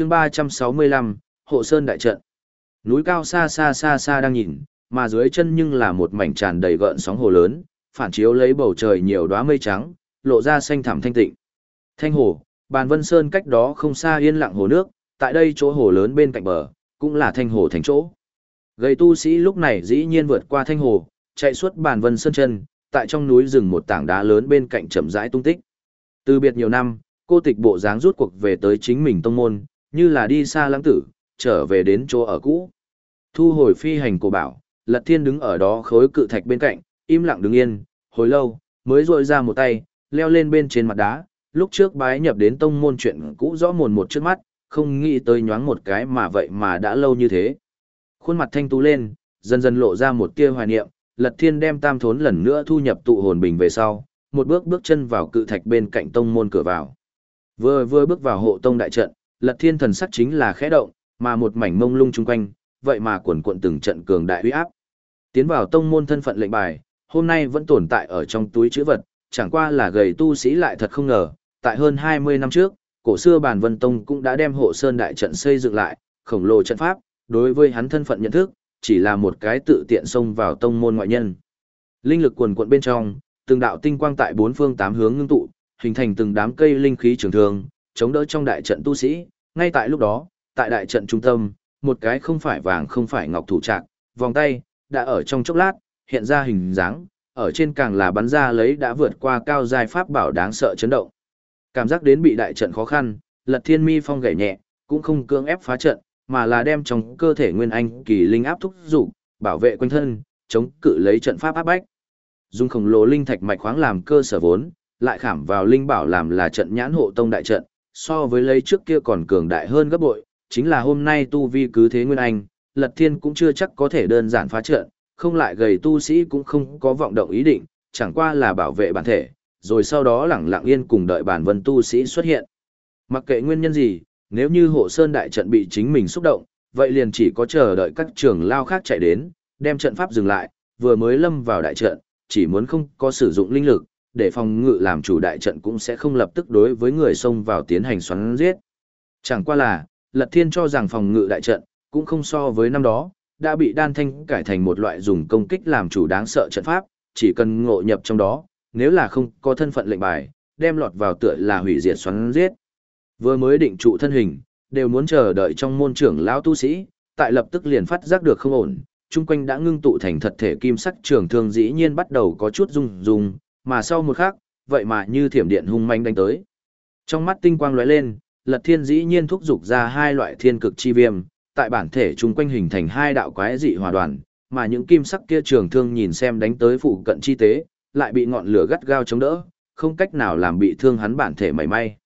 chương 365, Hộ Sơn Đại Trận. Núi cao xa xa xa xa đang nhìn, mà dưới chân nhưng là một mảnh tràn đầy gợn sóng hồ lớn, phản chiếu lấy bầu trời nhiều đóa mây trắng, lộ ra xanh thẳm thanh tịnh. Thanh hồ, bàn vân sơn cách đó không xa yên lặng hồ nước, tại đây chỗ hồ lớn bên cạnh bờ, cũng là thanh hồ thành chỗ. Gầy tu sĩ lúc này dĩ nhiên vượt qua thanh hồ, chạy suốt bàn vân sơn chân, tại trong núi rừng một tảng đá lớn bên cạnh chậm rãi tung tích. Từ biệt nhiều năm, cô tịch bộ dáng rút cuộc về tới chính mình tông môn, như là đi xa lãng tử, trở về đến chỗ ở cũ. Thu hồi phi hành cổ bảo, Lật Thiên đứng ở đó khối cự thạch bên cạnh, im lặng đứng yên, hồi lâu, mới rội ra một tay, leo lên bên trên mặt đá, lúc trước bái nhập đến tông môn chuyện cũ rõ mồn một trước mắt, không nghĩ tới nhoáng một cái mà vậy mà đã lâu như thế. Khuôn mặt thanh tú lên, dần dần lộ ra một tia hoài niệm, Lật Thiên đem tam thốn lần nữa thu nhập tụ hồn bình về sau, một bước bước chân vào cự thạch bên cạnh tông môn cửa vào. Vừa vừa bước vào hộ tông đại trận, Lật Thiên thần sắc chính là khẽ động, mà một mảnh mông lung chung quanh, vậy mà quần cuộn từng trận cường đại uy áp. Tiến vào tông môn thân phận lệnh bài, hôm nay vẫn tồn tại ở trong túi chữ vật, chẳng qua là gầy tu sĩ lại thật không ngờ, tại hơn 20 năm trước, cổ xưa bản vân tông cũng đã đem hộ sơn đại trận xây dựng lại, khổng lồ trận pháp, đối với hắn thân phận nhận thức, chỉ là một cái tự tiện xông vào tông môn ngoại nhân. Linh lực quần quận bên trong, từng đạo tinh quang tại bốn phương tám hướng ngưng tụ, hình thành từng đám cây linh khí trường thường, chống đỡ trong đại trận tu sĩ, ngay tại lúc đó, tại đại trận trung tâm, một cái không phải vàng không phải ngọc thủ trạc, vòng tay, đã ở trong chốc lát, hiện ra hình dáng, ở trên càng là bắn ra lấy đã vượt qua cao giai pháp bảo đáng sợ chấn động. Cảm giác đến bị đại trận khó khăn, Lật Thiên Mi phong gảy nhẹ, cũng không cưỡng ép phá trận, mà là đem trong cơ thể nguyên anh kỳ linh áp thúc dục, bảo vệ quanh thân, chống cự lấy trận pháp áp bách. Dùng khổng lồ linh thạch mạch khoáng làm cơ sở vốn, lại khảm vào linh bảo làm là trận nhãn hộ tông đại trận, so với lấy trước kia còn cường đại hơn gấp bội, chính là hôm nay tu vi cứ thế nguyên anh, Lật Thiên cũng chưa chắc có thể đơn giản phá trận, không lại gầy tu sĩ cũng không có vọng động ý định, chẳng qua là bảo vệ bản thể, rồi sau đó lẳng lặng yên cùng đợi bản vân tu sĩ xuất hiện. Mặc kệ nguyên nhân gì, nếu như hộ sơn đại trận bị chính mình xúc động, vậy liền chỉ có chờ đợi các trưởng lao khác chạy đến, đem trận pháp dừng lại, vừa mới lâm vào đại trận, chỉ muốn không có sử dụng linh lực, để phòng ngự làm chủ đại trận cũng sẽ không lập tức đối với người xông vào tiến hành xoắn giết. Chẳng qua là, Lật Thiên cho rằng phòng ngự đại trận, cũng không so với năm đó, đã bị đan thanh cải thành một loại dùng công kích làm chủ đáng sợ trận pháp, chỉ cần ngộ nhập trong đó, nếu là không có thân phận lệnh bài, đem lọt vào tựa là hủy diệt xoắn giết. Vừa mới định trụ thân hình, đều muốn chờ đợi trong môn trưởng lão tu sĩ, tại lập tức liền phát giác được không ổn, chung quanh đã ngưng tụ thành thật thể kim sắc trường thương dĩ nhiên bắt đầu có chút rung rung, mà sau một khắc, vậy mà như thiểm điện hung manh đánh tới. Trong mắt tinh quang lóe lên, Lật Thiên dĩ nhiên thúc dục ra hai loại thiên cực chi viêm, tại bản thể chung quanh hình thành hai đạo quái dị hòa đoàn, mà những kim sắc kia trường thương nhìn xem đánh tới phụ cận chi tế, lại bị ngọn lửa gắt gao chống đỡ, không cách nào làm bị thương hắn bản thể mảy may.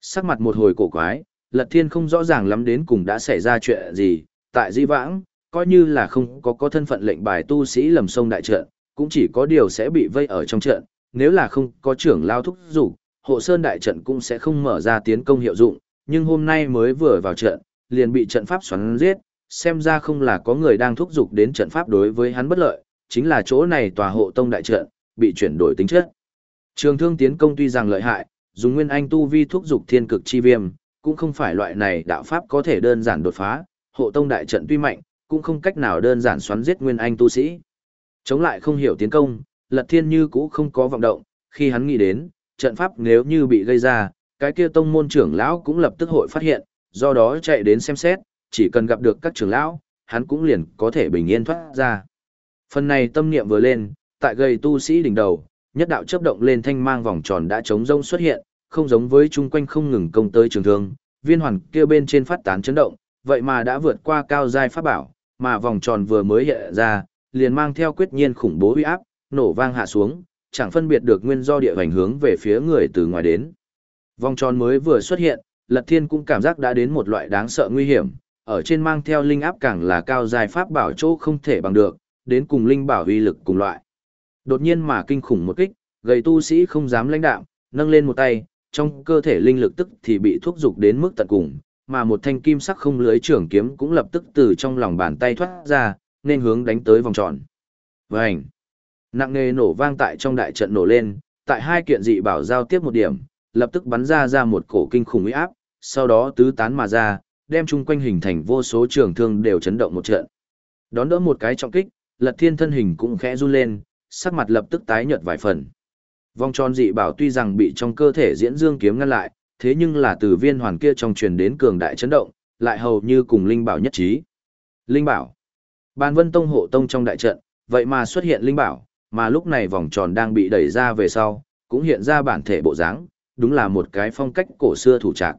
Sắc mặt một hồi cổ quái, Lật Thiên không rõ ràng lắm đến cùng đã xảy ra chuyện gì, tại di vãng, coi như là không có có thân phận lệnh bài tu sĩ lầm sông đại trận, cũng chỉ có điều sẽ bị vây ở trong trận, nếu là không có trưởng lao thúc rủ, hộ sơn đại trận cũng sẽ không mở ra tiến công hiệu dụng, nhưng hôm nay mới vừa vào trận, liền bị trận pháp xoắn giết, xem ra không là có người đang thúc dục đến trận pháp đối với hắn bất lợi, chính là chỗ này tòa hộ tông đại trận, bị chuyển đổi tính chất. Trường thương tiến công tuy rằng lợi hại, dùng nguyên anh tu vi thúc dục thiên cực chi viêm, cũng không phải loại này đạo pháp có thể đơn giản đột phá, hộ tông đại trận tuy mạnh, cũng không cách nào đơn giản xoắn giết nguyên anh tu sĩ. Chống lại không hiểu tiến công, Lật Thiên Như cũ không có vọng động, khi hắn nghĩ đến, trận pháp nếu như bị gây ra, cái kia tông môn trưởng lão cũng lập tức hội phát hiện, do đó chạy đến xem xét, chỉ cần gặp được các trưởng lão, hắn cũng liền có thể bình yên thoát ra. Phần này tâm niệm vừa lên, tại gầy tu sĩ đỉnh đầu, nhất đạo chấp động lên thanh mang vòng tròn đã trống rông xuất hiện, không giống với chung quanh không ngừng công tới trường thương, viên hoàn kia bên trên phát tán chấn động, vậy mà đã vượt qua cao giai pháp bảo, mà vòng tròn vừa mới hiện ra, liền mang theo quyết nhiên khủng bố uy áp, nổ vang hạ xuống, chẳng phân biệt được nguyên do địa hành hướng về phía người từ ngoài đến. Vòng tròn mới vừa xuất hiện, Lật Thiên cũng cảm giác đã đến một loại đáng sợ nguy hiểm, ở trên mang theo linh áp càng là cao dài pháp bảo chỗ không thể bằng được, đến cùng linh bảo uy lực cùng loại. Đột nhiên mà kinh khủng một kích, gầy tu sĩ không dám lãnh đạm, nâng lên một tay, trong cơ thể linh lực tức thì bị thúc dục đến mức tận cùng, mà một thanh kim sắc không lưới trưởng kiếm cũng lập tức từ trong lòng bàn tay thoát ra, nên hướng đánh tới vòng tròn. Vành! Nặng nề nổ vang tại trong đại trận nổ lên, tại hai kiện dị bảo giao tiếp một điểm, lập tức bắn ra ra một cổ kinh khủng uy áp, sau đó tứ tán mà ra, đem chung quanh hình thành vô số trường thương đều chấn động một trận. Đón đỡ một cái trọng kích, Lật Thiên thân hình cũng khẽ run lên, sắc mặt lập tức tái nhợt vài phần. Vòng tròn dị bảo tuy rằng bị trong cơ thể diễn dương kiếm ngăn lại, thế nhưng là từ viên hoàn kia trong truyền đến cường đại chấn động, lại hầu như cùng linh bảo nhất trí. Linh bảo. Bàn Vân Tông hộ tông trong đại trận, vậy mà xuất hiện linh bảo, mà lúc này vòng tròn đang bị đẩy ra về sau, cũng hiện ra bản thể bộ dáng, đúng là một cái phong cách cổ xưa thủ trạc.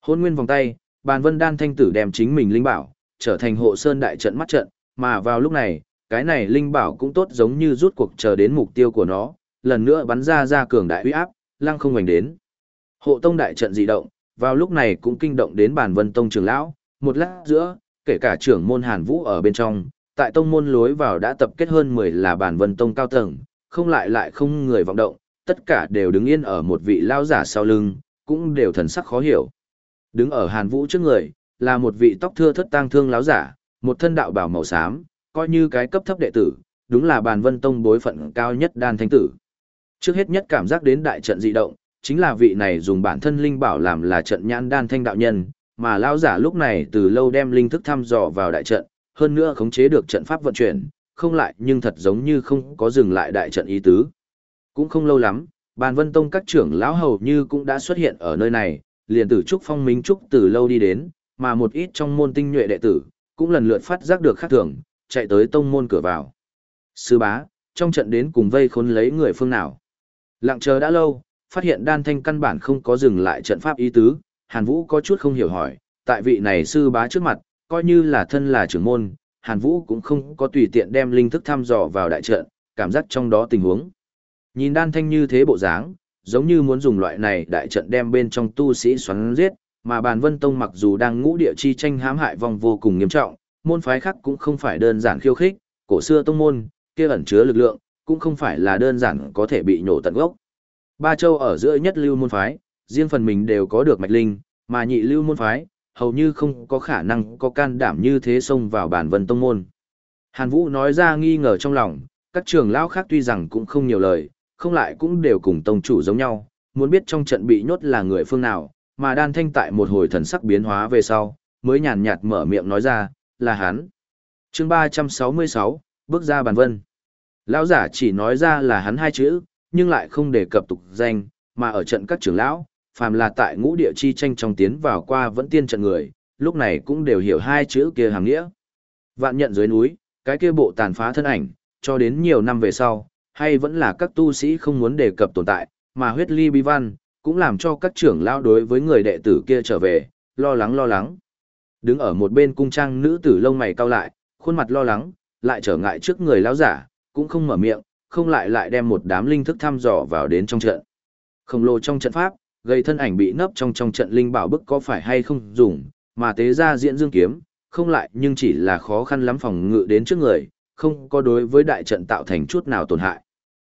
Hôn nguyên vòng tay, bàn vân đan thanh tử đem chính mình linh bảo, trở thành hộ sơn đại trận mắt trận, mà vào lúc này, cái này linh bảo cũng tốt giống như rút cuộc chờ đến mục tiêu của nó, lần nữa bắn ra ra cường đại uy áp, lăng không hoành đến. Hộ tông đại trận dị động, vào lúc này cũng kinh động đến bàn vân tông trưởng lão, một lát giữa, kể cả trưởng môn Hàn Vũ ở bên trong, tại tông môn lối vào đã tập kết hơn 10 là bản vân tông cao tầng, không lại lại không người vọng động, tất cả đều đứng yên ở một vị lao giả sau lưng, cũng đều thần sắc khó hiểu. Đứng ở Hàn Vũ trước người, là một vị tóc thưa thất tang thương lão giả, một thân đạo bảo màu xám, coi như cái cấp thấp đệ tử, đúng là bàn vân tông bối phận cao nhất đan thánh tử. Trước hết nhất cảm giác đến đại trận dị động, chính là vị này dùng bản thân linh bảo làm là trận nhãn đan thanh đạo nhân, mà lão giả lúc này từ lâu đem linh thức thăm dò vào đại trận, hơn nữa khống chế được trận pháp vận chuyển, không lại nhưng thật giống như không có dừng lại đại trận ý tứ. Cũng không lâu lắm, bàn vân tông các trưởng lão hầu như cũng đã xuất hiện ở nơi này, liền tử trúc phong minh trúc từ lâu đi đến, mà một ít trong môn tinh nhuệ đệ tử, cũng lần lượt phát giác được khác thường, chạy tới tông môn cửa vào. Sư bá, trong trận đến cùng vây khốn lấy người phương nào. Lặng chờ đã lâu, phát hiện đan thanh căn bản không có dừng lại trận pháp ý tứ, Hàn Vũ có chút không hiểu hỏi, tại vị này sư bá trước mặt, coi như là thân là trưởng môn, Hàn Vũ cũng không có tùy tiện đem linh thức thăm dò vào đại trận, cảm giác trong đó tình huống. Nhìn đan thanh như thế bộ dáng, giống như muốn dùng loại này đại trận đem bên trong tu sĩ xoắn giết, mà bàn vân tông mặc dù đang ngũ địa chi tranh hãm hại vong vô cùng nghiêm trọng, môn phái khác cũng không phải đơn giản khiêu khích, cổ xưa tông môn, kia ẩn chứa lực lượng, cũng không phải là đơn giản có thể bị nhổ tận gốc. Ba châu ở giữa nhất lưu môn phái, riêng phần mình đều có được mạch linh, mà nhị lưu môn phái, hầu như không có khả năng có can đảm như thế xông vào bản vân tông môn. Hàn Vũ nói ra nghi ngờ trong lòng, các trường lão khác tuy rằng cũng không nhiều lời, không lại cũng đều cùng tông chủ giống nhau, muốn biết trong trận bị nhốt là người phương nào, mà đan thanh tại một hồi thần sắc biến hóa về sau, mới nhàn nhạt mở miệng nói ra, là hắn. chương 366, bước ra bàn vân. Lão giả chỉ nói ra là hắn hai chữ, nhưng lại không đề cập tục danh, mà ở trận các trưởng lão, phàm là tại ngũ địa chi tranh trong tiến vào qua vẫn tiên trận người, lúc này cũng đều hiểu hai chữ kia hàng nghĩa. Vạn nhận dưới núi, cái kia bộ tàn phá thân ảnh, cho đến nhiều năm về sau, hay vẫn là các tu sĩ không muốn đề cập tồn tại, mà huyết ly bi văn, cũng làm cho các trưởng lão đối với người đệ tử kia trở về, lo lắng lo lắng. Đứng ở một bên cung trang nữ tử lông mày cau lại, khuôn mặt lo lắng, lại trở ngại trước người lão giả, cũng không mở miệng, không lại lại đem một đám linh thức thăm dò vào đến trong trận. Khổng lồ trong trận pháp, gây thân ảnh bị nấp trong trong trận linh bảo bức có phải hay không dùng, mà tế ra diễn dương kiếm, không lại nhưng chỉ là khó khăn lắm phòng ngự đến trước người, không có đối với đại trận tạo thành chút nào tổn hại.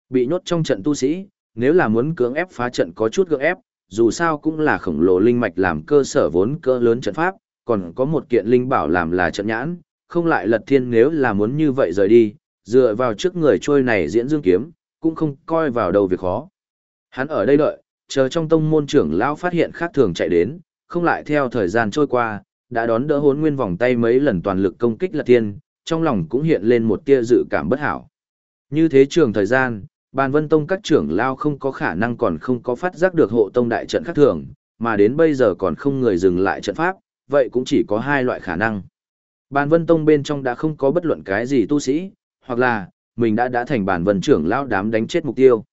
Bị nhốt trong trận tu sĩ, nếu là muốn cưỡng ép phá trận có chút cưỡng ép, dù sao cũng là khổng lồ linh mạch làm cơ sở vốn cỡ lớn trận pháp, còn có một kiện linh bảo làm là trận nhãn, không lại lật thiên nếu là muốn như vậy rời đi, dựa vào trước người trôi này diễn dương kiếm, cũng không coi vào đầu việc khó. Hắn ở đây đợi, chờ trong tông môn trưởng lão phát hiện khác thường chạy đến, không lại theo thời gian trôi qua, đã đón đỡ hốn nguyên vòng tay mấy lần toàn lực công kích lật tiên, trong lòng cũng hiện lên một tia dự cảm bất hảo. Như thế trường thời gian, bàn vân tông các trưởng lao không có khả năng còn không có phát giác được hộ tông đại trận khác thường, mà đến bây giờ còn không người dừng lại trận pháp, vậy cũng chỉ có hai loại khả năng. Bàn vân tông bên trong đã không có bất luận cái gì tu sĩ, hoặc là, mình đã đã thành bàn vân trưởng lao đám đánh chết mục tiêu.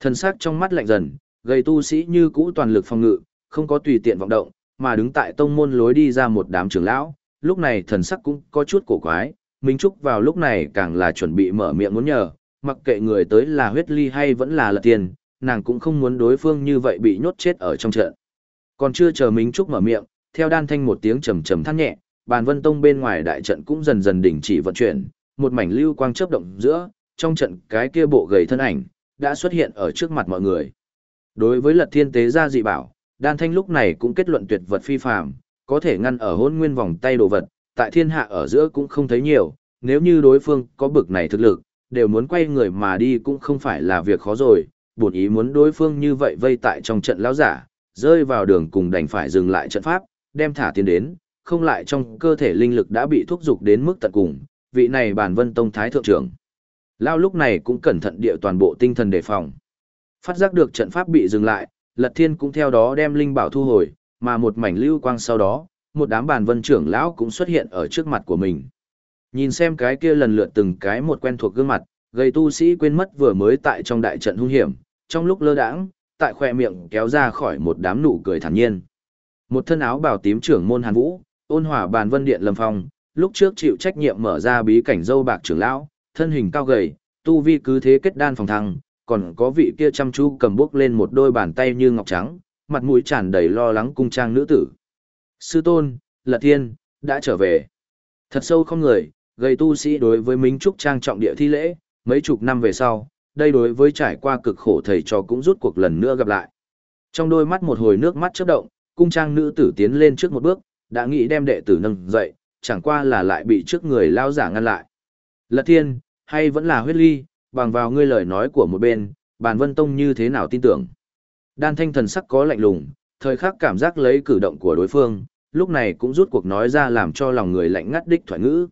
Thần sắc trong mắt lạnh dần, gây tu sĩ như cũ toàn lực phòng ngự, không có tùy tiện vọng động, mà đứng tại tông môn lối đi ra một đám trưởng lão, lúc này thần sắc cũng có chút cổ quái, Minh Trúc vào lúc này càng là chuẩn bị mở miệng muốn nhờ, mặc kệ người tới là huyết ly hay vẫn là lật tiền, nàng cũng không muốn đối phương như vậy bị nhốt chết ở trong trận. Còn chưa chờ Minh Trúc mở miệng, theo đan thanh một tiếng trầm trầm than nhẹ, bàn vân tông bên ngoài đại trận cũng dần dần đình chỉ vận chuyển, một mảnh lưu quang chớp động giữa, trong trận cái kia bộ gầy thân ảnh, đã xuất hiện ở trước mặt mọi người. Đối với lật thiên tế gia dị bảo, đan thanh lúc này cũng kết luận tuyệt vật phi phàm, có thể ngăn ở hôn nguyên vòng tay đồ vật, tại thiên hạ ở giữa cũng không thấy nhiều, nếu như đối phương có bực này thực lực, đều muốn quay người mà đi cũng không phải là việc khó rồi, bổn ý muốn đối phương như vậy vây tại trong trận lão giả, rơi vào đường cùng đành phải dừng lại trận pháp, đem thả tiến đến, không lại trong cơ thể linh lực đã bị thúc dục đến mức tận cùng, vị này bản vân tông thái thượng trưởng. Lao lúc này cũng cẩn thận địa toàn bộ tinh thần đề phòng. Phát giác được trận pháp bị dừng lại, Lật Thiên cũng theo đó đem linh bảo thu hồi, mà một mảnh lưu quang sau đó, một đám bàn vân trưởng lão cũng xuất hiện ở trước mặt của mình. Nhìn xem cái kia lần lượt từng cái một quen thuộc gương mặt, gây tu sĩ quên mất vừa mới tại trong đại trận hung hiểm, trong lúc lơ đãng, tại khoe miệng kéo ra khỏi một đám nụ cười thản nhiên. Một thân áo bào tím trưởng môn Hàn Vũ, ôn hòa bàn vân điện lâm phong, lúc trước chịu trách nhiệm mở ra bí cảnh dâu bạc trưởng lão, thân hình cao gầy, tu vi cứ thế kết đan phòng thăng, còn có vị kia chăm chú cầm bước lên một đôi bàn tay như ngọc trắng, mặt mũi tràn đầy lo lắng cung trang nữ tử. Sư tôn, Lật Thiên, đã trở về. Thật sâu không người, gây tu sĩ đối với Minh Trúc trang trọng địa thi lễ, mấy chục năm về sau, đây đối với trải qua cực khổ thầy trò cũng rút cuộc lần nữa gặp lại. Trong đôi mắt một hồi nước mắt chớp động, cung trang nữ tử tiến lên trước một bước, đã nghĩ đem đệ tử nâng dậy, chẳng qua là lại bị trước người lao giả ngăn lại. Lật Thiên, hay vẫn là huyết ly, bằng vào ngươi lời nói của một bên, bàn vân tông như thế nào tin tưởng. Đan thanh thần sắc có lạnh lùng, thời khắc cảm giác lấy cử động của đối phương, lúc này cũng rút cuộc nói ra làm cho lòng người lạnh ngắt đích thoại ngữ.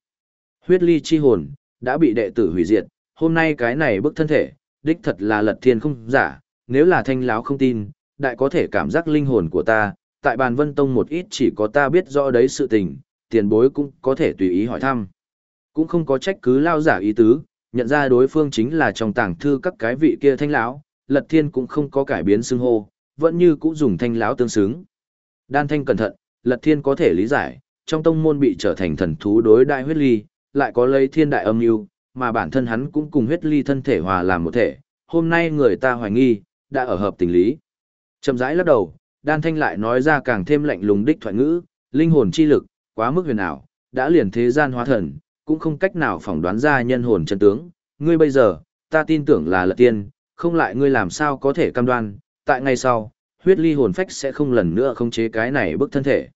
Huyết ly chi hồn, đã bị đệ tử hủy diệt, hôm nay cái này bức thân thể, đích thật là lật thiên không giả, nếu là thanh láo không tin, đại có thể cảm giác linh hồn của ta, tại bàn vân tông một ít chỉ có ta biết rõ đấy sự tình, tiền bối cũng có thể tùy ý hỏi thăm. Cũng không có trách cứ lao giả ý tứ, nhận ra đối phương chính là trong tàng thư các cái vị kia thanh lão, lật thiên cũng không có cải biến xưng hô, vẫn như cũ dùng thanh lão tương xứng. Đan thanh cẩn thận, lật thiên có thể lý giải, trong tông môn bị trở thành thần thú đối đại huyết ly, lại có lấy thiên đại âm mưu mà bản thân hắn cũng cùng huyết ly thân thể hòa làm một thể, hôm nay người ta hoài nghi, đã ở hợp tình lý. Chậm rãi lắc đầu, đan thanh lại nói ra càng thêm lạnh lùng đích thoại ngữ, linh hồn chi lực, quá mức huyền ảo, đã liền thế gian hóa thần, cũng không cách nào phỏng đoán ra nhân hồn chân tướng. Ngươi bây giờ, ta tin tưởng là lật tiên, không lại ngươi làm sao có thể cam đoan, tại ngày sau, huyết ly hồn phách sẽ không lần nữa khống chế cái này bức thân thể.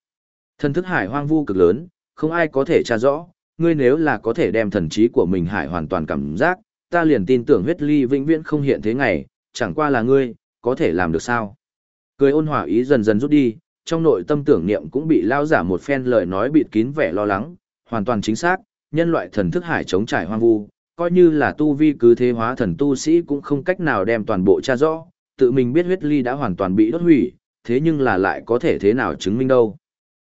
Thần thức hải hoang vu cực lớn, không ai có thể tra rõ, ngươi nếu là có thể đem thần trí của mình hải hoàn toàn cảm giác, ta liền tin tưởng huyết ly vĩnh viễn không hiện thế ngày, chẳng qua là ngươi, có thể làm được sao. Cười ôn hòa ý dần dần rút đi, trong nội tâm tưởng niệm cũng bị lao giả một phen lời nói bịt kín vẻ lo lắng, hoàn toàn chính xác, nhân loại thần thức hải chống trải hoang vu, coi như là tu vi cứ thế hóa thần tu sĩ cũng không cách nào đem toàn bộ tra rõ, tự mình biết huyết ly đã hoàn toàn bị đốt hủy, thế nhưng là lại có thể thế nào chứng minh đâu.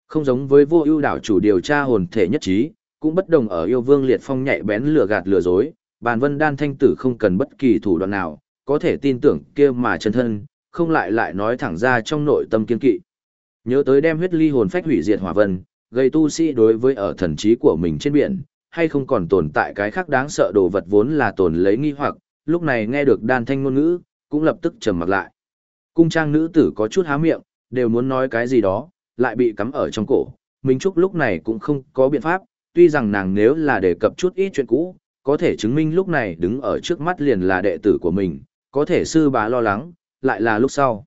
Không giống với vô ưu đảo chủ điều tra hồn thể nhất trí, cũng bất đồng ở yêu vương liệt phong nhạy bén lừa gạt lừa dối, bàn vân đan thanh tử không cần bất kỳ thủ đoạn nào, có thể tin tưởng kia mà chân thân, không lại lại nói thẳng ra trong nội tâm kiên kỵ. Nhớ tới đem huyết ly hồn phách hủy diệt hỏa vân, gây tu sĩ đối với ở thần trí của mình trên biển, hay không còn tồn tại cái khác đáng sợ đồ vật vốn là tồn lấy nghi hoặc, lúc này nghe được đan thanh ngôn ngữ, cũng lập tức trầm mặt lại. Cung trang nữ tử có chút há miệng, đều muốn nói cái gì đó, lại bị cắm ở trong cổ. Minh Trúc lúc này cũng không có biện pháp, tuy rằng nàng nếu là đề cập chút ít chuyện cũ, có thể chứng minh lúc này đứng ở trước mắt liền là đệ tử của mình, có thể sư bá lo lắng, lại là lúc sau.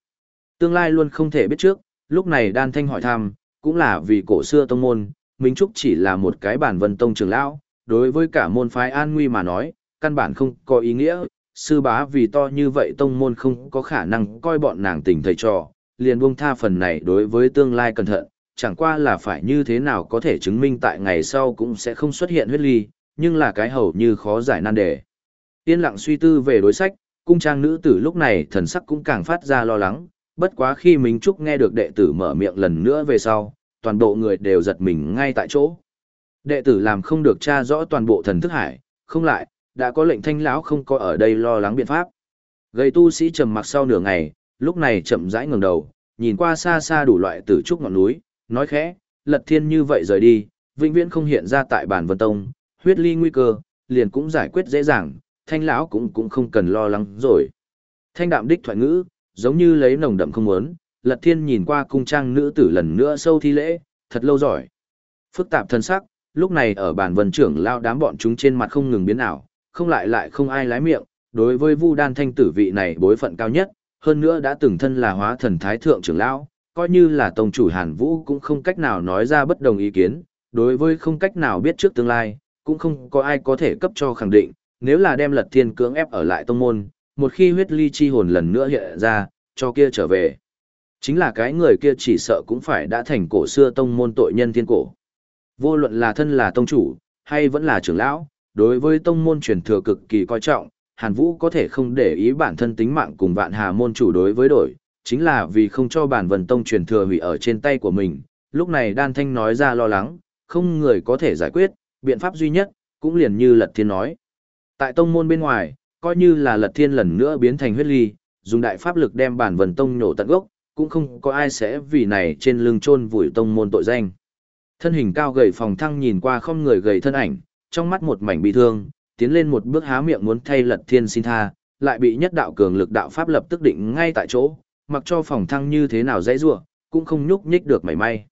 Tương lai luôn không thể biết trước, lúc này đan thanh hỏi thăm, cũng là vì cổ xưa tông môn, Minh Trúc chỉ là một cái bản vân tông trưởng lão, đối với cả môn phái an nguy mà nói, căn bản không có ý nghĩa, sư bá vì to như vậy tông môn không có khả năng coi bọn nàng tình thầy trò, liền buông tha phần này đối với tương lai cẩn thận, chẳng qua là phải như thế nào có thể chứng minh tại ngày sau cũng sẽ không xuất hiện huyết ly, nhưng là cái hầu như khó giải nan đề. Yên lặng suy tư về đối sách, cung trang nữ tử lúc này thần sắc cũng càng phát ra lo lắng, bất quá khi Minh Trúc nghe được đệ tử mở miệng lần nữa về sau, toàn bộ người đều giật mình ngay tại chỗ. Đệ tử làm không được tra rõ toàn bộ thần thức hải, không lại, đã có lệnh thanh lão không có ở đây lo lắng biện pháp. Gây tu sĩ trầm mặc sau nửa ngày, lúc này chậm rãi ngẩng đầu, nhìn qua xa xa đủ loại tử trúc ngọn núi, nói khẽ, lật thiên như vậy rời đi, vĩnh viễn không hiện ra tại bản vân tông, huyết ly nguy cơ, liền cũng giải quyết dễ dàng, thanh lão cũng cũng không cần lo lắng rồi. Thanh đạm đích thoại ngữ, giống như lấy nồng đậm không muốn, lật thiên nhìn qua cung trang nữ tử lần nữa sâu thi lễ, thật lâu giỏi. Phức tạp thân sắc, lúc này ở bản vân trưởng lao đám bọn chúng trên mặt không ngừng biến ảo, không lại lại không ai lái miệng, đối với Vu Đan Thanh tử vị này bối phận cao nhất, hơn nữa đã từng thân là hóa thần thái thượng trưởng lão, coi như là tông chủ Hàn Vũ cũng không cách nào nói ra bất đồng ý kiến, đối với không cách nào biết trước tương lai, cũng không có ai có thể cấp cho khẳng định, nếu là đem Lật Thiên cưỡng ép ở lại tông môn, một khi huyết ly chi hồn lần nữa hiện ra, cho kia trở về. Chính là cái người kia chỉ sợ cũng phải đã thành cổ xưa tông môn tội nhân thiên cổ. Vô luận là thân là tông chủ, hay vẫn là trưởng lão, đối với tông môn truyền thừa cực kỳ coi trọng, Hàn Vũ có thể không để ý bản thân tính mạng cùng vạn hà môn chủ đối với đổi, chính là vì không cho bản vần tông truyền thừa hủy ở trên tay của mình. Lúc này Đan Thanh nói ra lo lắng, không người có thể giải quyết, biện pháp duy nhất, cũng liền như Lật Thiên nói. Tại tông môn bên ngoài, coi như là Lật Thiên lần nữa biến thành huyết ly, dùng đại pháp lực đem bản vần tông nổ tận gốc, cũng không có ai sẽ vì này trên lưng chôn vùi tông môn tội danh. Thân hình cao gầy phòng thăng nhìn qua không người gầy thân ảnh, trong mắt một mảnh bị thương, tiến lên một bước há miệng muốn thay lật thiên xin tha, lại bị nhất đạo cường lực đạo pháp lập tức định ngay tại chỗ, mặc cho phòng thăng như thế nào dãy rủa, cũng không nhúc nhích được mảy may.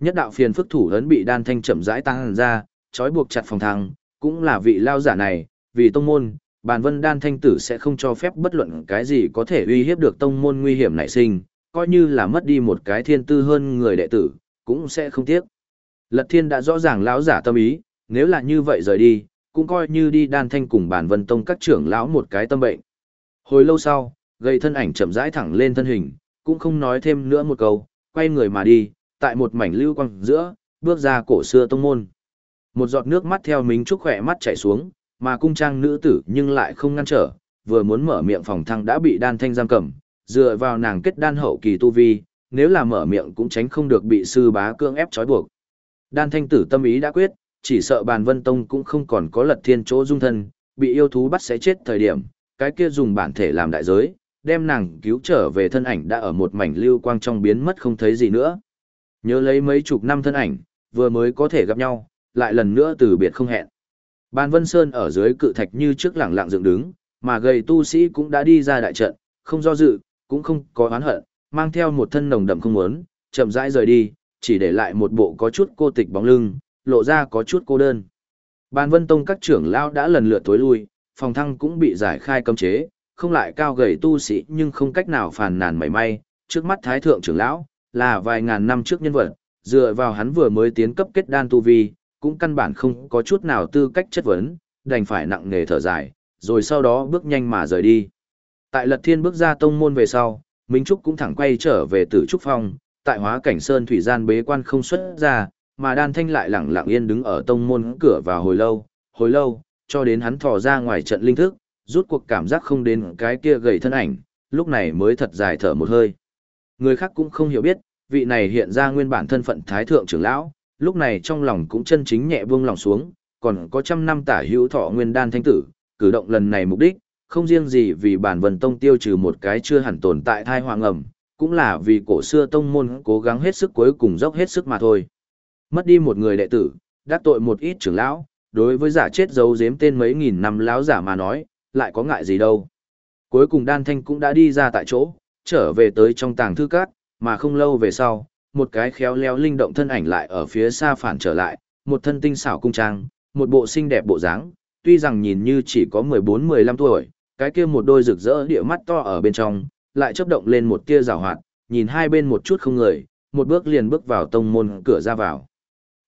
Nhất đạo phiền phức thủ ấn bị đan thanh chậm rãi tăng ra, trói buộc chặt phòng thăng, cũng là vị lao giả này, vì tông môn, bàn vân đan thanh tử sẽ không cho phép bất luận cái gì có thể uy hiếp được tông môn nguy hiểm nảy sinh, coi như là mất đi một cái thiên tư hơn người đệ tử, cũng sẽ không tiếc. Lật thiên đã rõ ràng lão giả tâm ý, nếu là như vậy rời đi, cũng coi như đi đan thanh cùng bản vân tông các trưởng lão một cái tâm bệnh. Hồi lâu sau, gây thân ảnh chậm rãi thẳng lên thân hình, cũng không nói thêm nữa một câu, quay người mà đi, tại một mảnh lưu quang giữa, bước ra cổ xưa tông môn. Một giọt nước mắt theo mình trúc khỏe mắt chảy xuống, mà cung trang nữ tử nhưng lại không ngăn trở, vừa muốn mở miệng phòng thăng đã bị đan thanh giam cầm, dựa vào nàng kết đan hậu kỳ tu vi, nếu là mở miệng cũng tránh không được bị sư bá cương ép trói buộc. Đan thanh tử tâm ý đã quyết, chỉ sợ bàn vân tông cũng không còn có lật thiên chỗ dung thân, bị yêu thú bắt sẽ chết thời điểm, cái kia dùng bản thể làm đại giới, đem nàng cứu trở về thân ảnh đã ở một mảnh lưu quang trong biến mất không thấy gì nữa. Nhớ lấy mấy chục năm thân ảnh, vừa mới có thể gặp nhau, lại lần nữa từ biệt không hẹn. Bàn Vân Sơn ở dưới cự thạch như trước lẳng lặng dựng đứng, mà gầy tu sĩ cũng đã đi ra đại trận, không do dự, cũng không có oán hận, mang theo một thân nồng đậm không muốn, chậm rãi rời đi, chỉ để lại một bộ có chút cô tịch bóng lưng, lộ ra có chút cô đơn. Bàn Vân Tông các trưởng lao đã lần lượt tối lui, phòng thăng cũng bị giải khai cấm chế, không lại cao gầy tu sĩ nhưng không cách nào phàn nàn mảy may, trước mắt thái thượng trưởng lão, là vài ngàn năm trước nhân vật, dựa vào hắn vừa mới tiến cấp kết đan tu vi, cũng căn bản không có chút nào tư cách chất vấn, đành phải nặng nề thở dài, rồi sau đó bước nhanh mà rời đi. Tại Lật Thiên bước ra tông môn về sau, Minh Trúc cũng thẳng quay trở về Tử Trúc Phong, tại hóa cảnh sơn thủy gian bế quan không xuất ra, mà đan thanh lại lặng lặng yên đứng ở tông môn cửa vào hồi lâu, hồi lâu, cho đến hắn thò ra ngoài trận linh thức, rút cuộc cảm giác không đến cái kia gầy thân ảnh, lúc này mới thật dài thở một hơi. Người khác cũng không hiểu biết, vị này hiện ra nguyên bản thân phận thái thượng trưởng lão, lúc này trong lòng cũng chân chính nhẹ buông lòng xuống, còn có trăm năm tả hữu thọ nguyên đan thanh tử, cử động lần này mục đích, không riêng gì vì bản vần tông tiêu trừ một cái chưa hẳn tồn tại thai hoàng ẩm, cũng là vì cổ xưa tông môn cố gắng hết sức cuối cùng dốc hết sức mà thôi. Mất đi một người đệ tử, đắc tội một ít trưởng lão, đối với giả chết giấu giếm tên mấy nghìn năm lão giả mà nói, lại có ngại gì đâu. Cuối cùng đan thanh cũng đã đi ra tại chỗ, trở về tới trong tàng thư cát, mà không lâu về sau, một cái khéo léo linh động thân ảnh lại ở phía xa phản trở lại, một thân tinh xảo cung trang, một bộ xinh đẹp bộ dáng, tuy rằng nhìn như chỉ có 14-15 tuổi, cái kia một đôi rực rỡ địa mắt to ở bên trong, lại chớp động lên một tia rào hoạt, nhìn hai bên một chút không người, một bước liền bước vào tông môn cửa ra vào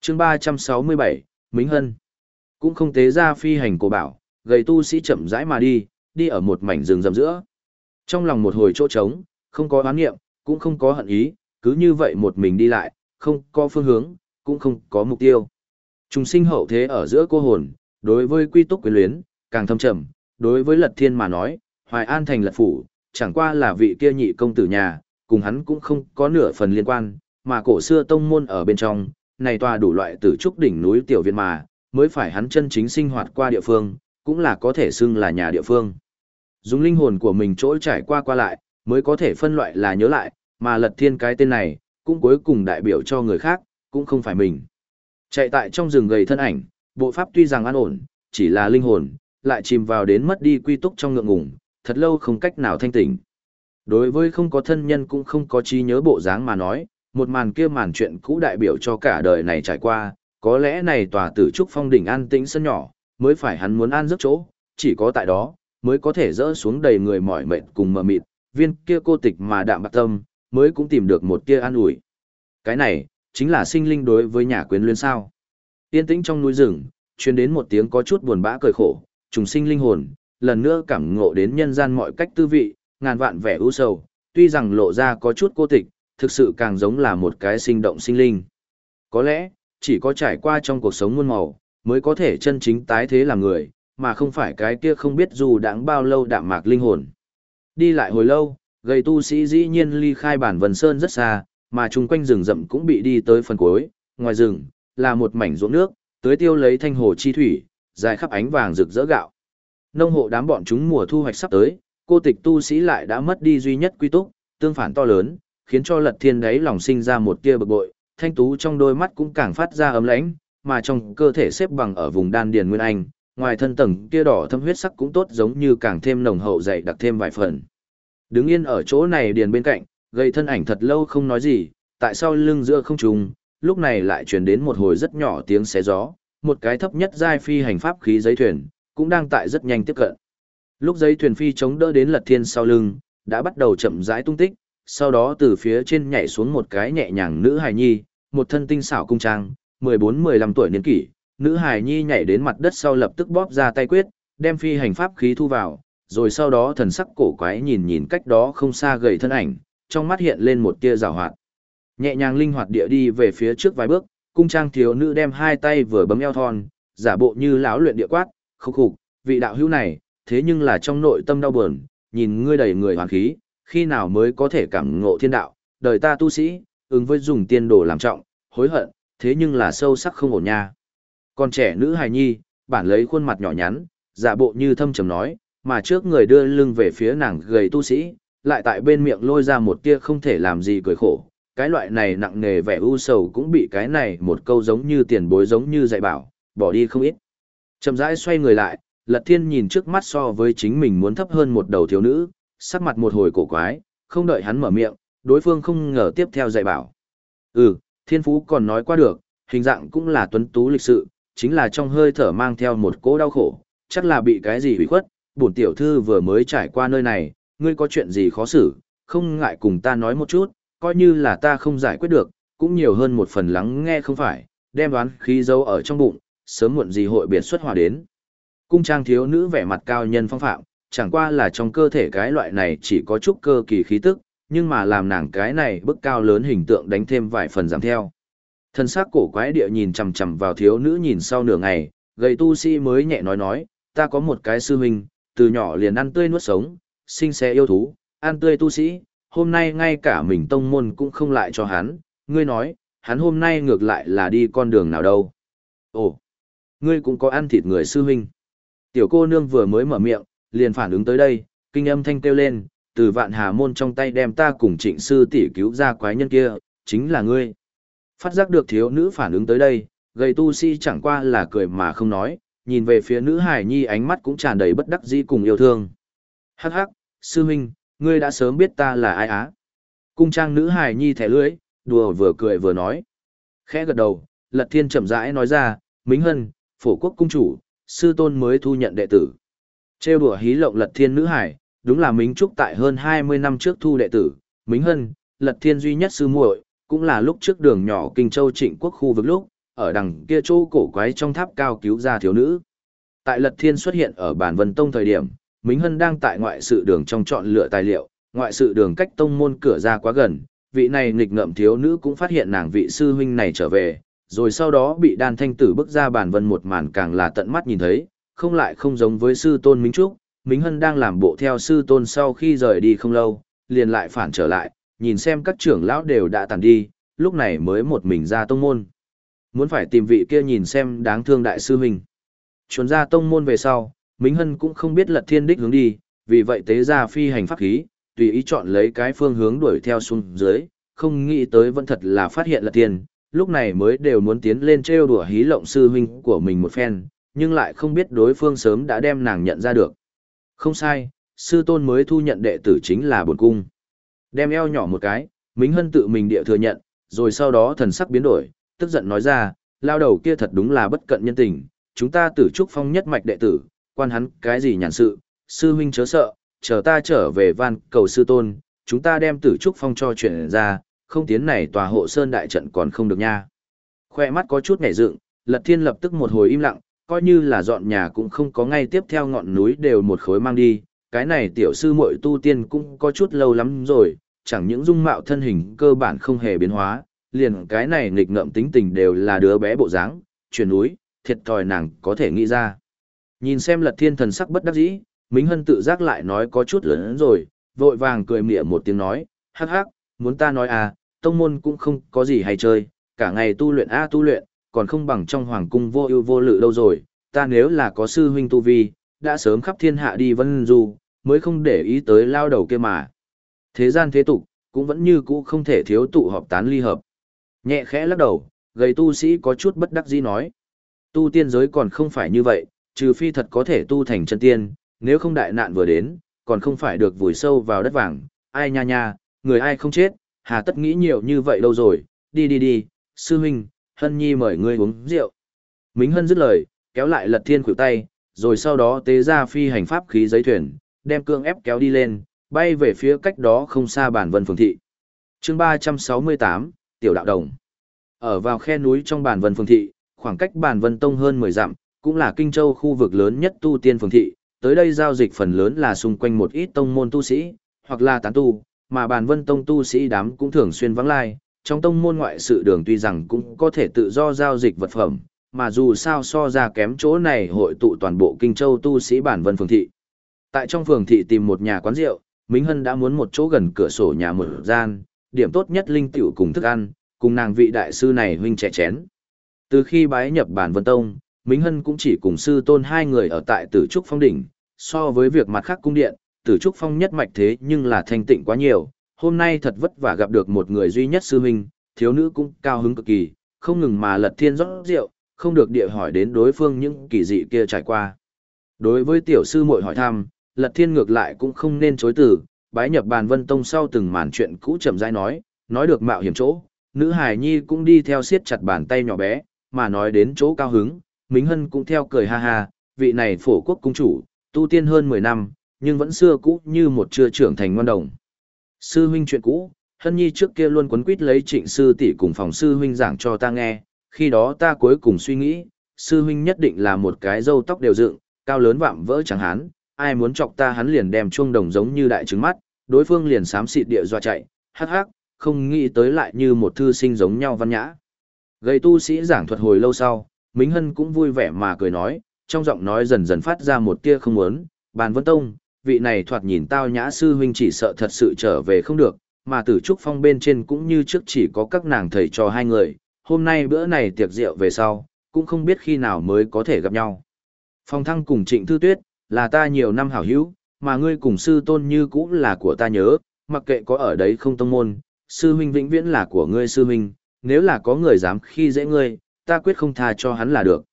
chương ba trăm sáu mươi bảy Mính Hân. Cũng không tế ra phi hành cổ bảo, gầy tu sĩ chậm rãi mà đi, đi ở một mảnh rừng rậm giữa. Trong lòng một hồi chỗ trống, không có oán nghiệm, cũng không có hận ý, cứ như vậy một mình đi lại, không có phương hướng, cũng không có mục tiêu. Trùng sinh hậu thế ở giữa cô hồn, đối với quy túc quyến luyến, càng thâm trầm, đối với lật thiên mà nói, hoài an thành lật phủ, chẳng qua là vị kia nhị công tử nhà, cùng hắn cũng không có nửa phần liên quan, mà cổ xưa tông môn ở bên trong, này tòa đủ loại tử trúc đỉnh núi tiểu viện mà, mới phải hắn chân chính sinh hoạt qua địa phương, cũng là có thể xưng là nhà địa phương. Dùng linh hồn của mình trỗi trải qua qua lại, mới có thể phân loại là nhớ lại, mà lật thiên cái tên này, cũng cuối cùng đại biểu cho người khác, cũng không phải mình. Chạy tại trong rừng gầy thân ảnh, bộ pháp tuy rằng an ổn, chỉ là linh hồn, lại chìm vào đến mất đi quy túc trong ngượng ngủng, thật lâu không cách nào thanh tỉnh. Đối với không có thân nhân cũng không có trí nhớ bộ dáng mà nói, một màn kia màn chuyện cũ đại biểu cho cả đời này trải qua, có lẽ này tòa tử trúc phong đỉnh an tĩnh sân nhỏ, mới phải hắn muốn an giấc chỗ, chỉ có tại đó, mới có thể dỡ xuống đầy người mỏi mệt cùng mờ mịt, viên kia cô tịch mà đạm bạc tâm, mới cũng tìm được một tia an ủi. Cái này, chính là sinh linh đối với nhà quyến luyến sao. Yên tĩnh trong núi rừng, truyền đến một tiếng có chút buồn bã cười khổ, trùng sinh linh hồn, lần nữa cảm ngộ đến nhân gian mọi cách tư vị, ngàn vạn vẻ ưu sầu, tuy rằng lộ ra có chút cô tịch, thực sự càng giống là một cái sinh động sinh linh. Có lẽ, chỉ có trải qua trong cuộc sống muôn màu, mới có thể chân chính tái thế làm người, mà không phải cái kia không biết dù đáng bao lâu đạm mạc linh hồn. Đi lại hồi lâu, gầy tu sĩ dĩ nhiên ly khai bản Vân Sơn rất xa, mà chung quanh rừng rậm cũng bị đi tới phần cuối, ngoài rừng, là một mảnh ruộng nước, tưới tiêu lấy thanh hồ chi thủy, dài khắp ánh vàng rực rỡ gạo. Nông hộ đám bọn chúng mùa thu hoạch sắp tới, cô tịch tu sĩ lại đã mất đi duy nhất quy túc, tương phản to lớn, khiến cho lật thiên đấy lòng sinh ra một tia bực bội, thanh tú trong đôi mắt cũng càng phát ra ấm lãnh, mà trong cơ thể xếp bằng ở vùng đan điền nguyên anh, ngoài thân tầng kia đỏ thâm huyết sắc cũng tốt giống như càng thêm nồng hậu dày đặc thêm vài phần. Đứng yên ở chỗ này điền bên cạnh, gây thân ảnh thật lâu không nói gì, tại sao lưng giữa không trùng, lúc này lại truyền đến một hồi rất nhỏ tiếng xé gió, một cái thấp nhất giai phi hành pháp khí giấy thuyền, cũng đang tại rất nhanh tiếp cận. Lúc giấy thuyền phi chống đỡ đến lật thiên sau lưng, đã bắt đầu chậm rãi tung tích, sau đó từ phía trên nhảy xuống một cái nhẹ nhàng nữ hài nhi, một thân tinh xảo cung trang, 14-15 tuổi niên kỷ, nữ hài nhi nhảy đến mặt đất sau lập tức bóp ra tay quyết, đem phi hành pháp khí thu vào, rồi sau đó thần sắc cổ quái nhìn nhìn cách đó không xa gầy thân ảnh, trong mắt hiện lên một tia rào hoạt. Nhẹ nhàng linh hoạt địa đi về phía trước vài bước, cung trang thiếu nữ đem hai tay vừa bấm eo thon, giả bộ như lão luyện địa quát, khúc khục, vị đạo hữu này, thế nhưng là trong nội tâm đau buồn, nhìn ngươi đầy người hoàn khí, khi nào mới có thể cảm ngộ thiên đạo, đời ta tu sĩ, ứng với dùng tiên đồ làm trọng, hối hận, thế nhưng là sâu sắc không ổn nha. Còn trẻ nữ hài nhi, bản lấy khuôn mặt nhỏ nhắn, giả bộ như thâm trầm nói, mà trước người đưa lưng về phía nàng gầy tu sĩ, lại tại bên miệng lôi ra một tia không thể làm gì cười khổ. Cái loại này nặng nề vẻ u sầu cũng bị cái này một câu giống như tiền bối giống như dạy bảo, bỏ đi không ít. Chậm rãi xoay người lại, Lật Thiên nhìn trước mắt so với chính mình muốn thấp hơn một đầu thiếu nữ, sắc mặt một hồi cổ quái, không đợi hắn mở miệng, đối phương không ngờ tiếp theo dạy bảo. Ừ, thiên phú còn nói qua được, hình dạng cũng là tuấn tú lịch sự, chính là trong hơi thở mang theo một cỗ đau khổ, chắc là bị cái gì hủy khuất, bổn tiểu thư vừa mới trải qua nơi này, ngươi có chuyện gì khó xử, không ngại cùng ta nói một chút, coi như là ta không giải quyết được, cũng nhiều hơn một phần lắng nghe không phải, đem đoán khí dấu ở trong bụng, sớm muộn gì hội biệt xuất hòa đến. Cung trang thiếu nữ vẻ mặt cao nhân phong phạm, chẳng qua là trong cơ thể cái loại này chỉ có chút cơ kỳ khí tức, nhưng mà làm nàng cái này bức cao lớn hình tượng đánh thêm vài phần giảm theo. Thân xác cổ quái địa nhìn chằm chằm vào thiếu nữ nhìn sau nửa ngày, gầy tu sĩ mới nhẹ nói nói, ta có một cái sư huynh, từ nhỏ liền ăn tươi nuốt sống, sinh xe yêu thú, ăn tươi tu sĩ, hôm nay ngay cả mình tông môn cũng không lại cho hắn, ngươi nói, hắn hôm nay ngược lại là đi con đường nào đâu. Ồ, ngươi cũng có ăn thịt người sư huynh. Tiểu cô nương vừa mới mở miệng, liền phản ứng tới đây, kinh âm thanh kêu lên, từ vạn hà môn trong tay đem ta cùng trịnh sư tỷ cứu ra quái nhân kia, chính là ngươi. Phát giác được thiếu nữ phản ứng tới đây, gầy tu si chẳng qua là cười mà không nói, nhìn về phía nữ hải nhi ánh mắt cũng tràn đầy bất đắc dĩ cùng yêu thương. Hắc hắc, sư huynh, ngươi đã sớm biết ta là ai á. Cung trang nữ hải nhi thẻ lưỡi, đùa vừa cười vừa nói. Khẽ gật đầu, lật thiên chậm rãi nói ra, Mính Hân, phổ quốc cung chủ, sư tôn mới thu nhận đệ tử. Trêu đùa hí lộng lật thiên nữ hải, đúng là Mính Trúc tại hơn 20 năm trước thu đệ tử, Mính Hân, lật thiên duy nhất sư muội, cũng là lúc trước đường nhỏ Kinh Châu trịnh quốc khu vực lúc, ở đằng kia chỗ cổ quái trong tháp cao cứu ra thiếu nữ. Tại lật thiên xuất hiện ở bản vân tông thời điểm, Mính Hân đang tại ngoại sự đường trong chọn lựa tài liệu, ngoại sự đường cách tông môn cửa ra quá gần, vị này nghịch ngợm thiếu nữ cũng phát hiện nàng vị sư huynh này trở về, rồi sau đó bị đan thanh tử bước ra bản vân một màn càng là tận mắt nhìn thấy, không lại không giống với sư tôn Minh Trúc, Minh Hân đang làm bộ theo sư tôn sau khi rời đi không lâu, liền lại phản trở lại, nhìn xem các trưởng lão đều đã tàn đi, lúc này mới một mình ra tông môn. Muốn phải tìm vị kia nhìn xem đáng thương đại sư huynh. Chuồn ra tông môn về sau, Minh Hân cũng không biết lật thiên đích hướng đi, vì vậy tế ra phi hành pháp khí, tùy ý chọn lấy cái phương hướng đuổi theo xuống dưới, không nghĩ tới vẫn thật là phát hiện lật thiên, lúc này mới đều muốn tiến lên trêu đùa hí lộng sư huynh của mình một phen, nhưng lại không biết đối phương sớm đã đem nàng nhận ra được. Không sai, sư tôn mới thu nhận đệ tử chính là bổn cung. Đem eo nhỏ một cái, Mính Hân tự mình địa thừa nhận, rồi sau đó thần sắc biến đổi, tức giận nói ra, lao đầu kia thật đúng là bất cận nhân tình, chúng ta tử trúc phong nhất mạch đệ tử, quan hắn cái gì nhàn sự, sư huynh chớ sợ, chờ ta trở về van cầu sư tôn, chúng ta đem tử trúc phong cho chuyện ra, không tiến này tòa hộ sơn đại trận còn không được nha. Khoe mắt có chút nhảy dựng, lật thiên lập tức một hồi im lặng, coi như là dọn nhà cũng không có ngay tiếp theo ngọn núi đều một khối mang đi, cái này tiểu sư muội tu tiên cũng có chút lâu lắm rồi, chẳng những dung mạo thân hình cơ bản không hề biến hóa, liền cái này nghịch ngợm tính tình đều là đứa bé bộ dáng, chuyển núi, thiệt thòi nàng có thể nghĩ ra. Nhìn xem lật thiên thần sắc bất đắc dĩ, Mính Hân tự giác lại nói có chút lớn rồi, vội vàng cười mỉa một tiếng nói, hắc hắc, muốn ta nói à, tông môn cũng không có gì hay chơi, cả ngày tu luyện a à, tu luyện, còn không bằng trong hoàng cung vô ưu vô lự đâu rồi, ta nếu là có sư huynh tu vi, đã sớm khắp thiên hạ đi vân du, mới không để ý tới lao đầu kia mà. Thế gian thế tục, cũng vẫn như cũ không thể thiếu tụ họp tán ly hợp. Nhẹ khẽ lắc đầu, gầy tu sĩ có chút bất đắc dĩ nói. Tu tiên giới còn không phải như vậy, trừ phi thật có thể tu thành chân tiên, nếu không đại nạn vừa đến, còn không phải được vùi sâu vào đất vàng, ai nha nha, người ai không chết, hà tất nghĩ nhiều như vậy đâu rồi, đi đi đi, sư huynh, hân nhi mời ngươi uống rượu. Mính hân dứt lời, kéo lại lật thiên khuỷu tay, rồi sau đó tế ra phi hành pháp khí giấy thuyền, đem cương ép kéo đi lên, bay về phía cách đó không xa bản vân phường thị. chương 368, Tiểu Đạo Đồng. Ở vào khe núi trong bản vân phường thị, khoảng cách bản vân tông hơn 10 dặm, cũng là kinh châu khu vực lớn nhất tu tiên phường thị, tới đây giao dịch phần lớn là xung quanh một ít tông môn tu sĩ, hoặc là tán tu, mà bản vân tông tu sĩ đám cũng thường xuyên vắng lai, trong tông môn ngoại sự đường tuy rằng cũng có thể tự do giao dịch vật phẩm, mà dù sao so ra kém chỗ này hội tụ toàn bộ kinh châu tu sĩ bản vân phường thị. Tại trong phường thị tìm một nhà quán rượu, Minh Hân đã muốn một chỗ gần cửa sổ nhà mở gian, điểm tốt nhất linh tiểu cùng thức ăn, cùng nàng vị đại sư này huynh trẻ chén. Từ khi bái nhập bản vân tông, Minh Hân cũng chỉ cùng sư tôn hai người ở tại tử trúc phong đỉnh, so với việc mặt khác cung điện, tử trúc phong nhất mạch thế nhưng là thanh tịnh quá nhiều, hôm nay thật vất vả gặp được một người duy nhất sư huynh, thiếu nữ cũng cao hứng cực kỳ, không ngừng mà lật thiên rót rượu, không được địa hỏi đến đối phương những kỳ dị kia trải qua. Đối với tiểu sư muội hỏi thăm, lật thiên ngược lại cũng không nên chối từ, bái nhập bàn vân tông sau từng màn chuyện cũ chậm rãi nói, nói được mạo hiểm chỗ, nữ hài nhi cũng đi theo siết chặt bàn tay nhỏ bé, mà nói đến chỗ cao hứng, Mính Hân cũng theo cười ha ha, vị này phổ quốc cung chủ, tu tiên hơn 10 năm, nhưng vẫn xưa cũ như một chưa trưởng thành ngoan đồng. Sư huynh chuyện cũ, Hân Nhi trước kia luôn quấn quýt lấy trịnh sư tỷ cùng phòng sư huynh giảng cho ta nghe, khi đó ta cuối cùng suy nghĩ, sư huynh nhất định là một cái râu tóc đều dựng, cao lớn vạm vỡ chẳng hán, ai muốn chọc ta hắn liền đem chuông đồng giống như đại trứng mắt, đối phương liền xám xịt địa dọa chạy, hắc hắc, không nghĩ tới lại như một thư sinh giống nhau văn nhã. Gây tu sĩ giảng thuật hồi lâu sau, Mính Hân cũng vui vẻ mà cười nói, trong giọng nói dần dần phát ra một tia không muốn, bàn vân tông, vị này thoạt nhìn tao nhã sư huynh chỉ sợ thật sự trở về không được, mà tử trúc phong bên trên cũng như trước chỉ có các nàng thầy trò hai người, hôm nay bữa này tiệc rượu về sau, cũng không biết khi nào mới có thể gặp nhau. Phong thăng cùng trịnh thư tuyết, là ta nhiều năm hảo hữu, mà ngươi cùng sư tôn như cũng là của ta nhớ, mặc kệ có ở đấy không tông môn, sư huynh vĩnh viễn là của ngươi sư huynh, nếu là có người dám khi dễ ngươi, ta quyết không tha cho hắn là được.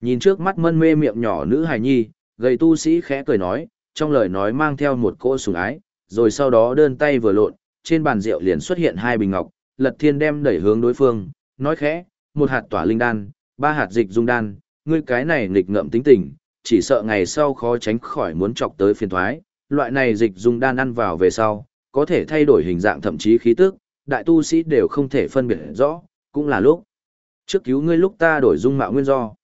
Nhìn trước mắt mân mê miệng nhỏ nữ hài nhi, gầy tu sĩ khẽ cười nói, trong lời nói mang theo một cỗ sủng ái, rồi sau đó đơn tay vừa lộn, trên bàn rượu liền xuất hiện hai bình ngọc, Lật Thiên đem đẩy hướng đối phương, nói khẽ, một hạt tỏa linh đan, ba hạt dịch dung đan, ngươi cái này nghịch ngợm tính tình, chỉ sợ ngày sau khó tránh khỏi muốn chọc tới phiền thoái, loại này dịch dung đan ăn vào về sau, có thể thay đổi hình dạng thậm chí khí tức, đại tu sĩ đều không thể phân biệt rõ, cũng là lúc. Trước cứu ngươi lúc ta đổi dung mạo nguyên do.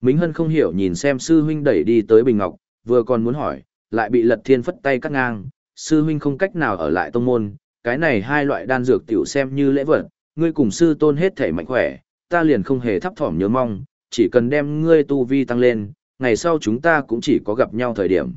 Mính Hân không hiểu nhìn xem sư huynh đẩy đi tới Bình Ngọc, vừa còn muốn hỏi, lại bị Lật Thiên phất tay cắt ngang, sư huynh không cách nào ở lại tông môn, cái này hai loại đan dược tiểu xem như lễ vật, ngươi cùng sư tôn hết thể mạnh khỏe, ta liền không hề thấp thỏm nhớ mong, chỉ cần đem ngươi tu vi tăng lên, ngày sau chúng ta cũng chỉ có gặp nhau thời điểm.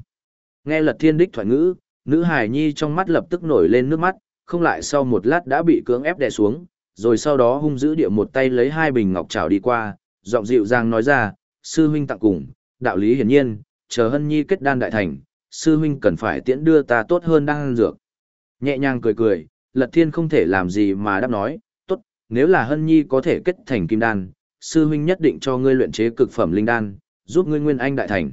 Nghe Lật Thiên đích thoại ngữ, nữ hài nhi trong mắt lập tức nổi lên nước mắt, không lại sau một lát đã bị cưỡng ép đè xuống, rồi sau đó hung dữ địa một tay lấy hai bình ngọc trào đi qua, giọng dịu dàng nói ra, sư huynh tặng cùng, đạo lý hiển nhiên, chờ hân nhi kết đan đại thành, sư huynh cần phải tiễn đưa ta tốt hơn đang dược. Nhẹ nhàng cười cười, lật thiên không thể làm gì mà đáp nói, tốt, nếu là hân nhi có thể kết thành kim đan, sư huynh nhất định cho ngươi luyện chế cực phẩm linh đan, giúp ngươi nguyên anh đại thành.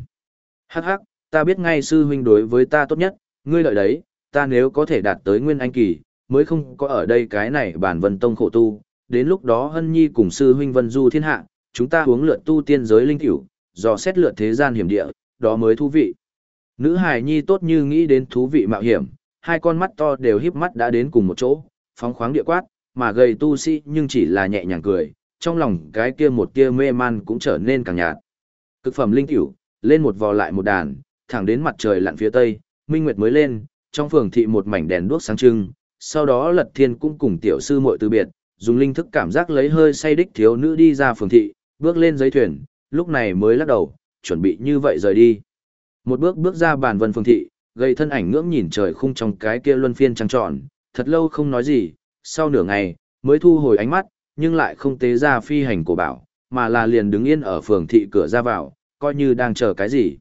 Hắc hắc, ta biết ngay sư huynh đối với ta tốt nhất, ngươi lợi đấy, ta nếu có thể đạt tới nguyên anh kỳ, mới không có ở đây cái này bản vân tông khổ tu, đến lúc đó hân nhi cùng sư huynh vân du thiên hạ, chúng ta uống lượt tu tiên giới linh tiểu, dò xét lượt thế gian hiểm địa, đó mới thú vị. Nữ hài nhi tốt như nghĩ đến thú vị mạo hiểm, hai con mắt to đều híp mắt đã đến cùng một chỗ, phóng khoáng địa quát, mà gầy tu sĩ nhưng chỉ là nhẹ nhàng cười, trong lòng cái kia một tia mê man cũng trở nên càng nhạt. Cực phẩm linh tiểu, lên một vò lại một đàn, thẳng đến mặt trời lặn phía tây, minh nguyệt mới lên, trong phường thị một mảnh đèn đuốc sáng trưng, sau đó Lật Thiên cũng cùng tiểu sư muội từ biệt, dùng linh thức cảm giác lấy hơi say đích thiếu nữ đi ra phường thị, bước lên giấy thuyền, lúc này mới lắc đầu, chuẩn bị như vậy rời đi. Một bước bước ra bàn vân phường thị, gây thân ảnh ngưỡng nhìn trời khung trong cái kia luân phiên trăng tròn, thật lâu không nói gì, sau nửa ngày, mới thu hồi ánh mắt, nhưng lại không tế ra phi hành của bảo, mà là liền đứng yên ở phường thị cửa ra vào, coi như đang chờ cái gì.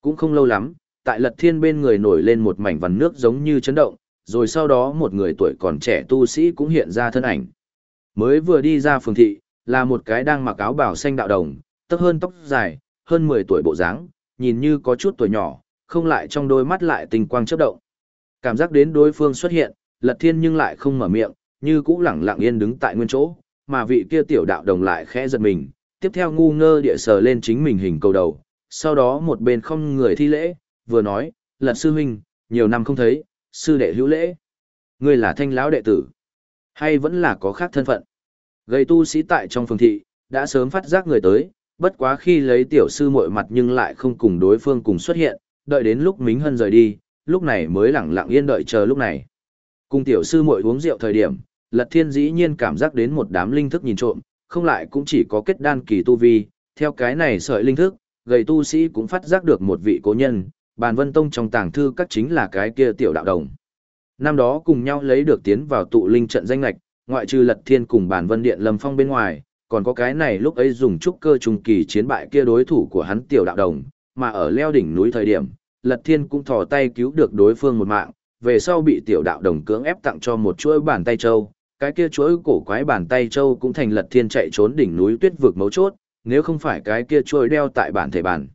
Cũng không lâu lắm, tại lật thiên bên người nổi lên một mảnh vằn nước giống như chấn động, rồi sau đó một người tuổi còn trẻ tu sĩ cũng hiện ra thân ảnh. Mới vừa đi ra phường thị, là một cái đang mặc áo bảo xanh đạo đồng, tóc hơn tóc dài, hơn 10 tuổi bộ dáng, nhìn như có chút tuổi nhỏ, không lại trong đôi mắt lại tình quang chớp động. Cảm giác đến đối phương xuất hiện, Lật Thiên nhưng lại không mở miệng, như cũ lẳng lặng yên đứng tại nguyên chỗ, mà vị kia tiểu đạo đồng lại khẽ giật mình, tiếp theo ngu ngơ địa sờ lên chính mình hình cầu đầu, sau đó một bên không người thi lễ, vừa nói, Lật sư huynh, nhiều năm không thấy, sư đệ hữu lễ. Ngươi là thanh lão đệ tử, hay vẫn là có khác thân phận? Gây tu sĩ tại trong phường thị, đã sớm phát giác người tới, bất quá khi lấy tiểu sư muội mặt nhưng lại không cùng đối phương cùng xuất hiện, đợi đến lúc Mính Hân rời đi, lúc này mới lặng lặng yên đợi chờ lúc này. Cùng tiểu sư muội uống rượu thời điểm, Lật Thiên dĩ nhiên cảm giác đến một đám linh thức nhìn trộm, không lại cũng chỉ có kết đan kỳ tu vi, theo cái này sợi linh thức, gầy tu sĩ cũng phát giác được một vị cố nhân, bàn vân tông trong tàng thư các chính là cái kia tiểu đạo đồng. Năm đó cùng nhau lấy được tiến vào tụ linh trận danh lạch, ngoại trừ Lật Thiên cùng bàn vân điện lâm phong bên ngoài, còn có cái này lúc ấy dùng trúc cơ trùng kỳ chiến bại kia đối thủ của hắn tiểu đạo đồng, mà ở leo đỉnh núi thời điểm, Lật Thiên cũng thò tay cứu được đối phương một mạng, về sau bị tiểu đạo đồng cưỡng ép tặng cho một chuỗi bàn tay châu, cái kia chuỗi cổ quái bàn tay châu cũng thành Lật Thiên chạy trốn đỉnh núi tuyết vực mấu chốt, nếu không phải cái kia chuỗi đeo tại bản thể bản.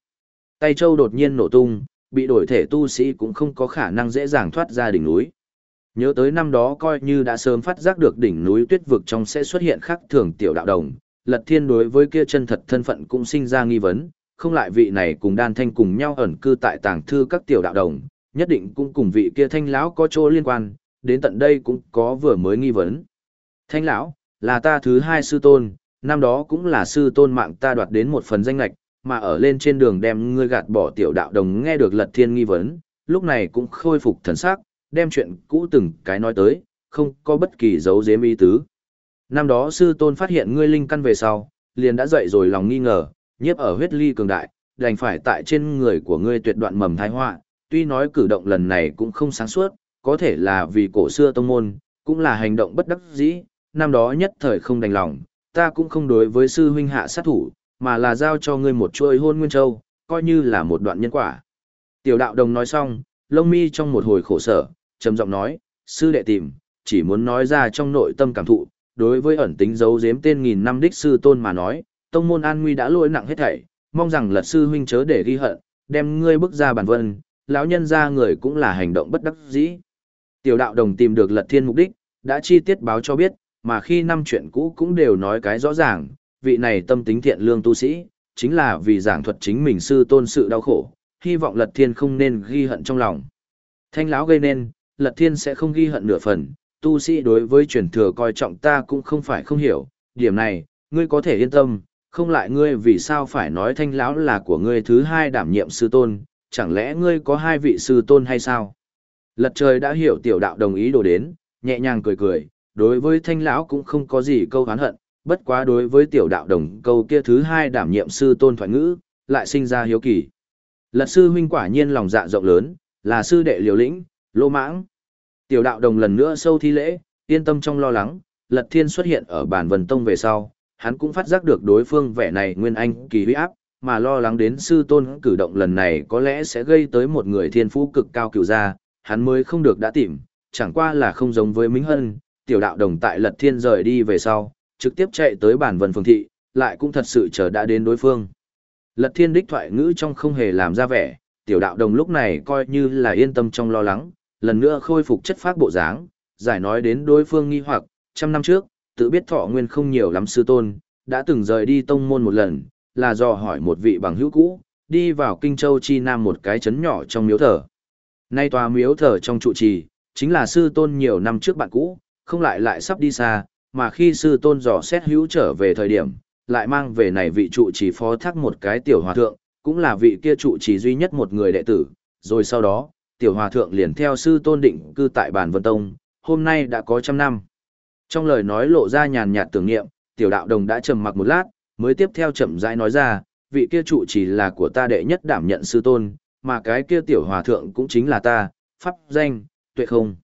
Tay châu đột nhiên nổ tung, bị đổi thể tu sĩ cũng không có khả năng dễ dàng thoát ra đỉnh núi. Nhớ tới năm đó coi như đã sớm phát giác được đỉnh núi tuyết vực trong sẽ xuất hiện khắc thường tiểu đạo đồng, Lật Thiên đối với kia chân thật thân phận cũng sinh ra nghi vấn, không lại vị này cùng đan thanh cùng nhau ẩn cư tại tàng thư các tiểu đạo đồng, nhất định cũng cùng vị kia thanh lão có chỗ liên quan, đến tận đây cũng có vừa mới nghi vấn. Thanh lão, là ta thứ hai sư tôn, năm đó cũng là sư tôn mạng ta đoạt đến một phần danh lạch, mà ở lên trên đường đem ngươi gạt bỏ tiểu đạo đồng nghe được lật thiên nghi vấn, lúc này cũng khôi phục thần sắc, đem chuyện cũ từng cái nói tới, không có bất kỳ dấu dếm ý tứ. Năm đó sư tôn phát hiện ngươi linh căn về sau, liền đã dậy rồi lòng nghi ngờ, nhiếp ở huyết ly cường đại, đành phải tại trên người của ngươi tuyệt đoạn mầm thái họa, tuy nói cử động lần này cũng không sáng suốt, có thể là vì cổ xưa tông môn, cũng là hành động bất đắc dĩ, năm đó nhất thời không đành lòng, ta cũng không đối với sư huynh hạ sát thủ, mà là giao cho ngươi một chuôi hôn nguyên châu, coi như là một đoạn nhân quả. Tiểu đạo đồng nói xong, lông mi trong một hồi khổ sở, trầm giọng nói, sư đệ tìm, chỉ muốn nói ra trong nội tâm cảm thụ, đối với ẩn tính giấu giếm tên nghìn năm đích sư tôn mà nói, tông môn an nguy đã lỗi nặng hết thảy, mong rằng lật sư huynh chớ để ghi hận, đem ngươi bước ra bản vân, lão nhân ra người cũng là hành động bất đắc dĩ. Tiểu đạo đồng tìm được lật thiên mục đích, đã chi tiết báo cho biết, mà khi năm chuyện cũ cũng đều nói cái rõ ràng, vị này tâm tính thiện lương tu sĩ, chính là vì giảng thuật chính mình sư tôn sự đau khổ, hy vọng lật thiên không nên ghi hận trong lòng. Thanh lão gây nên, lật thiên sẽ không ghi hận nửa phần, tu sĩ đối với truyền thừa coi trọng ta cũng không phải không hiểu, điểm này, ngươi có thể yên tâm, không lại ngươi vì sao phải nói thanh lão là của ngươi thứ hai đảm nhiệm sư tôn, chẳng lẽ ngươi có hai vị sư tôn hay sao? Lật trời đã hiểu tiểu đạo đồng ý đồ đến, nhẹ nhàng cười cười, đối với thanh lão cũng không có gì câu hán hận, bất quá đối với tiểu đạo đồng câu kia thứ hai đảm nhiệm sư tôn thoại ngữ, lại sinh ra hiếu kỳ. Lật sư huynh quả nhiên lòng dạ rộng lớn, là sư đệ liều lĩnh, lô mãng. Tiểu đạo đồng lần nữa sâu thi lễ, yên tâm trong lo lắng, lật thiên xuất hiện ở bản vần tông về sau, hắn cũng phát giác được đối phương vẻ này nguyên anh kỳ huy áp, mà lo lắng đến sư tôn cử động lần này có lẽ sẽ gây tới một người thiên phú cực cao cửu gia, hắn mới không được đã tìm, chẳng qua là không giống với Minh Hân, tiểu đạo đồng tại lật thiên rời đi về sau, trực tiếp chạy tới bản Vân phường thị, lại cũng thật sự chờ đã đến đối phương. Lật thiên đích thoại ngữ trong không hề làm ra vẻ, tiểu đạo đồng lúc này coi như là yên tâm trong lo lắng, lần nữa khôi phục chất phác bộ dáng, giải nói đến đối phương nghi hoặc, trăm năm trước, tự biết thọ nguyên không nhiều lắm sư tôn, đã từng rời đi tông môn một lần, là do hỏi một vị bằng hữu cũ, đi vào Kinh Châu Chi Nam một cái chấn nhỏ trong miếu thờ. Nay tòa miếu thờ trong trụ trì, chính là sư tôn nhiều năm trước bạn cũ, không lại lại sắp đi xa, mà khi sư tôn dò xét hữu trở về thời điểm, lại mang về này vị trụ trì phó thác một cái tiểu hòa thượng, cũng là vị kia trụ trì duy nhất một người đệ tử, rồi sau đó, tiểu hòa thượng liền theo sư tôn định cư tại bản vân tông, hôm nay đã có trăm năm. Trong lời nói lộ ra nhàn nhạt tưởng niệm, tiểu đạo đồng đã trầm mặc một lát, mới tiếp theo chậm rãi nói ra, vị kia trụ trì là của ta đệ nhất đảm nhận sư tôn, mà cái kia tiểu hòa thượng cũng chính là ta, pháp danh, tuệ không.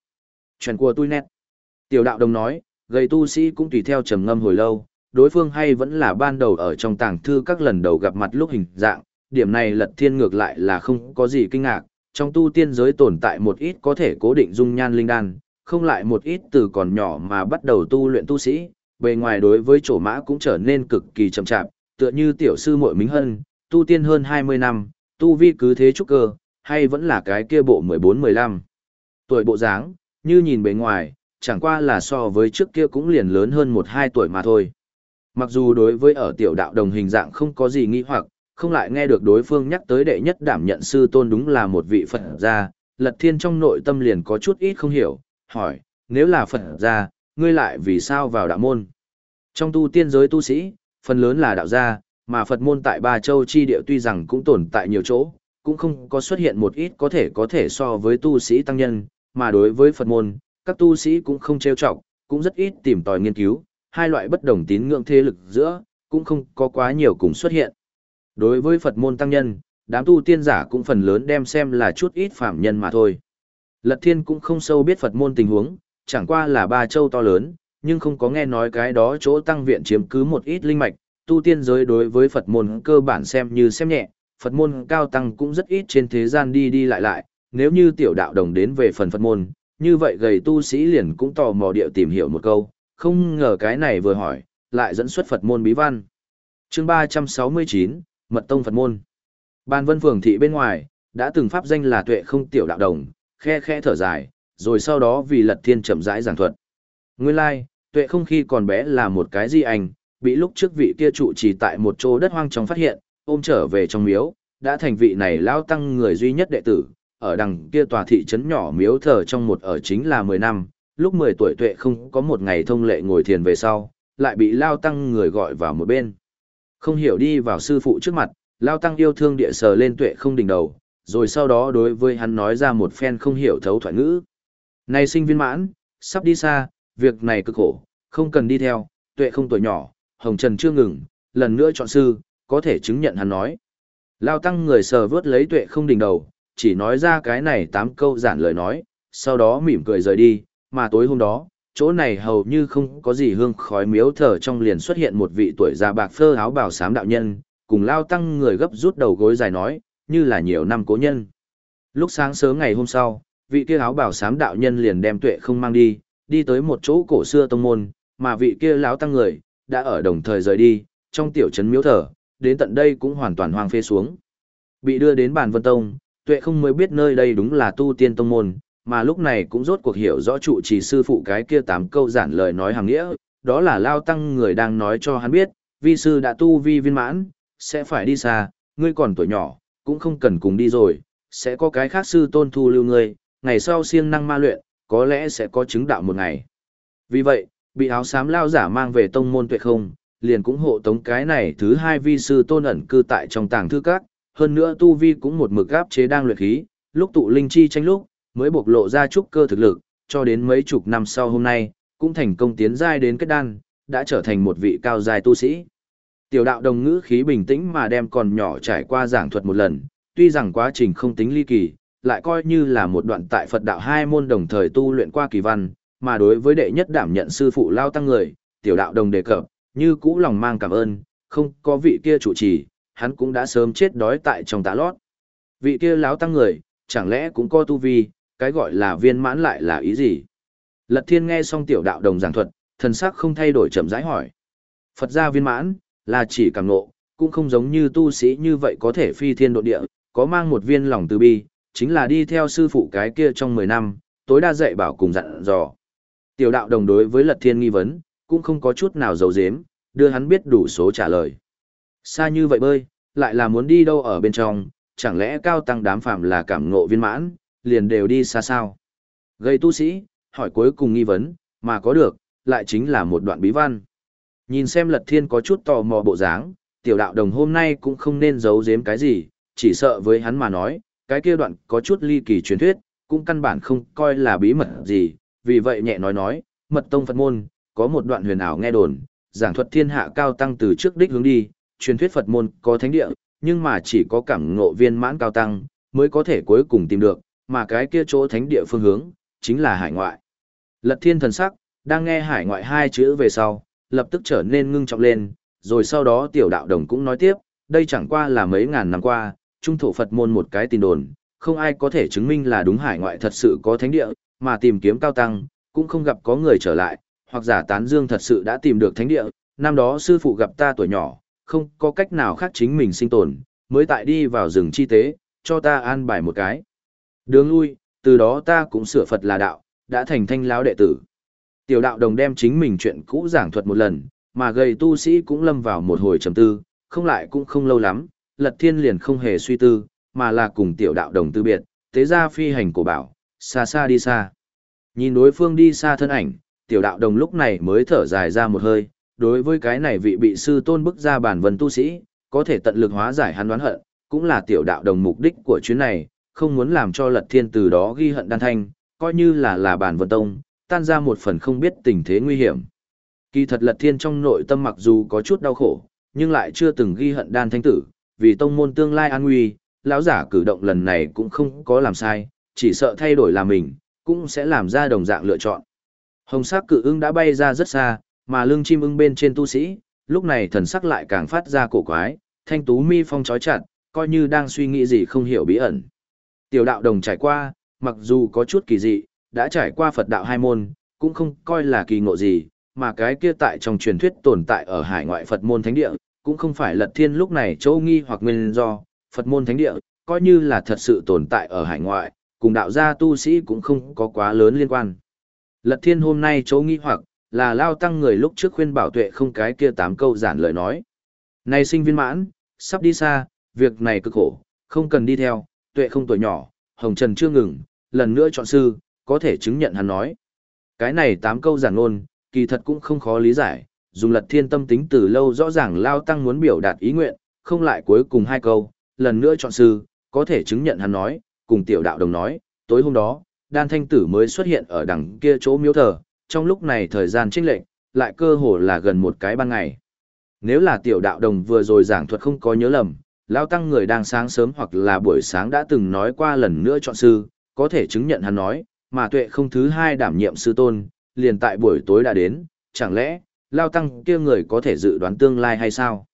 Chuyện của tôi nét. Tiểu đạo đồng nói, gầy tu sĩ cũng tùy theo trầm ngâm hồi lâu, đối phương hay vẫn là ban đầu ở trong tàng thư các lần đầu gặp mặt lúc hình dạng, điểm này lật thiên ngược lại là không có gì kinh ngạc, trong tu tiên giới tồn tại một ít có thể cố định dung nhan linh đan, không lại một ít từ còn nhỏ mà bắt đầu tu luyện tu sĩ, bề ngoài đối với chỗ mã cũng trở nên cực kỳ chậm chạp, tựa như tiểu sư muội Minh Hân, tu tiên hơn 20 năm, tu vi cứ thế trúc cơ, hay vẫn là cái kia bộ 14-15. Tuổi bộ dáng, như nhìn bề ngoài, chẳng qua là so với trước kia cũng liền lớn hơn 1-2 tuổi mà thôi. Mặc dù đối với ở tiểu đạo đồng hình dạng không có gì nghi hoặc, không lại nghe được đối phương nhắc tới đệ nhất đảm nhận sư tôn đúng là một vị Phật gia, Lật Thiên trong nội tâm liền có chút ít không hiểu, hỏi, nếu là Phật gia, ngươi lại vì sao vào đạo môn? Trong tu tiên giới tu sĩ, phần lớn là đạo gia, mà Phật môn tại Ba Châu chi địa tuy rằng cũng tồn tại nhiều chỗ, cũng không có xuất hiện một ít có thể có thể so với tu sĩ tăng nhân, mà đối với Phật môn, các tu sĩ cũng không trêu chọc, cũng rất ít tìm tòi nghiên cứu, hai loại bất đồng tín ngưỡng thế lực giữa, cũng không có quá nhiều cùng xuất hiện. Đối với Phật môn tăng nhân, đám tu tiên giả cũng phần lớn đem xem là chút ít phạm nhân mà thôi. Lật Thiên cũng không sâu biết Phật môn tình huống, chẳng qua là ba châu to lớn, nhưng không có nghe nói cái đó chỗ tăng viện chiếm cứ một ít linh mạch, tu tiên giới đối với Phật môn cơ bản xem như xem nhẹ, Phật môn cao tăng cũng rất ít trên thế gian đi đi lại lại, nếu như tiểu đạo đồng đến về phần Phật môn, như vậy gầy tu sĩ liền cũng tò mò điệu tìm hiểu một câu, không ngờ cái này vừa hỏi, lại dẫn xuất Phật môn bí văn. chương 369, Mật Tông Phật môn. Ban vân phường thị bên ngoài, đã từng pháp danh là tuệ không tiểu đạo đồng, khe khe thở dài, rồi sau đó vì lật thiên chậm rãi giảng thuật. Nguyên lai, like, tuệ không khi còn bé là một cái di ảnh, bị lúc trước vị kia trụ trì tại một chỗ đất hoang trong phát hiện, ôm trở về trong miếu, đã thành vị này lao tăng người duy nhất đệ tử, ở đằng kia tòa thị trấn nhỏ miếu thờ trong một ở chính là 10 năm, lúc 10 tuổi tuệ không có một ngày thông lệ ngồi thiền về sau, lại bị lao tăng người gọi vào một bên. Không hiểu đi vào sư phụ trước mặt, lao tăng yêu thương địa sờ lên tuệ không đỉnh đầu, rồi sau đó đối với hắn nói ra một phen không hiểu thấu thoại ngữ. Này sinh viên mãn, sắp đi xa, việc này cực khổ, không cần đi theo, tuệ không tuổi nhỏ, hồng trần chưa ngừng, lần nữa chọn sư, có thể chứng nhận hắn nói. Lao tăng người sờ vớt lấy tuệ không đỉnh đầu, chỉ nói ra cái này tám câu giản lời nói, sau đó mỉm cười rời đi, mà tối hôm đó, chỗ này hầu như không có gì hương khói miếu thở trong liền xuất hiện một vị tuổi già bạc phơ áo bào xám đạo nhân, cùng lao tăng người gấp rút đầu gối dài nói, như là nhiều năm cố nhân. Lúc sáng sớm ngày hôm sau, vị kia áo bào xám đạo nhân liền đem tuệ không mang đi, đi tới một chỗ cổ xưa tông môn, mà vị kia lão tăng người, đã ở đồng thời rời đi, trong tiểu trấn miếu thở đến tận đây cũng hoàn toàn hoang phế xuống. Bị đưa đến bàn vân tông, tuệ không mới biết nơi đây đúng là tu tiên tông môn, mà lúc này cũng rốt cuộc hiểu rõ trụ trì sư phụ cái kia tám câu giản lời nói hàng nghĩa, đó là lao tăng người đang nói cho hắn biết, vi sư đã tu vi viên mãn, sẽ phải đi xa, ngươi còn tuổi nhỏ, cũng không cần cùng đi rồi, sẽ có cái khác sư tôn thu lưu ngươi, ngày sau siêng năng ma luyện, có lẽ sẽ có chứng đạo một ngày. Vì vậy, bị áo xám lao giả mang về tông môn tuệ không, liền cũng hộ tống cái này thứ hai vi sư tôn ẩn cư tại trong tàng thư các, hơn nữa tu vi cũng một mực gáp chế đang luyện khí, lúc tụ linh chi tranh lúc, mới bộc lộ ra chút cơ thực lực, cho đến mấy chục năm sau hôm nay, cũng thành công tiến giai đến kết đan, đã trở thành một vị cao giai tu sĩ. Tiểu đạo đồng ngữ khí bình tĩnh mà đem còn nhỏ trải qua giảng thuật một lần, tuy rằng quá trình không tính ly kỳ, lại coi như là một đoạn tại Phật đạo hai môn đồng thời tu luyện qua kỳ văn, mà đối với đệ nhất đảm nhận sư phụ lao tăng người, tiểu đạo đồng đề cập, như cũ lòng mang cảm ơn, không có vị kia chủ trì, hắn cũng đã sớm chết đói tại trong tá lót. Vị kia láo tăng người, chẳng lẽ cũng có tu vi, cái gọi là viên mãn lại là ý gì? Lật thiên nghe xong tiểu đạo đồng giảng thuật, thần sắc không thay đổi chậm rãi hỏi. Phật gia viên mãn, là chỉ cảm ngộ, cũng không giống như tu sĩ như vậy có thể phi thiên độ địa, có mang một viên lòng từ bi, chính là đi theo sư phụ cái kia trong 10 năm, tối đa dạy bảo cùng dặn dò. Tiểu đạo đồng đối với lật thiên nghi vấn, cũng không có chút nào giấu giếm, đưa hắn biết đủ số trả lời. Xa như vậy bơi, lại là muốn đi đâu ở bên trong, chẳng lẽ cao tăng đám phạm là cảm ngộ viên mãn, liền đều đi xa sao. Gây tu sĩ, hỏi cuối cùng nghi vấn, mà có được, lại chính là một đoạn bí văn. Nhìn xem lật thiên có chút tò mò bộ dáng, tiểu đạo đồng hôm nay cũng không nên giấu giếm cái gì, chỉ sợ với hắn mà nói, cái kia đoạn có chút ly kỳ truyền thuyết, cũng căn bản không coi là bí mật gì, vì vậy nhẹ nói nói, mật tông Phật môn, có một đoạn huyền ảo nghe đồn, giảng thuật thiên hạ cao tăng từ trước đích hướng đi, truyền thuyết Phật môn có thánh địa, nhưng mà chỉ có cảm ngộ viên mãn cao tăng, mới có thể cuối cùng tìm được, mà cái kia chỗ thánh địa phương hướng, chính là hải ngoại. Lật thiên thần sắc, đang nghe hải ngoại hai chữ về sau, lập tức trở nên ngưng trọng lên, rồi sau đó tiểu đạo đồng cũng nói tiếp, đây chẳng qua là mấy ngàn năm qua, trung thổ Phật môn một cái tin đồn, không ai có thể chứng minh là đúng hải ngoại thật sự có thánh địa, mà tìm kiếm cao tăng, cũng không gặp có người trở lại, hoặc giả tán dương thật sự đã tìm được thánh địa, năm đó sư phụ gặp ta tuổi nhỏ, không có cách nào khác chính mình sinh tồn, mới tại đi vào rừng chi tế, cho ta an bài một cái. Đường lui, từ đó ta cũng sửa Phật là đạo, đã thành thanh lão đệ tử. Tiểu đạo đồng đem chính mình chuyện cũ giảng thuật một lần, mà gầy tu sĩ cũng lâm vào một hồi trầm tư, không lại cũng không lâu lắm, lật thiên liền không hề suy tư, mà là cùng tiểu đạo đồng tư biệt, tế ra phi hành cổ bảo, xa xa đi xa. Nhìn đối phương đi xa thân ảnh, tiểu đạo đồng lúc này mới thở dài ra một hơi, đối với cái này vị bị sư tôn bức ra bản vân tu sĩ, có thể tận lực hóa giải hắn đoán hận, cũng là tiểu đạo đồng mục đích của chuyến này, không muốn làm cho lật thiên từ đó ghi hận đan thanh, coi như là là bản vân tông, tan ra một phần không biết tình thế nguy hiểm. Kỳ thật lật thiên trong nội tâm mặc dù có chút đau khổ, nhưng lại chưa từng ghi hận đan thanh tử, vì tông môn tương lai an nguy, lão giả cử động lần này cũng không có làm sai, chỉ sợ thay đổi là mình, cũng sẽ làm ra đồng dạng lựa chọn. Hồng sắc cự ưng đã bay ra rất xa, mà lưng chim ưng bên trên tu sĩ, lúc này thần sắc lại càng phát ra cổ quái, thanh tú mi phong chói chặt, coi như đang suy nghĩ gì không hiểu bí ẩn. Tiểu đạo đồng trải qua, mặc dù có chút kỳ dị, đã trải qua Phật đạo hai môn, cũng không coi là kỳ ngộ gì, mà cái kia tại trong truyền thuyết tồn tại ở hải ngoại Phật môn thánh địa, cũng không phải lật thiên lúc này châu nghi hoặc nguyên do, Phật môn thánh địa, coi như là thật sự tồn tại ở hải ngoại, cùng đạo gia tu sĩ cũng không có quá lớn liên quan. Lật thiên hôm nay châu nghi hoặc, là lao tăng người lúc trước khuyên bảo tuệ không cái kia tám câu giản lời nói. Này sinh viên mãn, sắp đi xa, việc này cực khổ, không cần đi theo, tuệ không tuổi nhỏ, hồng trần chưa ngừng, lần nữa chọn sư, có thể chứng nhận hắn nói. Cái này tám câu giản ngôn, kỳ thật cũng không khó lý giải, dùng lật thiên tâm tính từ lâu rõ ràng lao tăng muốn biểu đạt ý nguyện, không lại cuối cùng hai câu, lần nữa chọn sư, có thể chứng nhận hắn nói, cùng tiểu đạo đồng nói, tối hôm đó, đan thanh tử mới xuất hiện ở đằng kia chỗ miếu thờ, trong lúc này thời gian trinh lệnh, lại cơ hồ là gần một cái ban ngày. Nếu là tiểu đạo đồng vừa rồi giảng thuật không có nhớ lầm, lao tăng người đang sáng sớm hoặc là buổi sáng đã từng nói qua lần nữa chọn sư, có thể chứng nhận hắn nói, mà tuệ không thứ hai đảm nhiệm sư tôn, liền tại buổi tối đã đến, chẳng lẽ, lao tăng kia người có thể dự đoán tương lai hay sao?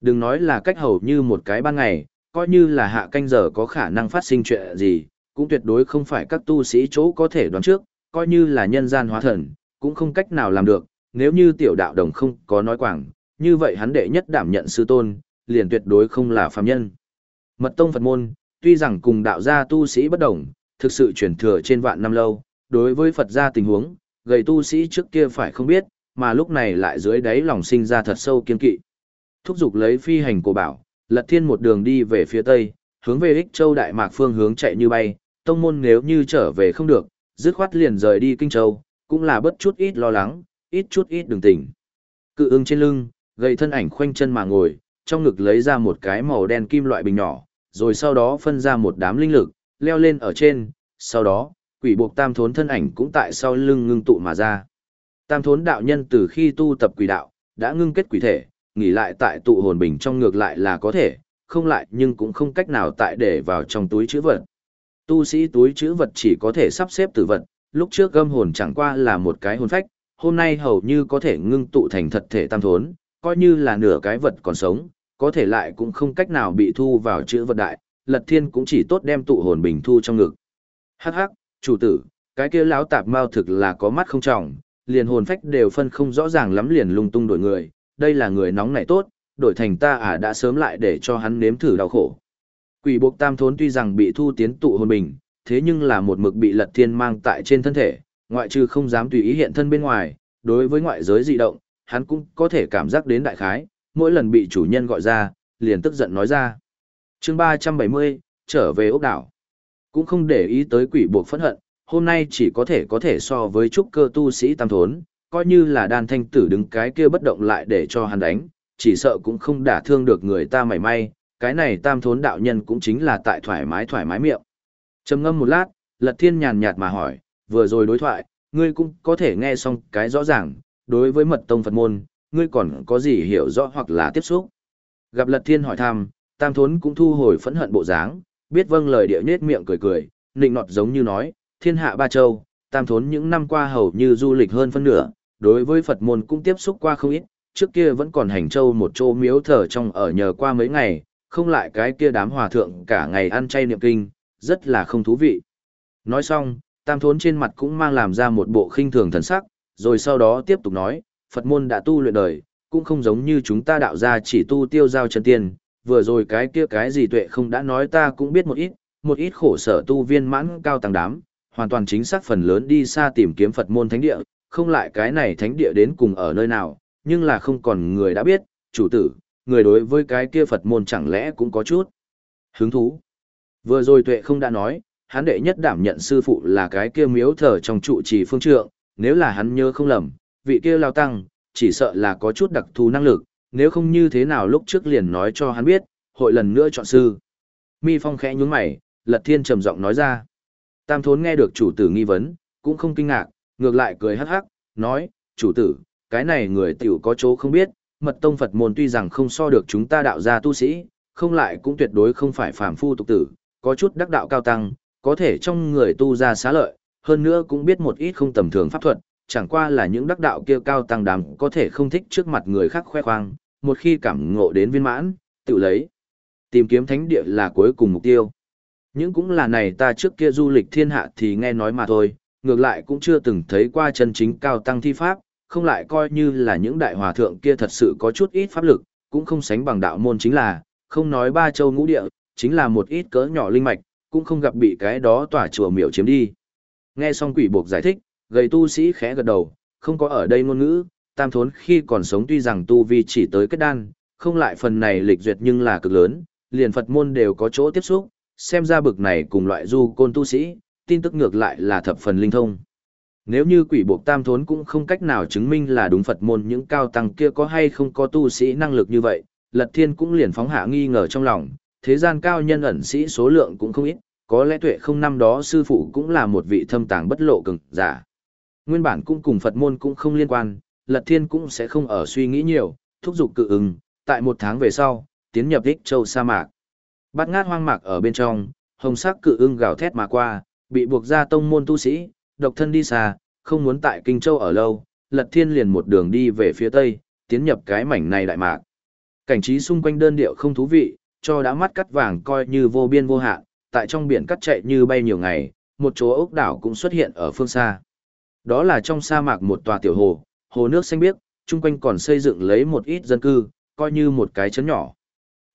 Đừng nói là cách hầu như một cái ban ngày, coi như là hạ canh giờ có khả năng phát sinh chuyện gì, cũng tuyệt đối không phải các tu sĩ chỗ có thể đoán trước, coi như là nhân gian hóa thần, cũng không cách nào làm được, nếu như tiểu đạo đồng không có nói quảng, như vậy hắn đệ nhất đảm nhận sư tôn, liền tuyệt đối không là phàm nhân. Mật tông Phật môn, tuy rằng cùng đạo gia tu sĩ bất đồng, thực sự truyền thừa trên vạn năm lâu, đối với Phật gia tình huống, gầy tu sĩ trước kia phải không biết, mà lúc này lại dưới đáy lòng sinh ra thật sâu kiên kỵ. Thúc giục lấy phi hành của bảo, Lật Thiên một đường đi về phía tây, hướng về Ích Châu Đại Mạc phương hướng chạy như bay, tông môn nếu như trở về không được, dứt khoát liền rời đi Kinh Châu, cũng là bất chút ít lo lắng, ít chút ít đường tỉnh Cự ưng trên lưng, gầy thân ảnh khoanh chân mà ngồi, trong ngực lấy ra một cái màu đen kim loại bình nhỏ, rồi sau đó phân ra một đám linh lực, leo lên ở trên, sau đó, quỷ buộc tam thốn thân ảnh cũng tại sau lưng ngưng tụ mà ra. Tam thốn đạo nhân từ khi tu tập quỷ đạo, đã ngưng kết quỷ thể, nghỉ lại tại tụ hồn bình trong ngược lại là có thể, không lại nhưng cũng không cách nào tại để vào trong túi chữ vật. Tu sĩ túi chữ vật chỉ có thể sắp xếp tử vật, lúc trước gâm hồn chẳng qua là một cái hồn phách, hôm nay hầu như có thể ngưng tụ thành thật thể tam thốn, coi như là nửa cái vật còn sống, có thể lại cũng không cách nào bị thu vào chữ vật đại, lật thiên cũng chỉ tốt đem tụ hồn bình thu trong ngực. Hắc hắc, chủ tử, cái kia lão tạp mao thực là có mắt không trọng, liền hồn phách đều phân không rõ ràng lắm liền lung tung đổi người, đây là người nóng này tốt, đổi thành ta à đã sớm lại để cho hắn nếm thử đau khổ. Quỷ buộc tam thốn tuy rằng bị thu tiến tụ hồn bình, thế nhưng là một mực bị lật thiên mang tại trên thân thể, ngoại trừ không dám tùy ý hiện thân bên ngoài, đối với ngoại giới dị động, hắn cũng có thể cảm giác đến đại khái, mỗi lần bị chủ nhân gọi ra, liền tức giận nói ra. chương 370, trở về ốc đảo. Cũng không để ý tới quỷ buộc phẫn hận, hôm nay chỉ có thể có thể so với trúc cơ tu sĩ tam thốn, coi như là đàn thanh tử đứng cái kia bất động lại để cho hắn đánh, chỉ sợ cũng không đả thương được người ta mảy may, cái này tam thốn đạo nhân cũng chính là tại thoải mái thoải mái miệng. trầm ngâm một lát, lật thiên nhàn nhạt mà hỏi, vừa rồi đối thoại, ngươi cũng có thể nghe xong cái rõ ràng, đối với mật tông Phật môn, ngươi còn có gì hiểu rõ hoặc là tiếp xúc. Gặp Lật Thiên hỏi thăm, Tam Thốn cũng thu hồi phẫn hận bộ dáng, biết vâng lời địa nết miệng cười cười, nịnh nọt giống như nói, thiên hạ ba châu, Tam Thốn những năm qua hầu như du lịch hơn phân nửa, đối với Phật môn cũng tiếp xúc qua không ít, trước kia vẫn còn hành châu một chỗ miếu thờ trong ở nhờ qua mấy ngày, không lại cái kia đám hòa thượng cả ngày ăn chay niệm kinh, rất là không thú vị. Nói xong, tam thốn trên mặt cũng mang làm ra một bộ khinh thường thần sắc, rồi sau đó tiếp tục nói, Phật môn đã tu luyện đời, cũng không giống như chúng ta đạo gia chỉ tu tiêu giao chân tiên, vừa rồi cái kia cái gì tuệ không đã nói ta cũng biết một ít, một ít khổ sở tu viên mãn cao tăng đám, hoàn toàn chính xác phần lớn đi xa tìm kiếm Phật môn thánh địa, không lại cái này thánh địa đến cùng ở nơi nào, nhưng là không còn người đã biết, chủ tử, người đối với cái kia Phật môn chẳng lẽ cũng có chút hứng thú. Vừa rồi tuệ không đã nói, hắn đệ nhất đảm nhận sư phụ là cái kia miếu thờ trong trụ trì phương trượng, nếu là hắn nhớ không lầm, vị kia lao tăng, chỉ sợ là có chút đặc thù năng lực, nếu không như thế nào lúc trước liền nói cho hắn biết, hội lần nữa chọn sư. Mi Phong khẽ nhướng mày, Lật Thiên trầm giọng nói ra. Tam Thốn nghe được chủ tử nghi vấn, cũng không kinh ngạc, ngược lại cười hắc hắc, nói, chủ tử, cái này người tiểu có chỗ không biết, mật tông Phật môn tuy rằng không so được chúng ta đạo gia tu sĩ, không lại cũng tuyệt đối không phải phàm phu tục tử, có chút đắc đạo cao tăng, có thể trong người tu ra xá lợi, hơn nữa cũng biết một ít không tầm thường pháp thuật, chẳng qua là những đắc đạo kia cao tăng đám có thể không thích trước mặt người khác khoe khoang, một khi cảm ngộ đến viên mãn, tự lấy. Tìm kiếm thánh địa là cuối cùng mục tiêu. Những cũng là này ta trước kia du lịch thiên hạ thì nghe nói mà thôi, ngược lại cũng chưa từng thấy qua chân chính cao tăng thi pháp, không lại coi như là những đại hòa thượng kia thật sự có chút ít pháp lực, cũng không sánh bằng đạo môn chính là, không nói ba châu ngũ địa, chính là một ít cỡ nhỏ linh mạch, cũng không gặp bị cái đó tỏa chùa miểu chiếm đi. Nghe xong quỷ buộc giải thích, gầy tu sĩ khẽ gật đầu, không có ở đây ngôn ngữ, tam thốn khi còn sống tuy rằng tu vi chỉ tới kết đan, không lại phần này lịch duyệt nhưng là cực lớn, liền Phật môn đều có chỗ tiếp xúc, xem ra bực này cùng loại du côn tu sĩ, tin tức ngược lại là thập phần linh thông. Nếu như quỷ buộc tam thốn cũng không cách nào chứng minh là đúng Phật môn những cao tăng kia có hay không có tu sĩ năng lực như vậy, Lật Thiên cũng liền phóng hạ nghi ngờ trong lòng, thế gian cao nhân ẩn sĩ số lượng cũng không ít, có lẽ tuệ không năm đó sư phụ cũng là một vị thâm tàng bất lộ cực giả. Nguyên bản cũng cùng Phật môn cũng không liên quan, Lật Thiên cũng sẽ không ở suy nghĩ nhiều, thúc giục cự ứng, tại một tháng về sau, tiến nhập Ích Châu sa mạc. Bát ngát hoang mạc ở bên trong, hồng sắc cự ưng gào thét mà qua, bị buộc ra tông môn tu sĩ, độc thân đi xa, không muốn tại Kinh Châu ở lâu, Lật Thiên liền một đường đi về phía tây, tiến nhập cái mảnh này đại mạc. Cảnh trí xung quanh đơn điệu không thú vị, cho đã mắt cắt vàng coi như vô biên vô hạn, tại trong biển cắt chạy như bay nhiều ngày, một chỗ ốc đảo cũng xuất hiện ở phương xa. Đó là trong sa mạc một tòa tiểu hồ, hồ nước xanh biếc, chung quanh còn xây dựng lấy một ít dân cư, coi như một cái chấn nhỏ.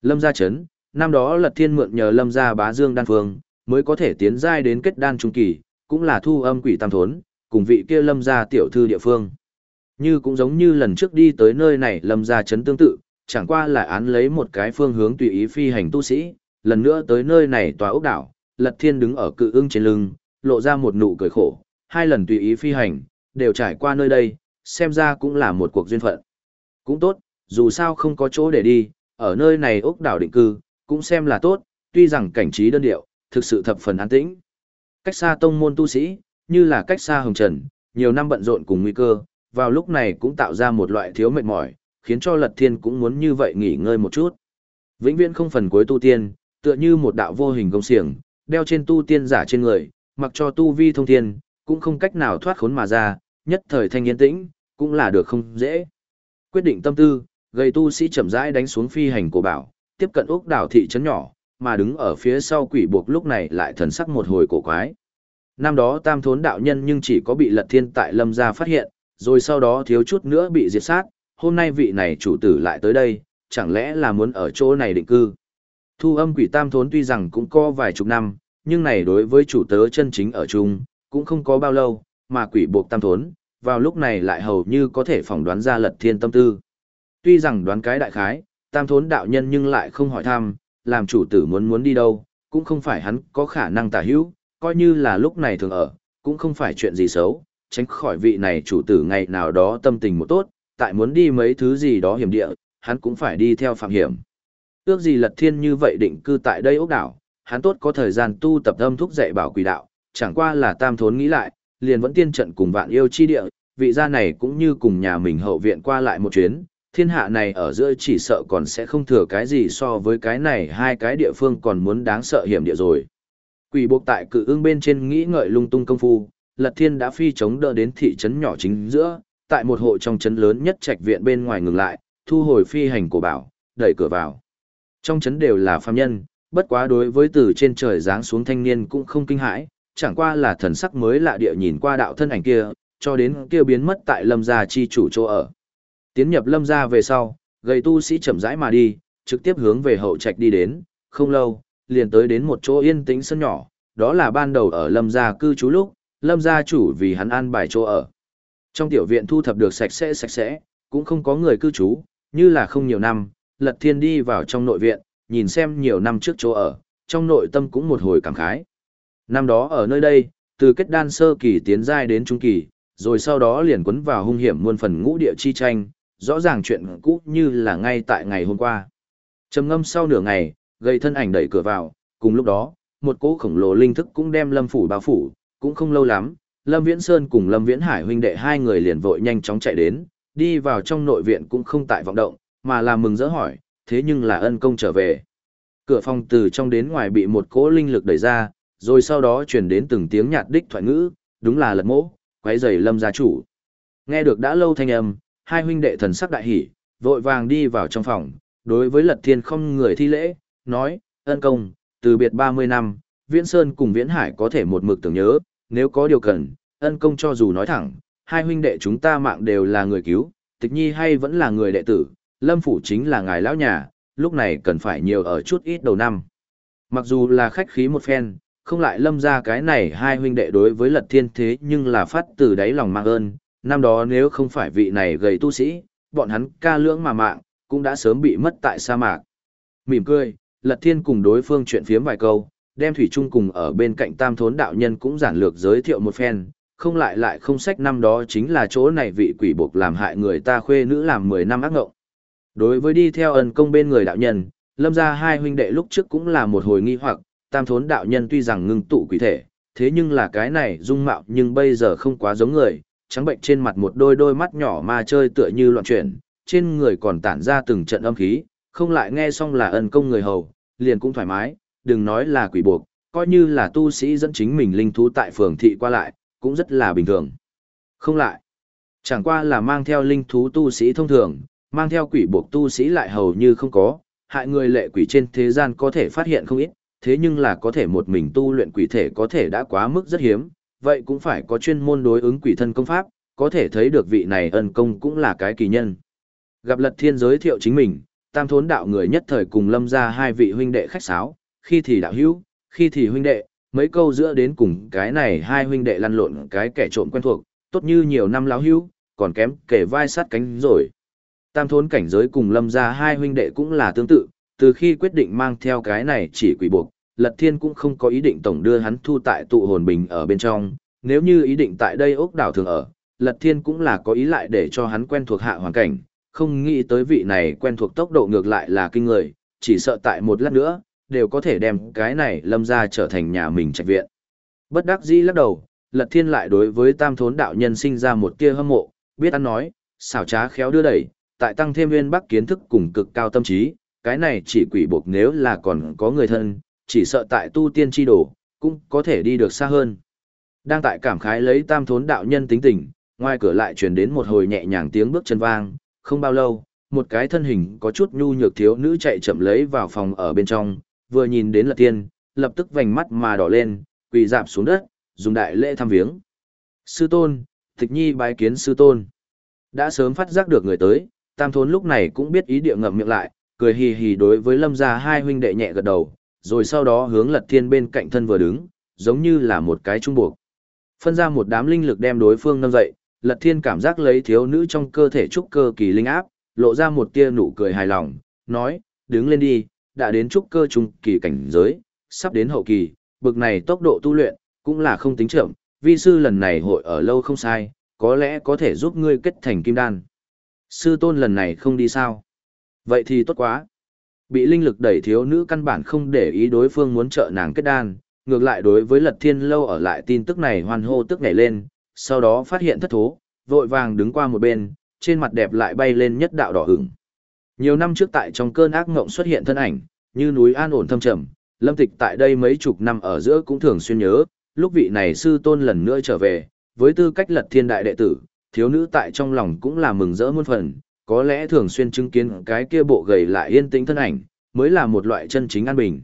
Lâm gia chấn, năm đó Lật Thiên mượn nhờ Lâm gia bá dương đan phương, mới có thể tiến giai đến kết đan trung kỳ, cũng là thu âm quỷ tam thốn, cùng vị kia Lâm gia tiểu thư địa phương. Như cũng giống như lần trước đi tới nơi này Lâm gia chấn tương tự, chẳng qua là án lấy một cái phương hướng tùy ý phi hành tu sĩ, lần nữa tới nơi này tòa ốc đảo, Lật Thiên đứng ở cự ưng trên lưng, lộ ra một nụ cười khổ, hai lần tùy ý phi hành, đều trải qua nơi đây, xem ra cũng là một cuộc duyên phận. Cũng tốt, dù sao không có chỗ để đi, ở nơi này ốc đảo định cư, cũng xem là tốt, tuy rằng cảnh trí đơn điệu, thực sự thập phần an tĩnh. Cách xa tông môn tu sĩ, như là cách xa hồng trần, nhiều năm bận rộn cùng nguy cơ, vào lúc này cũng tạo ra một loại thiếu mệt mỏi, khiến cho Lật Thiên cũng muốn như vậy nghỉ ngơi một chút. Vĩnh viễn không phần cuối tu tiên, tựa như một đạo vô hình công xiềng, đeo trên tu tiên giả trên người, mặc cho tu vi thông thiên, cũng không cách nào thoát khốn mà ra, nhất thời thanh yên tĩnh, cũng là được không dễ. Quyết định tâm tư, gây tu sĩ chậm rãi đánh xuống phi hành của bảo, tiếp cận ốc đảo thị trấn nhỏ, mà đứng ở phía sau quỷ buộc lúc này lại thần sắc một hồi cổ quái. Năm đó tam thốn đạo nhân nhưng chỉ có bị lật thiên tại lâm gia phát hiện, rồi sau đó thiếu chút nữa bị diệt sát, hôm nay vị này chủ tử lại tới đây, chẳng lẽ là muốn ở chỗ này định cư. Thu âm quỷ tam thốn tuy rằng cũng có vài chục năm, nhưng này đối với chủ tớ chân chính ở chung, cũng không có bao lâu, mà quỷ buộc tam thốn, vào lúc này lại hầu như có thể phỏng đoán ra lật thiên tâm tư. Tuy rằng đoán cái đại khái, tam thốn đạo nhân nhưng lại không hỏi thăm, làm chủ tử muốn muốn đi đâu, cũng không phải hắn có khả năng tả hữu, coi như là lúc này thường ở, cũng không phải chuyện gì xấu, tránh khỏi vị này chủ tử ngày nào đó tâm tình một tốt, tại muốn đi mấy thứ gì đó hiểm địa, hắn cũng phải đi theo phạm hiểm. Ước gì lật thiên như vậy định cư tại đây ốc đảo, hắn tốt có thời gian tu tập âm thúc dạy bảo quỷ đạo, chẳng qua là tam thốn nghĩ lại, liền vẫn tiên trận cùng vạn yêu chi địa, vị gia này cũng như cùng nhà mình hậu viện qua lại một chuyến, thiên hạ này ở giữa chỉ sợ còn sẽ không thừa cái gì so với cái này hai cái địa phương còn muốn đáng sợ hiểm địa rồi. Quỷ buộc tại cự ương bên trên nghĩ ngợi lung tung công phu, Lật Thiên đã phi chống đỡ đến thị trấn nhỏ chính giữa, tại một hộ trong trấn lớn nhất trạch viện bên ngoài ngừng lại, thu hồi phi hành của bảo, đẩy cửa vào. Trong trấn đều là phàm nhân, bất quá đối với từ trên trời giáng xuống thanh niên cũng không kinh hãi, chẳng qua là thần sắc mới lạ địa nhìn qua đạo thân ảnh kia, cho đến kia biến mất tại lâm gia chi chủ chỗ ở. Tiến nhập lâm gia về sau, gầy tu sĩ chậm rãi mà đi, trực tiếp hướng về hậu trạch đi đến, không lâu, liền tới đến một chỗ yên tĩnh sân nhỏ, đó là ban đầu ở lâm gia cư trú lúc, lâm gia chủ vì hắn an bài chỗ ở. Trong tiểu viện thu thập được sạch sẽ sạch sẽ, cũng không có người cư trú, như là không nhiều năm, lật thiên đi vào trong nội viện, nhìn xem nhiều năm trước chỗ ở, trong nội tâm cũng một hồi cảm khái. Năm đó ở nơi đây, từ kết đan sơ kỳ tiến giai đến trung kỳ, rồi sau đó liền quấn vào hung hiểm muôn phần ngũ địa chi tranh, rõ ràng chuyện cũ như là ngay tại ngày hôm qua. Trầm ngâm sau nửa ngày, gây thân ảnh đẩy cửa vào, cùng lúc đó, một cỗ khổng lồ linh thức cũng đem Lâm phủ bao phủ, cũng không lâu lắm, Lâm Viễn Sơn cùng Lâm Viễn Hải huynh đệ hai người liền vội nhanh chóng chạy đến, đi vào trong nội viện cũng không tại vọng động, mà là mừng rỡ hỏi, thế nhưng là ân công trở về. Cửa phòng từ trong đến ngoài bị một cỗ linh lực đẩy ra, rồi sau đó truyền đến từng tiếng nhạt đích thoại ngữ, đúng là lật mỗ, quấy rầy Lâm gia chủ. Nghe được đã lâu thanh âm, hai huynh đệ thần sắc đại hỉ, vội vàng đi vào trong phòng, đối với Lật Thiên không người thi lễ, nói, ân công, từ biệt 30 năm, Viễn Sơn cùng Viễn Hải có thể một mực tưởng nhớ, nếu có điều cần, ân công cho dù nói thẳng, hai huynh đệ chúng ta mạng đều là người cứu, tịch nhi hay vẫn là người đệ tử, lâm phủ chính là ngài lão nhà, lúc này cần phải nhiều ở chút ít đầu năm. Mặc dù là khách khí một phen, không lại lâm ra cái này hai huynh đệ đối với lật thiên thế nhưng là phát từ đáy lòng mang ơn, năm đó nếu không phải vị này gầy tu sĩ, bọn hắn ca lưỡng mà mạng, cũng đã sớm bị mất tại sa mạc. Mỉm cười, lật thiên cùng đối phương chuyện phiếm vài câu, đem thủy chung cùng ở bên cạnh tam thốn đạo nhân cũng giản lược giới thiệu một phen, không lại lại không sách năm đó chính là chỗ này vị quỷ buộc làm hại người ta khuê nữ làm 10 năm ác ngộng. Đối với đi theo ân công bên người đạo nhân, lâm ra hai huynh đệ lúc trước cũng là một hồi nghi hoặc, tam thốn đạo nhân tuy rằng ngưng tụ quỷ thể, thế nhưng là cái này dung mạo nhưng bây giờ không quá giống người, trắng bệnh trên mặt một đôi đôi mắt nhỏ ma chơi tựa như loạn chuyển, trên người còn tản ra từng trận âm khí, không lại nghe xong là ân công người hầu, liền cũng thoải mái, đừng nói là quỷ buộc, coi như là tu sĩ dẫn chính mình linh thú tại phường thị qua lại, cũng rất là bình thường. Không lại, chẳng qua là mang theo linh thú tu sĩ thông thường, mang theo quỷ buộc tu sĩ lại hầu như không có, hại người lệ quỷ trên thế gian có thể phát hiện không ít, thế nhưng là có thể một mình tu luyện quỷ thể có thể đã quá mức rất hiếm, vậy cũng phải có chuyên môn đối ứng quỷ thân công pháp, có thể thấy được vị này ân công cũng là cái kỳ nhân. Gặp lật thiên giới thiệu chính mình, tam thốn đạo người nhất thời cùng lâm ra hai vị huynh đệ khách sáo, khi thì đạo hữu, khi thì huynh đệ, mấy câu giữa đến cùng cái này hai huynh đệ lăn lộn cái kẻ trộm quen thuộc, tốt như nhiều năm láo hữu, còn kém kể vai sát cánh rồi. Tam thốn cảnh giới cùng lâm ra hai huynh đệ cũng là tương tự, từ khi quyết định mang theo cái này chỉ quỷ buộc, Lật Thiên cũng không có ý định tổng đưa hắn thu tại tụ hồn bình ở bên trong, nếu như ý định tại đây ốc đảo thường ở, Lật Thiên cũng là có ý lại để cho hắn quen thuộc hạ hoàn cảnh, không nghĩ tới vị này quen thuộc tốc độ ngược lại là kinh người, chỉ sợ tại một lát nữa, đều có thể đem cái này lâm ra trở thành nhà mình trạch viện. Bất đắc dĩ lắc đầu, Lật Thiên lại đối với tam thốn đạo nhân sinh ra một tia hâm mộ, biết ăn nói, xảo trá khéo đưa đẩy, tại tăng thêm nguyên bắc kiến thức cùng cực cao tâm trí, cái này chỉ quỷ buộc nếu là còn có người thân, chỉ sợ tại tu tiên chi đồ, cũng có thể đi được xa hơn. Đang tại cảm khái lấy tam thốn đạo nhân tính tình, ngoài cửa lại truyền đến một hồi nhẹ nhàng tiếng bước chân vang, không bao lâu, một cái thân hình có chút nhu nhược thiếu nữ chạy chậm lấy vào phòng ở bên trong, vừa nhìn đến lật tiên, lập tức vành mắt mà đỏ lên, quỳ dạp xuống đất, dùng đại lễ thăm viếng. Sư tôn, tịch nhi bái kiến sư tôn. Đã sớm phát giác được người tới, tam thốn lúc này cũng biết ý địa ngậm miệng lại, cười hì hì đối với lâm gia hai huynh đệ nhẹ gật đầu, rồi sau đó hướng lật thiên bên cạnh thân vừa đứng, giống như là một cái trung buộc. Phân ra một đám linh lực đem đối phương nâng dậy, lật thiên cảm giác lấy thiếu nữ trong cơ thể trúc cơ kỳ linh áp, lộ ra một tia nụ cười hài lòng, nói, đứng lên đi, đã đến trúc cơ trung kỳ cảnh giới, sắp đến hậu kỳ, bực này tốc độ tu luyện, cũng là không tính chậm, vi sư lần này hội ở lâu không sai, có lẽ có thể giúp ngươi kết thành kim đan. Sư tôn lần này không đi sao? Vậy thì tốt quá. Bị linh lực đẩy thiếu nữ căn bản không để ý đối phương muốn trợ nàng kết đan, ngược lại đối với lật thiên lâu ở lại tin tức này hoan hô tức nhảy lên, sau đó phát hiện thất thố, vội vàng đứng qua một bên, trên mặt đẹp lại bay lên nhất đạo đỏ hửng. Nhiều năm trước tại trong cơn ác ngộng xuất hiện thân ảnh, như núi an ổn thâm trầm, lâm tịch tại đây mấy chục năm ở giữa cũng thường xuyên nhớ, lúc vị này sư tôn lần nữa trở về, với tư cách lật thiên đại đệ tử, thiếu nữ tại trong lòng cũng là mừng rỡ muôn phần, có lẽ thường xuyên chứng kiến cái kia bộ gầy lại yên tĩnh thân ảnh, mới là một loại chân chính an bình.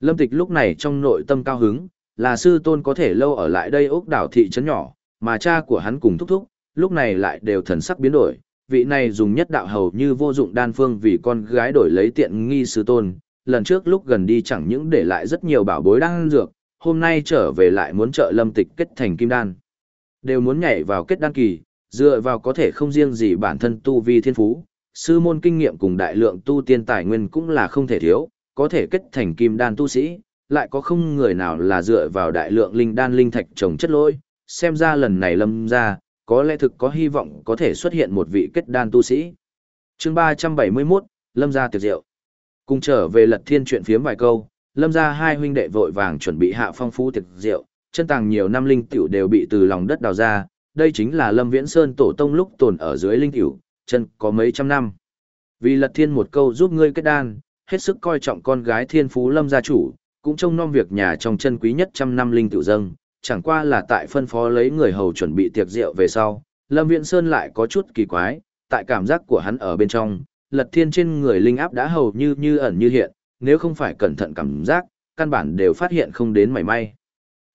Lâm Tịch lúc này trong nội tâm cao hứng, là sư tôn có thể lâu ở lại đây ốc đảo thị trấn nhỏ, mà cha của hắn cùng thúc thúc, lúc này lại đều thần sắc biến đổi, vị này dùng nhất đạo hầu như vô dụng đan phương vì con gái đổi lấy tiện nghi sư tôn, lần trước lúc gần đi chẳng những để lại rất nhiều bảo bối đang dược, hôm nay trở về lại muốn trợ lâm tịch kết thành kim đan. Đều muốn nhảy vào kết đan kỳ, dựa vào có thể không riêng gì bản thân tu vi thiên phú, sư môn kinh nghiệm cùng đại lượng tu tiên tài nguyên cũng là không thể thiếu, có thể kết thành kim đan tu sĩ, lại có không người nào là dựa vào đại lượng linh đan linh thạch trồng chất lỗi, xem ra lần này lâm ra, có lẽ thực có hy vọng có thể xuất hiện một vị kết đan tu sĩ. chương 371, Lâm gia tiệc diệu. Cùng trở về lật thiên chuyện phiếm vài câu, Lâm gia hai huynh đệ vội vàng chuẩn bị hạ phong phú tiệc diệu, chân tàng nhiều năm linh tiểu đều bị từ lòng đất đào ra, đây chính là Lâm Viễn Sơn tổ tông lúc tồn ở dưới linh cửu, chân có mấy trăm năm. Vì lật thiên một câu giúp ngươi kết đan, hết sức coi trọng con gái thiên phú Lâm gia chủ, cũng trông nom việc nhà trong chân quý nhất trăm năm linh tiểu dâng, chẳng qua là tại phân phó lấy người hầu chuẩn bị tiệc rượu về sau, Lâm Viễn Sơn lại có chút kỳ quái, tại cảm giác của hắn ở bên trong, lật thiên trên người linh áp đã hầu như như ẩn như hiện, nếu không phải cẩn thận cảm giác, căn bản đều phát hiện không đến mảy may.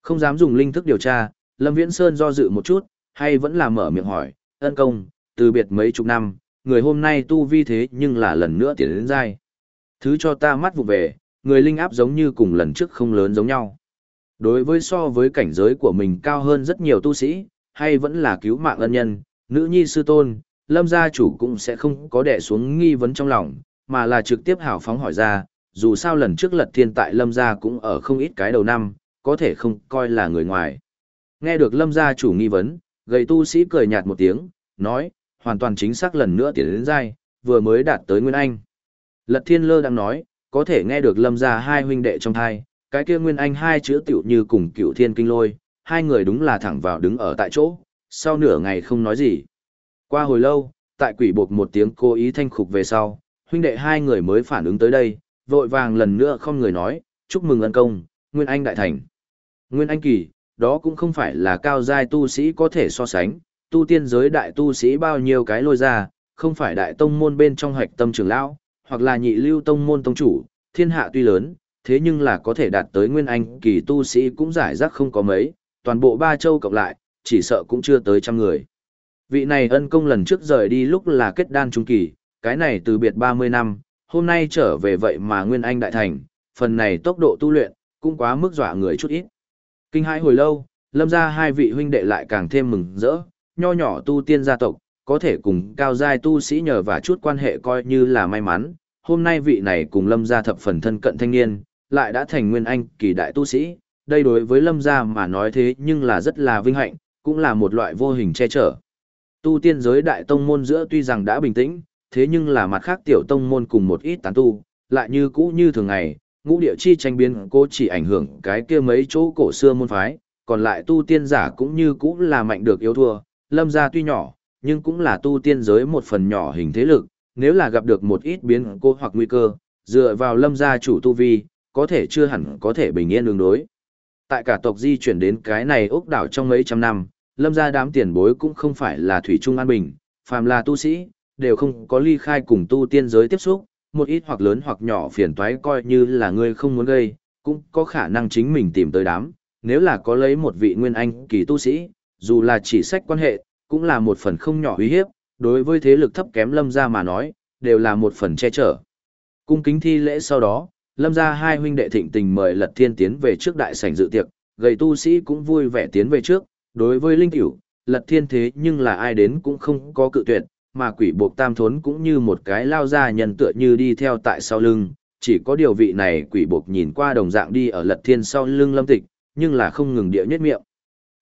Không dám dùng linh thức điều tra, Lâm Viễn Sơn do dự một chút, hay vẫn là mở miệng hỏi, ân công, từ biệt mấy chục năm, người hôm nay tu vi thế nhưng là lần nữa tiến đến dai. Thứ cho ta mắt vụ về, người linh áp giống như cùng lần trước không lớn giống nhau. Đối với so với cảnh giới của mình cao hơn rất nhiều tu sĩ, hay vẫn là cứu mạng ân nhân, nữ nhi sư tôn, lâm gia chủ cũng sẽ không có đẻ xuống nghi vấn trong lòng, mà là trực tiếp hào phóng hỏi ra, dù sao lần trước lật thiên tại lâm gia cũng ở không ít cái đầu năm, có thể không coi là người ngoài. Nghe được lâm gia chủ nghi vấn, gầy tu sĩ cười nhạt một tiếng, nói, hoàn toàn chính xác lần nữa tiến đến dai, vừa mới đạt tới Nguyên Anh. Lật thiên lơ đang nói, có thể nghe được lâm gia hai huynh đệ trong thai, cái kia Nguyên Anh hai chữ tiểu như cùng cựu thiên kinh lôi, hai người đúng là thẳng vào đứng ở tại chỗ, sau nửa ngày không nói gì. Qua hồi lâu, tại quỷ buộc một tiếng cố ý thanh khục về sau, huynh đệ hai người mới phản ứng tới đây, vội vàng lần nữa không người nói, chúc mừng ân công, Nguyên Anh đại thành. Nguyên Anh kỳ, đó cũng không phải là cao giai tu sĩ có thể so sánh, tu tiên giới đại tu sĩ bao nhiêu cái lôi ra, không phải đại tông môn bên trong hạch tâm trưởng lão, hoặc là nhị lưu tông môn tông chủ, thiên hạ tuy lớn, thế nhưng là có thể đạt tới nguyên anh kỳ tu sĩ cũng giải rác không có mấy, toàn bộ ba châu cộng lại, chỉ sợ cũng chưa tới trăm người. Vị này ân công lần trước rời đi lúc là kết đan trung kỳ, cái này từ biệt 30 năm, hôm nay trở về vậy mà nguyên anh đại thành, phần này tốc độ tu luyện, cũng quá mức dọa người chút ít. Kinh hãi hồi lâu, lâm ra hai vị huynh đệ lại càng thêm mừng rỡ, nho nhỏ tu tiên gia tộc, có thể cùng cao giai tu sĩ nhờ và chút quan hệ coi như là may mắn. Hôm nay vị này cùng lâm gia thập phần thân cận thanh niên, lại đã thành nguyên anh kỳ đại tu sĩ, đây đối với lâm gia mà nói thế nhưng là rất là vinh hạnh, cũng là một loại vô hình che chở. Tu tiên giới đại tông môn giữa tuy rằng đã bình tĩnh, thế nhưng là mặt khác tiểu tông môn cùng một ít tán tu, lại như cũ như thường ngày, ngũ địa chi tranh biến cô chỉ ảnh hưởng cái kia mấy chỗ cổ xưa môn phái, còn lại tu tiên giả cũng như cũ là mạnh được yếu thua, lâm gia tuy nhỏ, nhưng cũng là tu tiên giới một phần nhỏ hình thế lực, nếu là gặp được một ít biến cố hoặc nguy cơ, dựa vào lâm gia chủ tu vi, có thể chưa hẳn có thể bình yên đương đối. Tại cả tộc di chuyển đến cái này ốc đảo trong mấy trăm năm, lâm gia đám tiền bối cũng không phải là thủy trung an bình, phàm là tu sĩ, đều không có ly khai cùng tu tiên giới tiếp xúc, một ít hoặc lớn hoặc nhỏ phiền toái coi như là ngươi không muốn gây, cũng có khả năng chính mình tìm tới đám, nếu là có lấy một vị nguyên anh kỳ tu sĩ, dù là chỉ sách quan hệ, cũng là một phần không nhỏ uy hiếp, đối với thế lực thấp kém lâm gia mà nói, đều là một phần che chở. Cung kính thi lễ sau đó, lâm gia hai huynh đệ thịnh tình mời lật thiên tiến về trước đại sảnh dự tiệc gầy tu sĩ cũng vui vẻ tiến về trước đối với linh tiểu lật thiên thế nhưng là ai đến cũng không có cự tuyệt mà quỷ buộc tam thốn cũng như một cái lao ra nhân tựa như đi theo tại sau lưng. Chỉ có điều vị này quỷ buộc nhìn qua đồng dạng đi ở lật thiên sau lưng lâm tịch nhưng là không ngừng địa nhất miệng.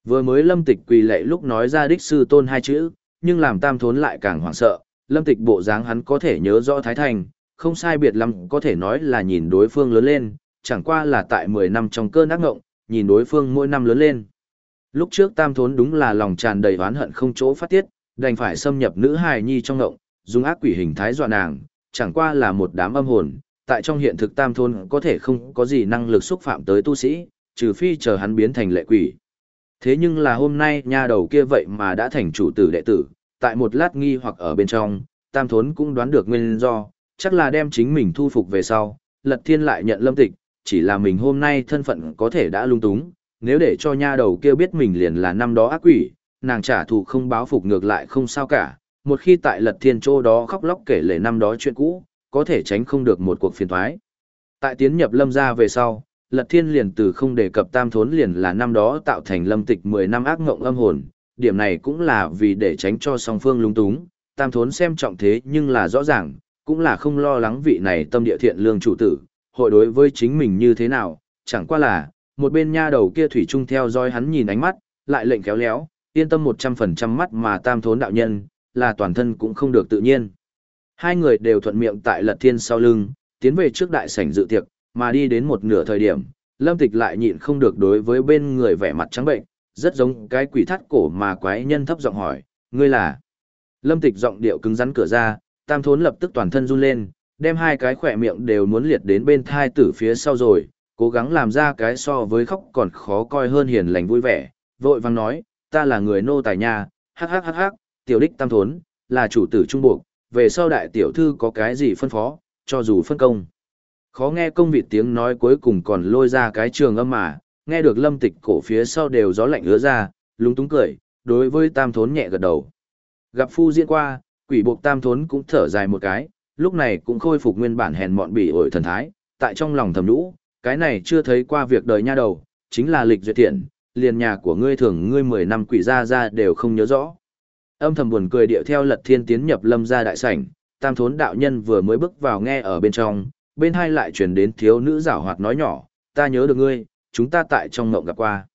Vừa mới lâm tịch quỳ lệ lúc nói ra đích sư tôn hai chữ nhưng làm tam thốn lại càng hoảng sợ. Lâm tịch bộ dáng hắn có thể nhớ rõ thái thành không sai biệt lắm có thể nói là nhìn đối phương lớn lên, chẳng qua là tại 10 năm trong cơn ác ngộng, nhìn đối phương mỗi năm lớn lên. Lúc trước tam thốn đúng là lòng tràn đầy oán hận không chỗ phát tiết, đành phải xâm nhập nữ hài nhi trong ngộng, dùng ác quỷ hình thái dọa nàng, chẳng qua là một đám âm hồn, tại trong hiện thực tam thôn có thể không có gì năng lực xúc phạm tới tu sĩ, trừ phi chờ hắn biến thành lệ quỷ. Thế nhưng là hôm nay nha đầu kia vậy mà đã thành chủ tử đệ tử, tại một lát nghi hoặc ở bên trong, tam thốn cũng đoán được nguyên do, chắc là đem chính mình thu phục về sau, lật thiên lại nhận lâm tịch, chỉ là mình hôm nay thân phận có thể đã lung túng, nếu để cho nha đầu kia biết mình liền là năm đó ác quỷ, nàng trả thù không báo phục ngược lại không sao cả, một khi tại lật thiên chỗ đó khóc lóc kể lể năm đó chuyện cũ, có thể tránh không được một cuộc phiền thoái. Tại tiến nhập lâm gia về sau, lật thiên liền từ không đề cập tam thốn liền là năm đó tạo thành lâm tịch 10 năm ác ngộng âm hồn, điểm này cũng là vì để tránh cho song phương lung túng, tam thốn xem trọng thế nhưng là rõ ràng, cũng là không lo lắng vị này tâm địa thiện lương chủ tử, hội đối với chính mình như thế nào, chẳng qua là, một bên nha đầu kia thủy chung theo dõi hắn nhìn ánh mắt, lại lệnh khéo léo, yên tâm 100% mắt mà tam thốn đạo nhân, là toàn thân cũng không được tự nhiên. Hai người đều thuận miệng tại lật thiên sau lưng, tiến về trước đại sảnh dự tiệc, mà đi đến một nửa thời điểm, lâm tịch lại nhịn không được đối với bên người vẻ mặt trắng bệnh, rất giống cái quỷ thắt cổ mà quái nhân thấp giọng hỏi, ngươi là... Lâm tịch giọng điệu cứng rắn cửa ra, tam thốn lập tức toàn thân run lên, đem hai cái khỏe miệng đều muốn liệt đến bên thai tử phía sau rồi, cố gắng làm ra cái so với khóc còn khó coi hơn hiền lành vui vẻ, vội vang nói, ta là người nô tài nhà, hắc hắc hắc hắc, tiểu đích tam thốn, là chủ tử trung buộc, về sau đại tiểu thư có cái gì phân phó, cho dù phân công. Khó nghe công vị tiếng nói cuối cùng còn lôi ra cái trường âm mà, nghe được lâm tịch cổ phía sau đều gió lạnh ứa ra, lúng túng cười, đối với tam thốn nhẹ gật đầu. Gặp phu diễn qua, quỷ buộc tam thốn cũng thở dài một cái, lúc này cũng khôi phục nguyên bản hèn mọn bỉ ổi thần thái, tại trong lòng thầm lũ, cái này chưa thấy qua việc đời nha đầu, chính là lịch duyệt thiện, liền nhà của ngươi thường ngươi 10 năm quỷ ra ra đều không nhớ rõ. Âm thầm buồn cười điệu theo lật thiên tiến nhập lâm ra đại sảnh, tam thốn đạo nhân vừa mới bước vào nghe ở bên trong, bên hai lại chuyển đến thiếu nữ giảo hoạt nói nhỏ, ta nhớ được ngươi, chúng ta tại trong ngộng gặp qua.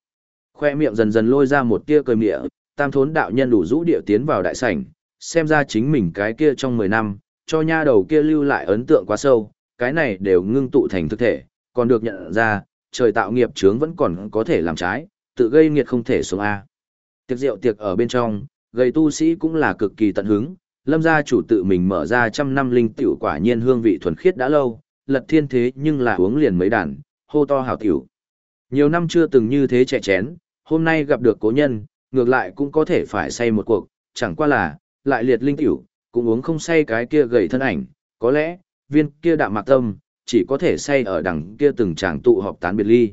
Khoe miệng dần dần lôi ra một tia cười mịa, tam thốn đạo nhân đủ rũ điệu tiến vào đại sảnh, xem ra chính mình cái kia trong 10 năm, cho nha đầu kia lưu lại ấn tượng quá sâu, cái này đều ngưng tụ thành thực thể, còn được nhận ra, trời tạo nghiệp chướng vẫn còn có thể làm trái, tự gây nghiệt không thể xuống A. Tiệc rượu tiệc ở bên trong, gây tu sĩ cũng là cực kỳ tận hứng, lâm gia chủ tự mình mở ra trăm năm linh tiểu quả nhiên hương vị thuần khiết đã lâu, lật thiên thế nhưng là uống liền mấy đàn, hô to hào tiểu. Nhiều năm chưa từng như thế trẻ chén, hôm nay gặp được cố nhân, ngược lại cũng có thể phải say một cuộc, chẳng qua là, lại liệt linh tiểu, cũng uống không say cái kia gầy thân ảnh, có lẽ, viên kia đạm mạc tâm, chỉ có thể say ở đằng kia từng tràng tụ họp tán biệt ly.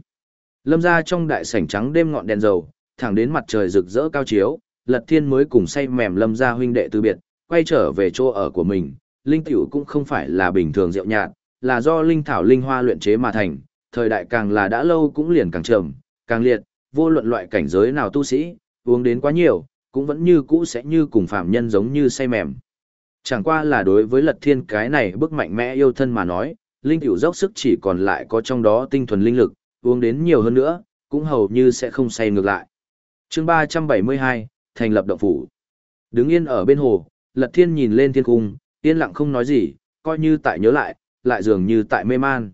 Lâm ra trong đại sảnh trắng đêm ngọn đèn dầu, thẳng đến mặt trời rực rỡ cao chiếu, Lật Thiên mới cùng say mềm Lâm ra huynh đệ từ biệt, quay trở về chỗ ở của mình. Linh tiểu cũng không phải là bình thường rượu nhạt, là do linh thảo linh hoa luyện chế mà thành, thời đại càng là đã lâu cũng liền càng trầm, càng liệt, vô luận loại cảnh giới nào tu sĩ, uống đến quá nhiều, cũng vẫn như cũ sẽ như cùng phạm nhân giống như say mềm. Chẳng qua là đối với lật thiên cái này bức mạnh mẽ yêu thân mà nói, linh tiểu dốc sức chỉ còn lại có trong đó tinh thuần linh lực, uống đến nhiều hơn nữa, cũng hầu như sẽ không say ngược lại. chương 372, thành lập động phủ. Đứng yên ở bên hồ, lật thiên nhìn lên thiên cung, yên lặng không nói gì, coi như tại nhớ lại, lại dường như tại mê man.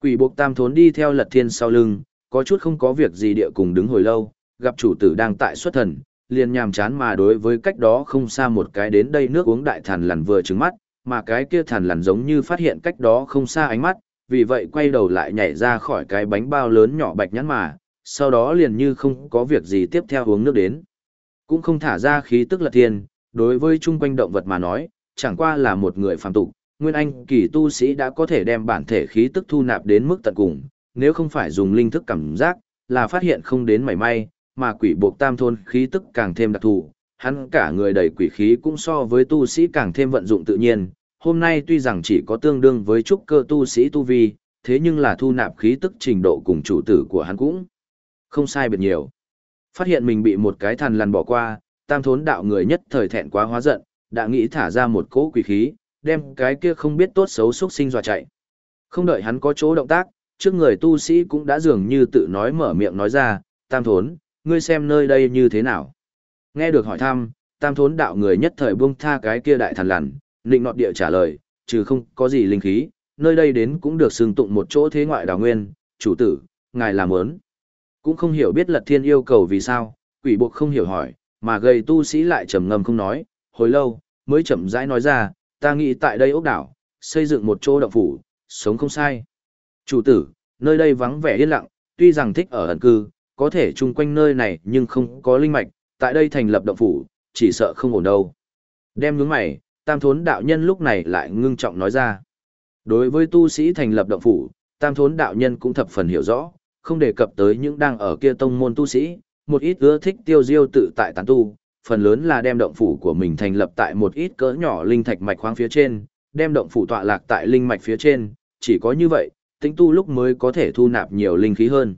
Quỷ buộc tam thốn đi theo lật thiên sau lưng, có chút không có việc gì địa cùng đứng hồi lâu, gặp chủ tử đang tại xuất thần, liền nhàm chán mà đối với cách đó không xa một cái đến đây nước uống đại thần lằn vừa trứng mắt, mà cái kia thần lằn giống như phát hiện cách đó không xa ánh mắt, vì vậy quay đầu lại nhảy ra khỏi cái bánh bao lớn nhỏ bạch nhãn mà, sau đó liền như không có việc gì tiếp theo uống nước đến. Cũng không thả ra khí tức lật thiên, đối với chung quanh động vật mà nói, chẳng qua là một người phàm tục, nguyên anh kỳ tu sĩ đã có thể đem bản thể khí tức thu nạp đến mức tận cùng, nếu không phải dùng linh thức cảm giác, là phát hiện không đến mảy may, mà quỷ buộc tam thôn khí tức càng thêm đặc thù, hắn cả người đầy quỷ khí cũng so với tu sĩ càng thêm vận dụng tự nhiên. Hôm nay tuy rằng chỉ có tương đương với trúc cơ tu sĩ tu vi, thế nhưng là thu nạp khí tức trình độ cùng chủ tử của hắn cũng không sai biệt nhiều. Phát hiện mình bị một cái thằn lằn bỏ qua, tam thốn đạo người nhất thời thẹn quá hóa giận, đã nghĩ thả ra một cỗ quỷ khí, đem cái kia không biết tốt xấu xuất sinh dọa chạy. Không đợi hắn có chỗ động tác, trước người tu sĩ cũng đã dường như tự nói mở miệng nói ra, tam thốn, ngươi xem nơi đây như thế nào. Nghe được hỏi thăm, tam thốn đạo người nhất thời buông tha cái kia đại thằn lằn, nịnh nọt địa trả lời, trừ không có gì linh khí, nơi đây đến cũng được xưng tụng một chỗ thế ngoại đào nguyên, chủ tử, ngài làm ớn. Cũng không hiểu biết lật thiên yêu cầu vì sao, quỷ buộc không hiểu hỏi, mà gầy tu sĩ lại trầm ngâm không nói, hồi lâu, mới chậm rãi nói ra, ta nghĩ tại đây ốc đảo, xây dựng một chỗ động phủ, sống không sai. Chủ tử, nơi đây vắng vẻ yên lặng, tuy rằng thích ở ẩn cư, có thể chung quanh nơi này nhưng không có linh mạch, tại đây thành lập động phủ, chỉ sợ không ổn đâu. Đem nhướng mày, tam thốn đạo nhân lúc này lại ngưng trọng nói ra. Đối với tu sĩ thành lập động phủ, tam thốn đạo nhân cũng thập phần hiểu rõ, không đề cập tới những đang ở kia tông môn tu sĩ, một ít ưa thích tiêu diêu tự tại tán tu, phần lớn là đem động phủ của mình thành lập tại một ít cỡ nhỏ linh thạch mạch khoáng phía trên, đem động phủ tọa lạc tại linh mạch phía trên, chỉ có như vậy, tính tu lúc mới có thể thu nạp nhiều linh khí hơn.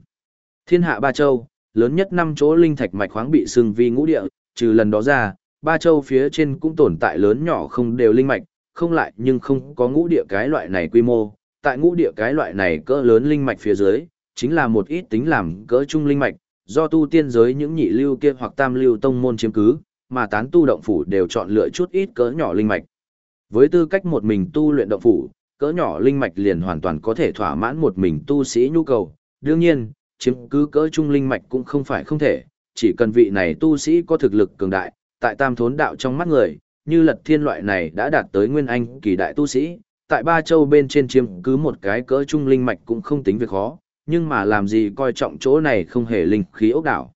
Thiên hạ ba châu, lớn nhất năm chỗ linh thạch mạch khoáng bị xưng vi ngũ địa, trừ lần đó ra, ba châu phía trên cũng tồn tại lớn nhỏ không đều linh mạch, không lại nhưng không có ngũ địa cái loại này quy mô, tại ngũ địa cái loại này cỡ lớn linh mạch phía dưới, chính là một ít tính làm cỡ trung linh mạch, do tu tiên giới những nhị lưu kia hoặc tam lưu tông môn chiếm cứ, mà tán tu động phủ đều chọn lựa chút ít cỡ nhỏ linh mạch. Với tư cách một mình tu luyện động phủ, cỡ nhỏ linh mạch liền hoàn toàn có thể thỏa mãn một mình tu sĩ nhu cầu. Đương nhiên, chiếm cứ cỡ trung linh mạch cũng không phải không thể, chỉ cần vị này tu sĩ có thực lực cường đại, tại tam thốn đạo trong mắt người, như lật thiên loại này đã đạt tới nguyên anh kỳ đại tu sĩ, tại ba châu bên trên chiếm cứ một cái cỡ trung linh mạch cũng không tính việc khó, nhưng mà làm gì coi trọng chỗ này không hề linh khí ốc đảo.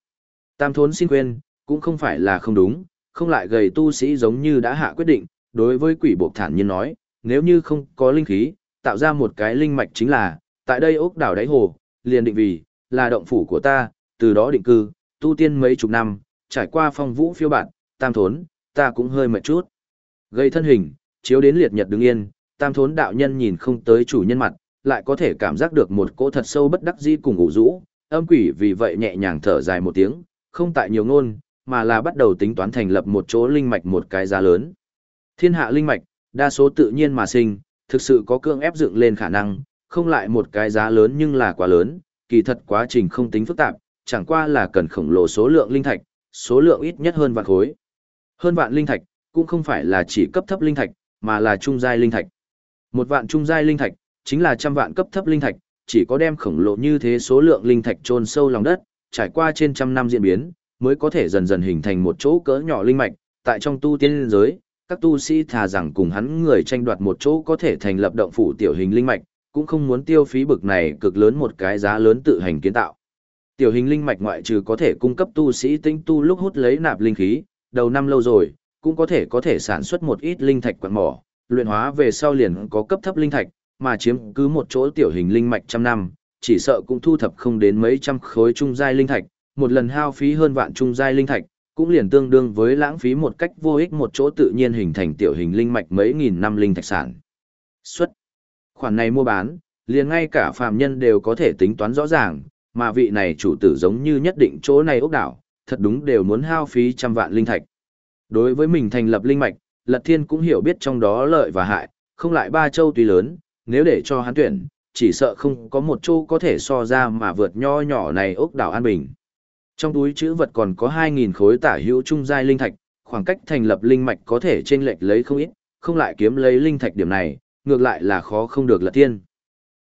Tam thốn xin quên, cũng không phải là không đúng, không lại gầy tu sĩ giống như đã hạ quyết định, đối với quỷ buộc thản nhiên nói, nếu như không có linh khí, tạo ra một cái linh mạch chính là, tại đây ốc đảo đáy hồ, liền định vì, là động phủ của ta, từ đó định cư, tu tiên mấy chục năm, trải qua phong vũ phiêu bản, tam thốn, ta cũng hơi mệt chút. Gây thân hình, chiếu đến liệt nhật đứng yên, tam thốn đạo nhân nhìn không tới chủ nhân mặt, lại có thể cảm giác được một cỗ thật sâu bất đắc dĩ cùng ủ rũ, âm quỷ vì vậy nhẹ nhàng thở dài một tiếng, không tại nhiều ngôn, mà là bắt đầu tính toán thành lập một chỗ linh mạch một cái giá lớn. Thiên hạ linh mạch, đa số tự nhiên mà sinh, thực sự có cương ép dựng lên khả năng, không lại một cái giá lớn nhưng là quá lớn, kỳ thật quá trình không tính phức tạp, chẳng qua là cần khổng lồ số lượng linh thạch, số lượng ít nhất hơn vạn khối. Hơn vạn linh thạch, cũng không phải là chỉ cấp thấp linh thạch, mà là trung giai linh thạch. Một vạn trung giai linh thạch, chính là trăm vạn cấp thấp linh thạch, chỉ có đem khổng lồ như thế số lượng linh thạch chôn sâu lòng đất, trải qua trên trăm năm diễn biến, mới có thể dần dần hình thành một chỗ cỡ nhỏ linh mạch, tại trong tu tiên giới, các tu sĩ thà rằng cùng hắn người tranh đoạt một chỗ có thể thành lập động phủ tiểu hình linh mạch, cũng không muốn tiêu phí bực này cực lớn một cái giá lớn tự hành kiến tạo. Tiểu hình linh mạch ngoại trừ có thể cung cấp tu sĩ tinh tu lúc hút lấy nạp linh khí, đầu năm lâu rồi, cũng có thể có thể sản xuất một ít linh thạch quặng mỏ, luyện hóa về sau liền có cấp thấp linh thạch, mà chiếm cứ một chỗ tiểu hình linh mạch trăm năm, chỉ sợ cũng thu thập không đến mấy trăm khối trung giai linh thạch, một lần hao phí hơn vạn trung giai linh thạch, cũng liền tương đương với lãng phí một cách vô ích một chỗ tự nhiên hình thành tiểu hình linh mạch mấy nghìn năm linh thạch sản. Xuất. Khoản này mua bán, liền ngay cả phàm nhân đều có thể tính toán rõ ràng, mà vị này chủ tử giống như nhất định chỗ này ốc đảo, thật đúng đều muốn hao phí trăm vạn linh thạch. Đối với mình thành lập linh mạch, Lật Thiên cũng hiểu biết trong đó lợi và hại, không lại ba châu tuy lớn, nếu để cho hắn tuyển, chỉ sợ không có một châu có thể so ra mà vượt nho nhỏ này ốc đảo An Bình. Trong túi chữ vật còn có 2.000 khối tả hữu trung giai linh thạch, khoảng cách thành lập linh mạch có thể trên lệch lấy không ít, không lại kiếm lấy linh thạch điểm này, ngược lại là khó không được lật thiên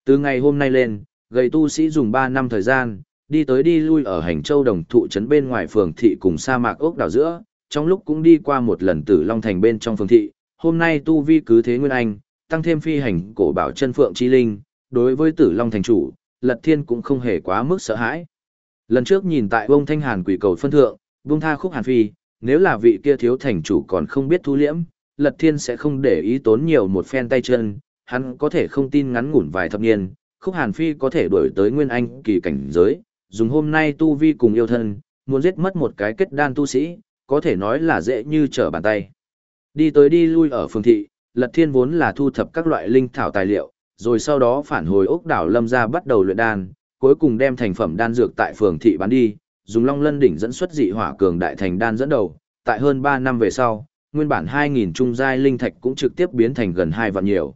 Từ ngày hôm nay lên, gầy tu sĩ dùng 3 năm thời gian, đi tới đi lui ở hành châu đồng thụ trấn bên ngoài phường thị cùng sa mạc ốc đảo giữa, trong lúc cũng đi qua một lần tử Long Thành bên trong phường thị, hôm nay tu vi cứ thế nguyên anh, tăng thêm phi hành cổ bảo chân phượng chi linh, đối với tử Long Thành chủ, lật thiên cũng không hề quá mức sợ hãi. Lần trước nhìn tại Vông thanh hàn quỷ cầu phân thượng, bông tha khúc hàn phi, nếu là vị kia thiếu thành chủ còn không biết thu liễm, lật thiên sẽ không để ý tốn nhiều một phen tay chân, hắn có thể không tin ngắn ngủn vài thập niên, khúc hàn phi có thể đuổi tới nguyên anh kỳ cảnh giới, dùng hôm nay tu vi cùng yêu thân, muốn giết mất một cái kết đan tu sĩ, có thể nói là dễ như trở bàn tay. Đi tới đi lui ở phường thị, lật thiên vốn là thu thập các loại linh thảo tài liệu, rồi sau đó phản hồi ốc đảo lâm ra bắt đầu luyện đan, cuối cùng đem thành phẩm đan dược tại phường thị bán đi, dùng Long Lân đỉnh dẫn xuất dị hỏa cường đại thành đan dẫn đầu, tại hơn 3 năm về sau, nguyên bản 2000 trung giai linh thạch cũng trực tiếp biến thành gần 2 vạn nhiều.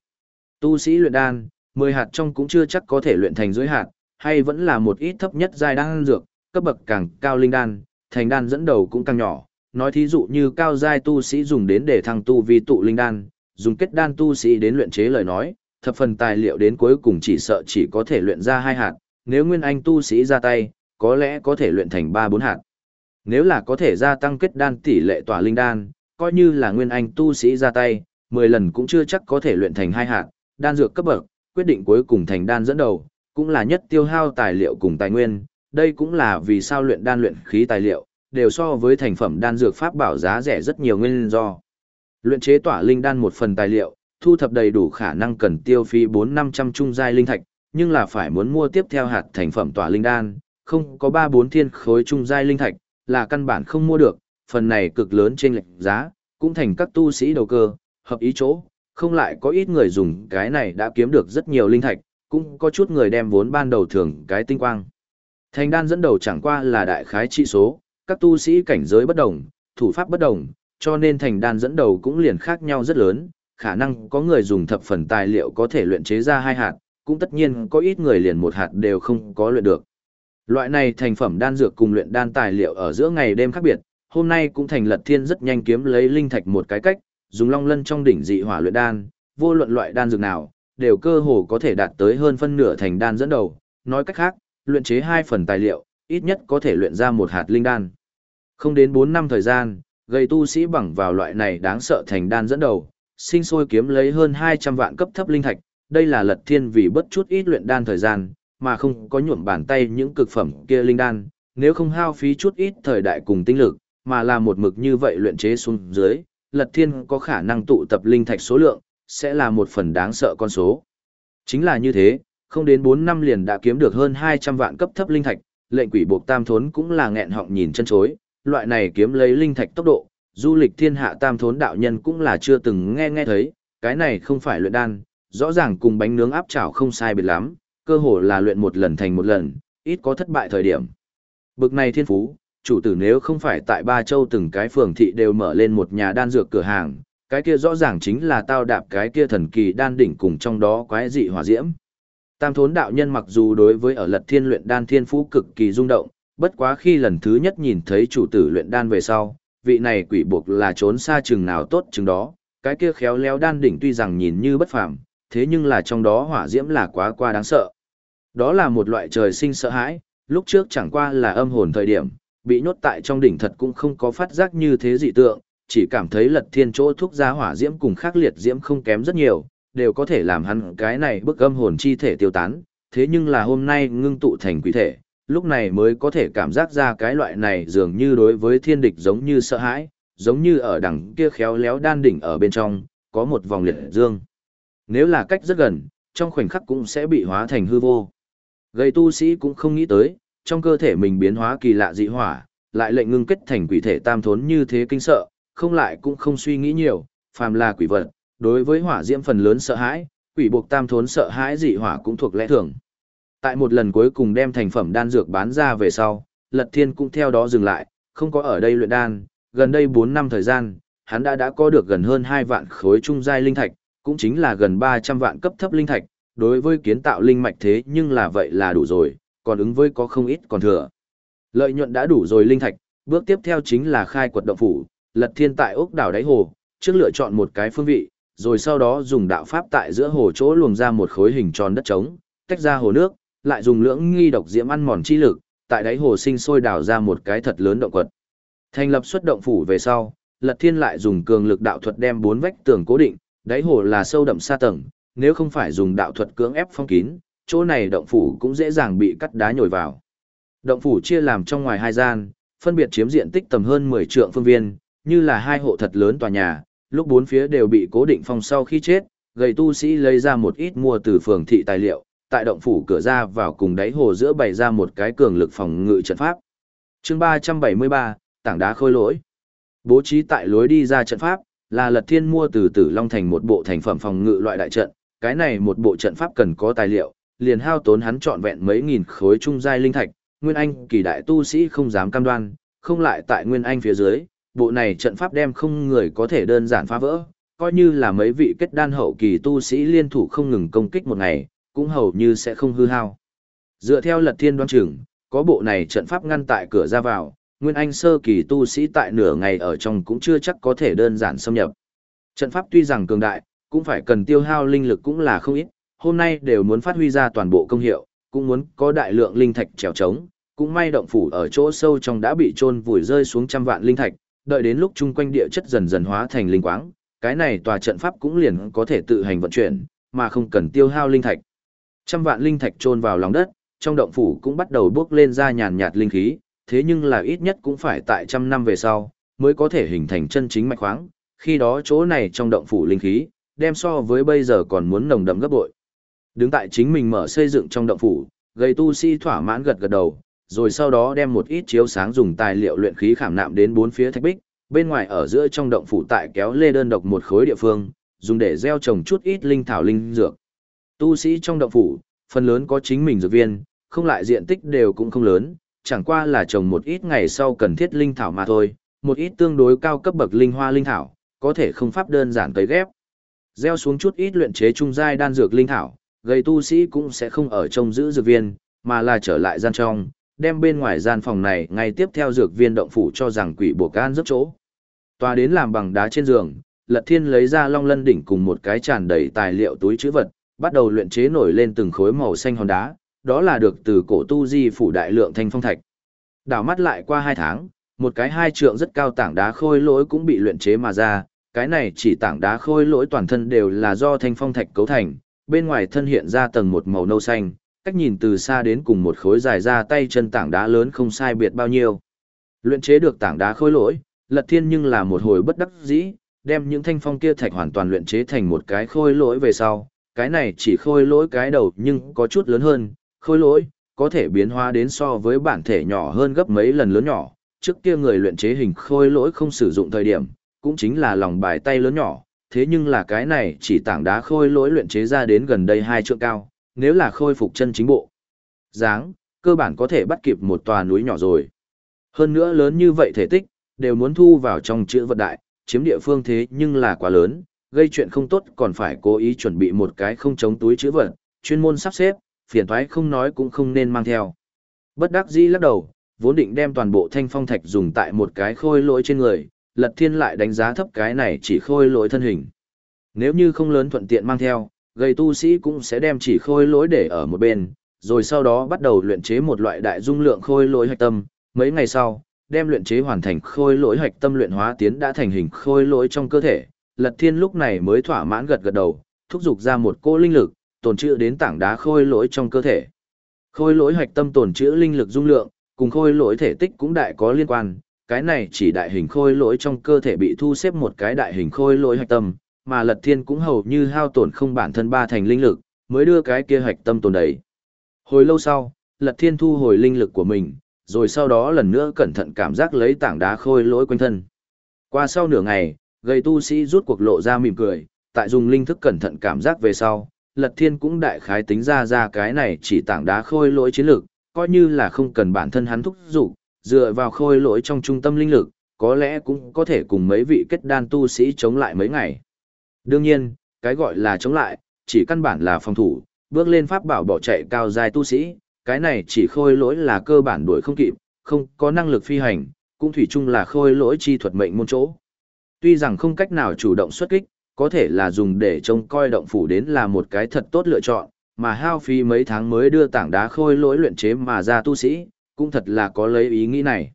Tu sĩ luyện đan, 10 hạt trong cũng chưa chắc có thể luyện thành dưới hạt, hay vẫn là một ít thấp nhất giai đan dược, cấp bậc càng cao linh đan, thành đan dẫn đầu cũng càng nhỏ. Nói thí dụ như cao giai tu sĩ dùng đến để thăng tu vi tụ linh đan, dùng kết đan tu sĩ đến luyện chế lời nói, thập phần tài liệu đến cuối cùng chỉ sợ chỉ có thể luyện ra hai hạt, nếu nguyên anh tu sĩ ra tay, có lẽ có thể luyện thành 3-4 hạt. Nếu là có thể gia tăng kết đan tỷ lệ tỏa linh đan, coi như là nguyên anh tu sĩ ra tay, 10 lần cũng chưa chắc có thể luyện thành hai hạt, đan dược cấp bậc, quyết định cuối cùng thành đan dẫn đầu, cũng là nhất tiêu hao tài liệu cùng tài nguyên, đây cũng là vì sao luyện đan luyện khí tài liệu, đều so với thành phẩm đan dược pháp bảo giá rẻ rất nhiều nguyên do. Luyện chế tỏa linh đan một phần tài liệu, thu thập đầy đủ khả năng cần tiêu phí 4-500 trung giai linh thạch, nhưng là phải muốn mua tiếp theo hạt thành phẩm tỏa linh đan, không có 3-4 thiên khối trung giai linh thạch, là căn bản không mua được, phần này cực lớn trên lệnh giá, cũng thành các tu sĩ đầu cơ, hợp ý chỗ, không lại có ít người dùng cái này đã kiếm được rất nhiều linh thạch, cũng có chút người đem vốn ban đầu thường cái tinh quang. Thành đan dẫn đầu chẳng qua là đại khái trị số, các tu sĩ cảnh giới bất đồng, thủ pháp bất đồng, cho nên thành đan dẫn đầu cũng liền khác nhau rất lớn, khả năng có người dùng thập phần tài liệu có thể luyện chế ra hai hạt, cũng tất nhiên có ít người liền một hạt đều không có luyện được. Loại này thành phẩm đan dược cùng luyện đan tài liệu ở giữa ngày đêm khác biệt, hôm nay cũng thành lật thiên rất nhanh kiếm lấy linh thạch một cái cách, dùng long lân trong đỉnh dị hỏa luyện đan, vô luận loại đan dược nào, đều cơ hồ có thể đạt tới hơn phân nửa thành đan dẫn đầu, nói cách khác, luyện chế hai phần tài liệu, ít nhất có thể luyện ra một hạt linh đan. Không đến 4 năm thời gian, gây tu sĩ bằng vào loại này đáng sợ thành đan dẫn đầu, sinh sôi kiếm lấy hơn 200 vạn cấp thấp linh thạch, đây là lật thiên vì bất chút ít luyện đan thời gian, mà không có nhuộm bàn tay những cực phẩm kia linh đan, nếu không hao phí chút ít thời đại cùng tinh lực, mà là một mực như vậy luyện chế xuống dưới, lật thiên có khả năng tụ tập linh thạch số lượng, sẽ là một phần đáng sợ con số. Chính là như thế, không đến 4 năm liền đã kiếm được hơn 200 vạn cấp thấp linh thạch, lệnh quỷ buộc tam thốn cũng là nghẹn họng nhìn chân chối, loại này kiếm lấy linh thạch tốc độ, du lịch thiên hạ tam thốn đạo nhân cũng là chưa từng nghe nghe thấy, cái này không phải luyện đan, rõ ràng cùng bánh nướng áp chảo không sai biệt lắm, cơ hồ là luyện một lần thành một lần, ít có thất bại thời điểm. Bực này thiên phú, chủ tử nếu không phải tại ba châu từng cái phường thị đều mở lên một nhà đan dược cửa hàng, cái kia rõ ràng chính là tao đạp cái kia thần kỳ đan đỉnh cùng trong đó quái dị hỏa diễm. Tam thốn đạo nhân mặc dù đối với ở lật thiên luyện đan thiên phú cực kỳ rung động, bất quá khi lần thứ nhất nhìn thấy chủ tử luyện đan về sau, vị này quỷ buộc là trốn xa chừng nào tốt chừng đó, cái kia khéo léo đan đỉnh tuy rằng nhìn như bất phàm, thế nhưng là trong đó hỏa diễm là quá qua đáng sợ. Đó là một loại trời sinh sợ hãi, lúc trước chẳng qua là âm hồn thời điểm, bị nhốt tại trong đỉnh thật cũng không có phát giác như thế dị tượng, chỉ cảm thấy lật thiên chỗ thúc ra hỏa diễm cùng khắc liệt diễm không kém rất nhiều, đều có thể làm hắn cái này bức âm hồn chi thể tiêu tán, thế nhưng là hôm nay ngưng tụ thành quỷ thể, lúc này mới có thể cảm giác ra cái loại này dường như đối với thiên địch giống như sợ hãi, giống như ở đằng kia khéo léo đan đỉnh ở bên trong, có một vòng liệt dương. Nếu là cách rất gần, trong khoảnh khắc cũng sẽ bị hóa thành hư vô. Gây tu sĩ cũng không nghĩ tới, trong cơ thể mình biến hóa kỳ lạ dị hỏa, lại lệnh ngưng kết thành quỷ thể tam thốn như thế kinh sợ, không lại cũng không suy nghĩ nhiều, phàm là quỷ vật, đối với hỏa diễm phần lớn sợ hãi, quỷ buộc tam thốn sợ hãi dị hỏa cũng thuộc lẽ thường. Tại một lần cuối cùng đem thành phẩm đan dược bán ra về sau, Lật Thiên cũng theo đó dừng lại, không có ở đây luyện đan, gần đây 4 năm thời gian, hắn đã đã có được gần hơn 2 vạn khối trung giai linh thạch, cũng chính là gần 300 vạn cấp thấp linh thạch, đối với kiến tạo linh mạch thế nhưng là vậy là đủ rồi, còn ứng với có không ít còn thừa. Lợi nhuận đã đủ rồi linh thạch, bước tiếp theo chính là khai quật động phủ, Lật Thiên tại ốc đảo đáy hồ, trước lựa chọn một cái phương vị, rồi sau đó dùng đạo pháp tại giữa hồ chỗ luồng ra một khối hình tròn đất trống, tách ra hồ nước, lại dùng lưỡng nghi độc diễm ăn mòn chi lực, tại đáy hồ sinh sôi đào ra một cái thật lớn động quật. Thành lập xuất động phủ về sau, Lật Thiên lại dùng cường lực đạo thuật đem bốn vách tường cố định, đáy hồ là sâu đậm xa tầng, nếu không phải dùng đạo thuật cưỡng ép phong kín, chỗ này động phủ cũng dễ dàng bị cắt đá nhồi vào. Động phủ chia làm trong ngoài hai gian, phân biệt chiếm diện tích tầm hơn 10 trượng phương viên, như là hai hộ thật lớn tòa nhà, lúc bốn phía đều bị cố định phong sau khi chết, gầy tu sĩ lấy ra một ít mua từ phường thị tài liệu, tại động phủ cửa ra vào cùng đáy hồ giữa bày ra một cái cường lực phòng ngự trận pháp. chương 373, tảng đá khôi lỗi. Bố trí tại lối đi ra trận pháp, là lật thiên mua từ tử long thành một bộ thành phẩm phòng ngự loại đại trận, cái này một bộ trận pháp cần có tài liệu, liền hao tốn hắn trọn vẹn mấy nghìn khối trung giai linh thạch, Nguyên Anh kỳ đại tu sĩ không dám cam đoan, không lại tại Nguyên Anh phía dưới, bộ này trận pháp đem không người có thể đơn giản phá vỡ, coi như là mấy vị kết đan hậu kỳ tu sĩ liên thủ không ngừng công kích một ngày, cũng hầu như sẽ không hư hao. Dựa theo lật thiên đoán chừng, có bộ này trận pháp ngăn tại cửa ra vào, Nguyên Anh sơ kỳ tu sĩ tại nửa ngày ở trong cũng chưa chắc có thể đơn giản xâm nhập. Trận pháp tuy rằng cường đại, cũng phải cần tiêu hao linh lực cũng là không ít, hôm nay đều muốn phát huy ra toàn bộ công hiệu, cũng muốn có đại lượng linh thạch trèo trống, Cũng may động phủ ở chỗ sâu trong đã bị chôn vùi rơi xuống trăm vạn linh thạch, đợi đến lúc chung quanh địa chất dần dần hóa thành linh quáng, cái này tòa trận pháp cũng liền có thể tự hành vận chuyển, mà không cần tiêu hao linh thạch. Trăm vạn linh thạch chôn vào lòng đất, trong động phủ cũng bắt đầu bước lên ra nhàn nhạt linh khí, thế nhưng là ít nhất cũng phải tại trăm năm về sau, mới có thể hình thành chân chính mạch khoáng, khi đó chỗ này trong động phủ linh khí, đem so với bây giờ còn muốn nồng đậm gấp bội. Đứng tại chính mình mở xây dựng trong động phủ, gây tu sĩ thỏa mãn gật gật đầu, rồi sau đó đem một ít chiếu sáng dùng tài liệu luyện khí khảm nạm đến bốn phía thạch bích, bên ngoài ở giữa trong động phủ tại kéo lê đơn độc một khối địa phương, dùng để gieo trồng chút ít linh thảo linh dược. Tu sĩ trong động phủ, phần lớn có chính mình dược viên, không lại diện tích đều cũng không lớn, chẳng qua là trồng một ít ngày sau cần thiết linh thảo mà thôi, một ít tương đối cao cấp bậc linh hoa linh thảo, có thể không pháp đơn giản tới ghép. Gieo xuống chút ít luyện chế trung giai đan dược linh thảo, gây tu sĩ cũng sẽ không ở trong giữ dược viên, mà là trở lại gian trong, đem bên ngoài gian phòng này ngay tiếp theo dược viên động phủ cho rằng quỷ buộc gan rất chỗ. Tòa đến làm bằng đá trên giường, Lật Thiên lấy ra long lân đỉnh cùng một cái tràn đầy tài liệu túi chữ vật, bắt đầu luyện chế nổi lên từng khối màu xanh hòn đá, đó là được từ cổ tu di phủ đại lượng thanh phong thạch. Đảo mắt lại qua hai tháng, một cái hai trượng rất cao tảng đá khôi lỗi cũng bị luyện chế mà ra, cái này chỉ tảng đá khôi lỗi toàn thân đều là do thanh phong thạch cấu thành, bên ngoài thân hiện ra tầng một màu nâu xanh, cách nhìn từ xa đến cùng một khối dài ra tay chân tảng đá lớn không sai biệt bao nhiêu. Luyện chế được tảng đá khối lỗi, Lật Thiên nhưng là một hồi bất đắc dĩ, đem những thanh phong kia thạch hoàn toàn luyện chế thành một cái khôi lỗi về sau, cái này chỉ khôi lỗi cái đầu nhưng có chút lớn hơn, khôi lỗi, có thể biến hóa đến so với bản thể nhỏ hơn gấp mấy lần lớn nhỏ, trước kia người luyện chế hình khôi lỗi không sử dụng thời điểm, cũng chính là lòng bài tay lớn nhỏ, thế nhưng là cái này chỉ tảng đá khôi lỗi luyện chế ra đến gần đây hai trượng cao, nếu là khôi phục chân chính bộ. dáng cơ bản có thể bắt kịp một tòa núi nhỏ rồi. Hơn nữa lớn như vậy thể tích, đều muốn thu vào trong chữ vật đại, chiếm địa phương thế nhưng là quá lớn, gây chuyện không tốt còn phải cố ý chuẩn bị một cái không chống túi chữ vật, chuyên môn sắp xếp, phiền thoái không nói cũng không nên mang theo. Bất đắc dĩ lắc đầu, vốn định đem toàn bộ thanh phong thạch dùng tại một cái khôi lỗi trên người, lật thiên lại đánh giá thấp cái này chỉ khôi lỗi thân hình. Nếu như không lớn thuận tiện mang theo, gây tu sĩ cũng sẽ đem chỉ khôi lỗi để ở một bên, rồi sau đó bắt đầu luyện chế một loại đại dung lượng khôi lỗi hạch tâm, mấy ngày sau, đem luyện chế hoàn thành khôi lỗi hạch tâm luyện hóa tiến đã thành hình khôi lỗi trong cơ thể. Lật Thiên lúc này mới thỏa mãn gật gật đầu, thúc giục ra một cô linh lực, tồn trữ đến tảng đá khôi lỗi trong cơ thể. Khôi lỗi hạch tâm tồn trữ linh lực dung lượng, cùng khôi lỗi thể tích cũng đại có liên quan, cái này chỉ đại hình khôi lỗi trong cơ thể bị thu xếp một cái đại hình khôi lỗi hạch tâm, mà Lật Thiên cũng hầu như hao tổn không bản thân ba thành linh lực, mới đưa cái kia hạch tâm tồn đầy. Hồi lâu sau, Lật Thiên thu hồi linh lực của mình, rồi sau đó lần nữa cẩn thận cảm giác lấy tảng đá khôi lỗi quanh thân. Qua sau nửa ngày, gây tu sĩ rút cuộc lộ ra mỉm cười, tại dùng linh thức cẩn thận cảm giác về sau, Lật Thiên cũng đại khái tính ra ra cái này chỉ tảng đá khôi lỗi chiến lực coi như là không cần bản thân hắn thúc dục, dựa vào khôi lỗi trong trung tâm linh lực, có lẽ cũng có thể cùng mấy vị kết đan tu sĩ chống lại mấy ngày. Đương nhiên, cái gọi là chống lại, chỉ căn bản là phòng thủ, bước lên pháp bảo bỏ chạy cao dài tu sĩ, cái này chỉ khôi lỗi là cơ bản đuổi không kịp, không có năng lực phi hành, cũng thủy chung là khôi lỗi chi thuật mệnh môn chỗ. Tuy rằng không cách nào chủ động xuất kích, có thể là dùng để trông coi động phủ đến là một cái thật tốt lựa chọn, mà hao phí mấy tháng mới đưa tảng đá khôi lỗi luyện chế mà ra tu sĩ, cũng thật là có lấy ý nghĩ này.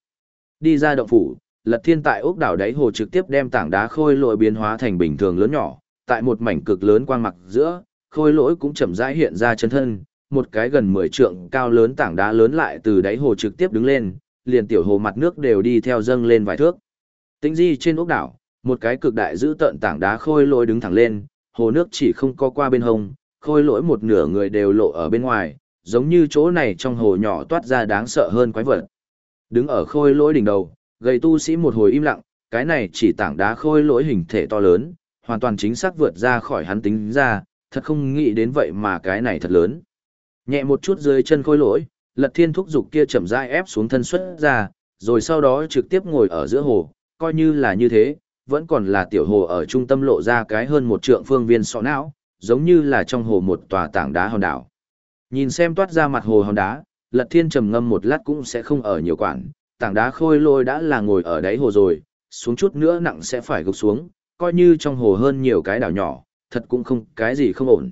Đi ra động phủ, Lật Thiên tại ốc đảo đáy hồ trực tiếp đem tảng đá khôi lỗi biến hóa thành bình thường lớn nhỏ, tại một mảnh cực lớn quang mặc giữa, khôi lỗi cũng chậm rãi hiện ra chân thân, một cái gần 10 trượng cao lớn tảng đá lớn lại từ đáy hồ trực tiếp đứng lên, liền tiểu hồ mặt nước đều đi theo dâng lên vài thước. Tĩnh di trên ốc đảo, một cái cực đại giữ tận tảng đá khôi lỗi đứng thẳng lên, hồ nước chỉ không có qua bên hông, khôi lỗi một nửa người đều lộ ở bên ngoài, giống như chỗ này trong hồ nhỏ toát ra đáng sợ hơn quái vật. Đứng ở khôi lỗi đỉnh đầu, gầy tu sĩ một hồi im lặng, cái này chỉ tảng đá khôi lỗi hình thể to lớn, hoàn toàn chính xác vượt ra khỏi hắn tính ra, thật không nghĩ đến vậy mà cái này thật lớn. Nhẹ một chút dưới chân khôi lỗi, lật thiên thúc dục kia chậm rãi ép xuống thân xuất ra, rồi sau đó trực tiếp ngồi ở giữa hồ, coi như là như thế, vẫn còn là tiểu hồ ở trung tâm lộ ra cái hơn một trượng phương viên sọ não, giống như là trong hồ một tòa tảng đá hòn đảo. Nhìn xem toát ra mặt hồ hòn đá, lật thiên trầm ngâm một lát cũng sẽ không ở nhiều quản, tảng đá khôi lôi đã là ngồi ở đáy hồ rồi, xuống chút nữa nặng sẽ phải gục xuống, coi như trong hồ hơn nhiều cái đảo nhỏ, thật cũng không cái gì không ổn.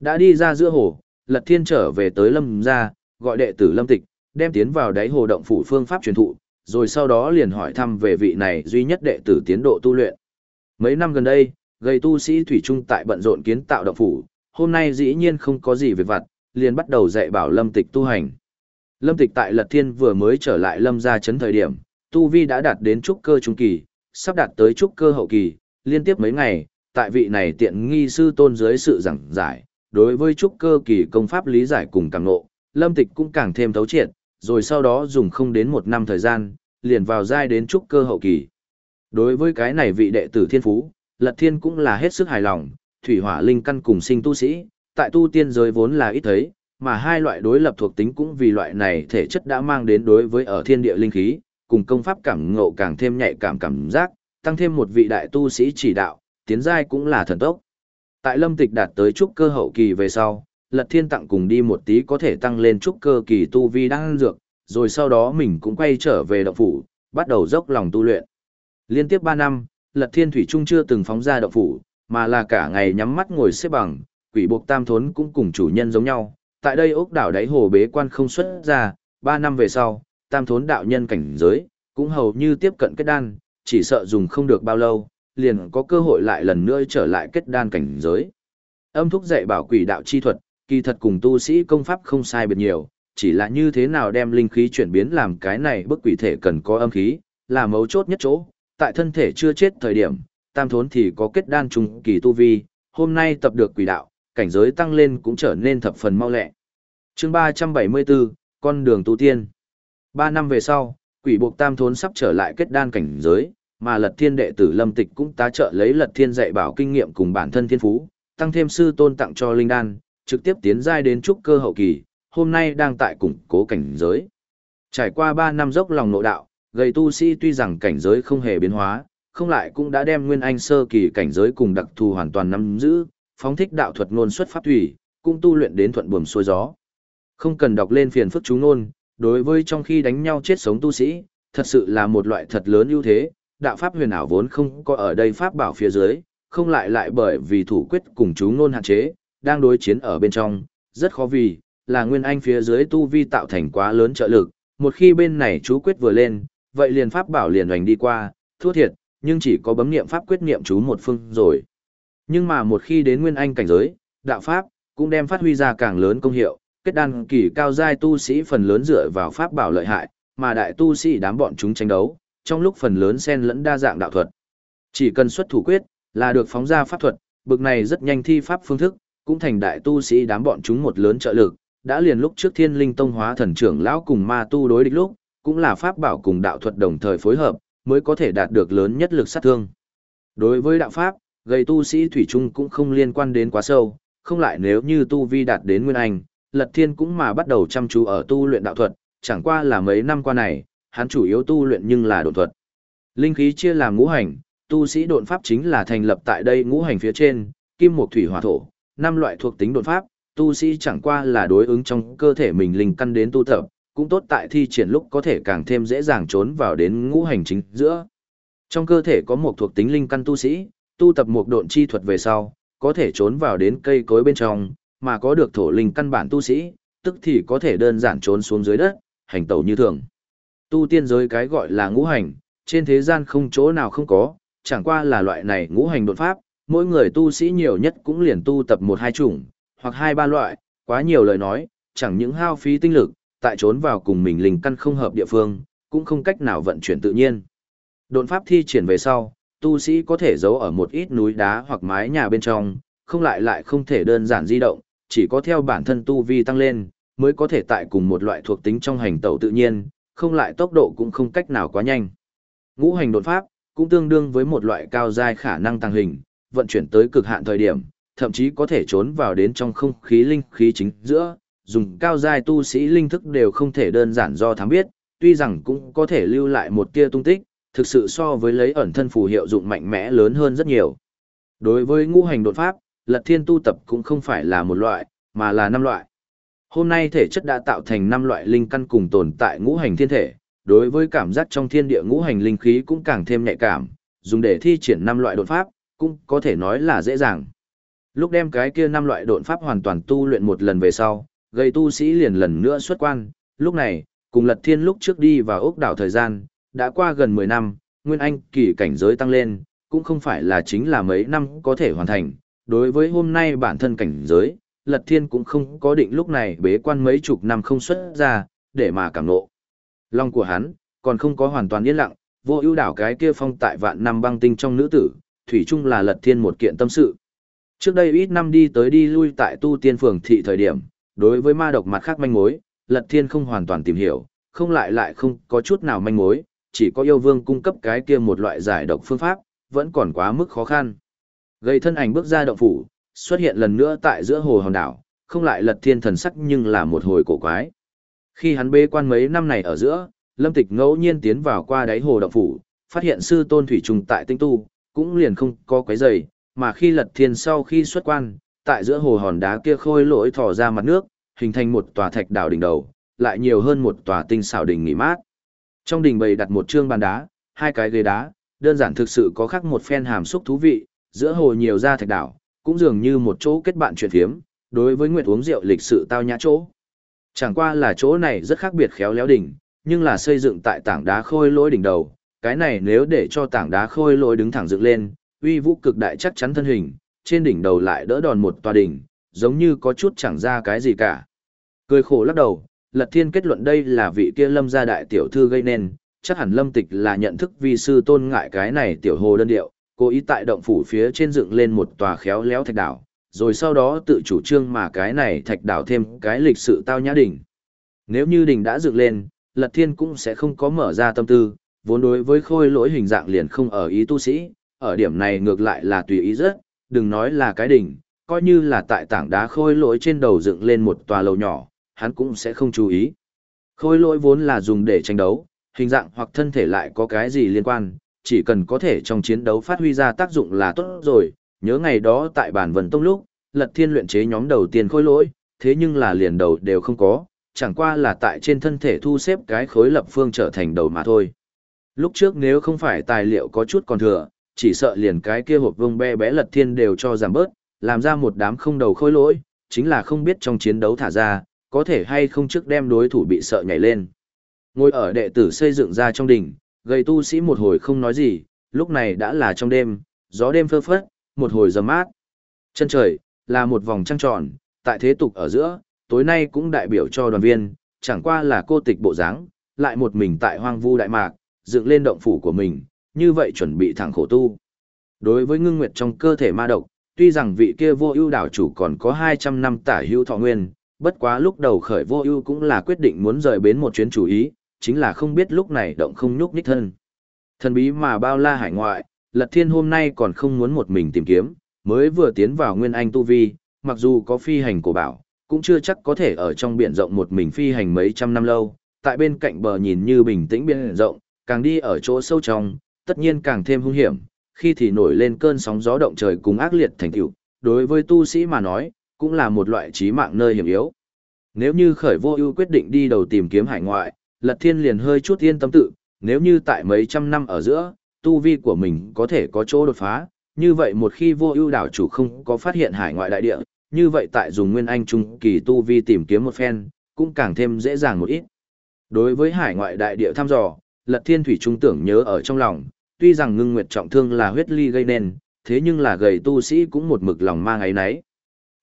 Đã đi ra giữa hồ, Lật Thiên trở về tới Lâm gia, gọi đệ tử Lâm Tịch, đem tiến vào đáy hồ động phủ phương pháp truyền thụ, rồi sau đó liền hỏi thăm về vị này duy nhất đệ tử tiến độ tu luyện. Mấy năm gần đây, gây tu sĩ thủy trung tại bận rộn kiến tạo động phủ, hôm nay dĩ nhiên không có gì việc vặt, liền bắt đầu dạy bảo Lâm Tịch tu hành. Lâm Tịch tại Lật Thiên vừa mới trở lại Lâm gia chấn thời điểm, tu vi đã đạt đến trúc cơ trung kỳ, sắp đạt tới trúc cơ hậu kỳ, liên tiếp mấy ngày, tại vị này tiện nghi sư tôn dưới sự giảng giải, đối với trúc cơ kỳ công pháp lý giải cùng càng ngộ, Lâm Tịch cũng càng thêm thấu triệt, rồi sau đó dùng không đến một năm thời gian, liền vào giai đến trúc cơ hậu kỳ. Đối với cái này vị đệ tử thiên phú, Lật Thiên cũng là hết sức hài lòng, thủy hỏa linh căn cùng sinh tu sĩ, tại tu tiên giới vốn là ít thấy, mà hai loại đối lập thuộc tính cũng vì loại này thể chất đã mang đến đối với ở thiên địa linh khí, cùng công pháp cảm ngộ càng thêm nhạy cảm cảm giác, tăng thêm một vị đại tu sĩ chỉ đạo, tiến giai cũng là thần tốc. Tại Lâm Tịch đạt tới trúc cơ hậu kỳ về sau, Lật Thiên tặng cùng đi một tí có thể tăng lên trúc cơ kỳ tu vi đang dược, rồi sau đó mình cũng quay trở về động phủ, bắt đầu dốc lòng tu luyện. Liên tiếp 3 năm, Lật Thiên Thủy Trung chưa từng phóng ra động phủ, mà là cả ngày nhắm mắt ngồi xếp bằng, quỷ buộc tam thốn cũng cùng chủ nhân giống nhau. Tại đây ốc đảo đáy hồ bế quan không xuất ra, 3 năm về sau, tam thốn đạo nhân cảnh giới, cũng hầu như tiếp cận kết đan, chỉ sợ dùng không được bao lâu, liền có cơ hội lại lần nữa trở lại kết đan cảnh giới. Âm thúc dạy bảo quỷ đạo chi thuật, kỳ thật cùng tu sĩ công pháp không sai biệt nhiều, chỉ là như thế nào đem linh khí chuyển biến làm cái này bức quỷ thể cần có âm khí, là mấu chốt nhất chỗ, tại thân thể chưa chết thời điểm, tam thốn thì có kết đan trùng kỳ tu vi, hôm nay tập được quỷ đạo, cảnh giới tăng lên cũng trở nên thập phần mau lẹ. chương 374, con đường tu tiên. Ba năm về sau, quỷ buộc tam thốn sắp trở lại kết đan cảnh giới, mà lật thiên đệ tử lâm tịch cũng tá trợ lấy lật thiên dạy bảo kinh nghiệm cùng bản thân thiên phú, tăng thêm sư tôn tặng cho linh đan, trực tiếp tiến giai đến trúc cơ hậu kỳ, hôm nay đang tại củng cố cảnh giới. Trải qua 3 năm dốc lòng nội đạo, gầy tu sĩ tuy rằng cảnh giới không hề biến hóa, không lại cũng đã đem nguyên anh sơ kỳ cảnh giới cùng đặc thù hoàn toàn nắm giữ, phóng thích đạo thuật ngôn xuất pháp thủy, cũng tu luyện đến thuận buồm xuôi gió. Không cần đọc lên phiền phức chú ngôn, đối với trong khi đánh nhau chết sống tu sĩ, thật sự là một loại thật lớn ưu thế, đạo pháp huyền ảo vốn không có ở đây pháp bảo phía dưới, không lại lại bởi vì thủ quyết cùng chú ngôn hạn chế, đang đối chiến ở bên trong, rất khó vì, là nguyên anh phía dưới tu vi tạo thành quá lớn trợ lực, một khi bên này chú quyết vừa lên, vậy liền pháp bảo liền hoành đi qua, thua thiệt, nhưng chỉ có bấm niệm pháp quyết niệm chú một phương rồi. Nhưng mà một khi đến nguyên anh cảnh giới, đạo pháp cũng đem phát huy ra càng lớn công hiệu, kết đan kỳ cao giai tu sĩ phần lớn dựa vào pháp bảo lợi hại, mà đại tu sĩ đám bọn chúng tranh đấu, trong lúc phần lớn xen lẫn đa dạng đạo thuật. Chỉ cần xuất thủ quyết, là được phóng ra pháp thuật, bực này rất nhanh thi pháp phương thức, cũng thành đại tu sĩ đám bọn chúng một lớn trợ lực, đã liền lúc trước Thiên Linh Tông hóa thần trưởng lão cùng ma tu đối địch lúc, cũng là pháp bảo cùng đạo thuật đồng thời phối hợp, mới có thể đạt được lớn nhất lực sát thương. Đối với đạo pháp, gây tu sĩ thủy chung cũng không liên quan đến quá sâu, không lại nếu như tu vi đạt đến nguyên anh, Lật Thiên cũng mà bắt đầu chăm chú ở tu luyện đạo thuật, chẳng qua là mấy năm qua này, hắn chủ yếu tu luyện nhưng là độn thuật. Linh khí chia làm ngũ hành, tu sĩ độn pháp chính là thành lập tại đây ngũ hành phía trên, kim mộc thủy hỏa thổ, năm loại thuộc tính độn pháp, tu sĩ chẳng qua là đối ứng trong cơ thể mình linh căn đến tu tập, cũng tốt tại thi triển lúc có thể càng thêm dễ dàng trốn vào đến ngũ hành chính giữa. Trong cơ thể có một thuộc tính linh căn tu sĩ, tu tập một độn chi thuật về sau, có thể trốn vào đến cây cối bên trong, mà có được thổ linh căn bản tu sĩ, tức thì có thể đơn giản trốn xuống dưới đất, hành tẩu như thường. Tu tiên giới cái gọi là ngũ hành, trên thế gian không chỗ nào không có, chẳng qua là loại này ngũ hành đột pháp, mỗi người tu sĩ nhiều nhất cũng liền tu tập một hai chủng, hoặc hai ba loại, quá nhiều lời nói, chẳng những hao phí tinh lực, tại trốn vào cùng mình linh căn không hợp địa phương, cũng không cách nào vận chuyển tự nhiên. Đột pháp thi triển về sau, tu sĩ có thể giấu ở một ít núi đá hoặc mái nhà bên trong, không lại lại không thể đơn giản di động, chỉ có theo bản thân tu vi tăng lên, mới có thể tại cùng một loại thuộc tính trong hành tẩu tự nhiên, không lại tốc độ cũng không cách nào quá nhanh. Ngũ hành đột pháp, cũng tương đương với một loại cao giai khả năng tăng hình, vận chuyển tới cực hạn thời điểm, thậm chí có thể trốn vào đến trong không khí linh khí chính giữa, dùng cao giai tu sĩ linh thức đều không thể đơn giản do thám biết, tuy rằng cũng có thể lưu lại một tia tung tích, thực sự so với lấy ẩn thân phù hiệu dụng mạnh mẽ lớn hơn rất nhiều. Đối với ngũ hành đột pháp, Lật Thiên tu tập cũng không phải là một loại, mà là năm loại. Hôm nay thể chất đã tạo thành năm loại linh căn cùng tồn tại ngũ hành thiên thể, đối với cảm giác trong thiên địa ngũ hành linh khí cũng càng thêm nhạy cảm, dùng để thi triển năm loại đột pháp, cũng có thể nói là dễ dàng. Lúc đem cái kia năm loại độn pháp hoàn toàn tu luyện một lần về sau, gây tu sĩ liền lần nữa xuất quan, lúc này, Cùng Lật Thiên lúc trước đi vào ốc đảo thời gian, đã qua gần 10 năm, Nguyên Anh kỳ cảnh giới tăng lên, cũng không phải là chính là mấy năm có thể hoàn thành. Đối với hôm nay bản thân cảnh giới, Lật Thiên cũng không có định lúc này bế quan mấy chục năm không xuất ra, để mà cảm nộ. Lòng của hắn, còn không có hoàn toàn yên lặng, vô ưu đảo cái kia phong tại vạn năm băng tinh trong nữ tử, thủy chung là Lật Thiên một kiện tâm sự. Trước đây ít năm đi tới đi lui tại tu tiên phường thị thời điểm, đối với ma độc mặt khác manh mối, Lật Thiên không hoàn toàn tìm hiểu, không lại lại không có chút nào manh mối, chỉ có yêu vương cung cấp cái kia một loại giải độc phương pháp, vẫn còn quá mức khó khăn. Gây thân ảnh bước ra động phủ, xuất hiện lần nữa tại giữa hồ hòn đảo, không lại lật thiên thần sắc nhưng là một hồi cổ quái. Khi hắn bế quan mấy năm này ở giữa, Lâm Tịch ngẫu nhiên tiến vào qua đáy hồ động phủ, phát hiện sư tôn thủy trùng tại tinh tu, cũng liền không có quấy rầy, mà khi lật thiên sau khi xuất quan, tại giữa hồ hòn đá kia khôi lỗi thò ra mặt nước, hình thành một tòa thạch đảo đỉnh đầu, lại nhiều hơn một tòa tinh xảo đỉnh nghỉ mát. Trong đỉnh bày đặt một trương bàn đá, hai cái ghế đá, đơn giản thực sự có khác một phen hàm xúc thú vị, giữa hồ nhiều ra thạch đảo, cũng dường như một chỗ kết bạn chuyện phiếm, đối với nguyện uống rượu lịch sự tao nhã chỗ. Chẳng qua là chỗ này rất khác biệt khéo léo đỉnh, nhưng là xây dựng tại tảng đá khôi lỗi đỉnh đầu, cái này nếu để cho tảng đá khôi lỗi đứng thẳng dựng lên, uy vũ cực đại chắc chắn thân hình, trên đỉnh đầu lại đỡ đòn một tòa đỉnh, giống như có chút chẳng ra cái gì cả. Cười khổ lắc đầu, Lật Thiên kết luận đây là vị kia lâm gia đại tiểu thư gây nên, chắc hẳn lâm tịch là nhận thức vi sư tôn ngại cái này tiểu hồ đơn điệu, cố ý tại động phủ phía trên dựng lên một tòa khéo léo thạch đảo, rồi sau đó tự chủ trương mà cái này thạch đảo thêm cái lịch sự tao nhã đỉnh. Nếu như đỉnh đã dựng lên, Lật Thiên cũng sẽ không có mở ra tâm tư, vốn đối với khôi lỗi hình dạng liền không ở ý tu sĩ, ở điểm này ngược lại là tùy ý rất, đừng nói là cái đỉnh, coi như là tại tảng đá khôi lỗi trên đầu dựng lên một tòa lầu nhỏ, hắn cũng sẽ không chú ý. Khôi lỗi vốn là dùng để tranh đấu, hình dạng hoặc thân thể lại có cái gì liên quan, chỉ cần có thể trong chiến đấu phát huy ra tác dụng là tốt rồi. Nhớ ngày đó tại bản vần tông lúc, lật thiên luyện chế nhóm đầu tiên khôi lỗi, thế nhưng là liền đầu đều không có, chẳng qua là tại trên thân thể thu xếp cái khối lập phương trở thành đầu mà thôi. Lúc trước nếu không phải tài liệu có chút còn thừa, chỉ sợ liền cái kia hộp vương be bé lật thiên đều cho giảm bớt, làm ra một đám không đầu khôi lỗi, chính là không biết trong chiến đấu thả ra, có thể hay không trước đem đối thủ bị sợ nhảy lên. Ngồi ở đệ tử xây dựng ra trong đỉnh, gầy tu sĩ một hồi không nói gì, lúc này đã là trong đêm, gió đêm phơ phất, một hồi dầm mát. Chân trời, là một vòng trăng tròn, tại thế tục ở giữa, tối nay cũng đại biểu cho đoàn viên, chẳng qua là cô tịch bộ dáng, lại một mình tại hoang vu đại mạc, dựng lên động phủ của mình, như vậy chuẩn bị thẳng khổ tu. Đối với ngưng nguyệt trong cơ thể ma độc, tuy rằng vị kia vô ưu đảo chủ còn có 200 năm tả hữu thọ nguyên, bất quá lúc đầu khởi vô ưu cũng là quyết định muốn rời bến một chuyến chủ ý, chính là không biết lúc này động không nhúc nhích thân. Thần bí mà bao la hải ngoại, Lật Thiên hôm nay còn không muốn một mình tìm kiếm, mới vừa tiến vào Nguyên Anh Tu Vi, mặc dù có phi hành cổ bảo, cũng chưa chắc có thể ở trong biển rộng một mình phi hành mấy trăm năm lâu, tại bên cạnh bờ nhìn như bình tĩnh biển rộng, càng đi ở chỗ sâu trong, tất nhiên càng thêm hung hiểm, khi thì nổi lên cơn sóng gió động trời cùng ác liệt thành tựu, đối với tu sĩ mà nói, cũng là một loại chí mạng nơi hiểm yếu. Nếu như khởi vô ưu quyết định đi đầu tìm kiếm hải ngoại, Lật Thiên liền hơi chút yên tâm tự, nếu như tại mấy trăm năm ở giữa, tu vi của mình có thể có chỗ đột phá, như vậy một khi vô ưu đảo chủ không có phát hiện hải ngoại đại địa, như vậy tại dùng nguyên anh trung kỳ tu vi tìm kiếm một phen, cũng càng thêm dễ dàng một ít. Đối với hải ngoại đại địa thăm dò, Lật Thiên Thủy trung tưởng nhớ ở trong lòng, tuy rằng ngưng nguyệt trọng thương là huyết ly gây nên, thế nhưng là gầy tu sĩ cũng một mực lòng mang ấy nấy.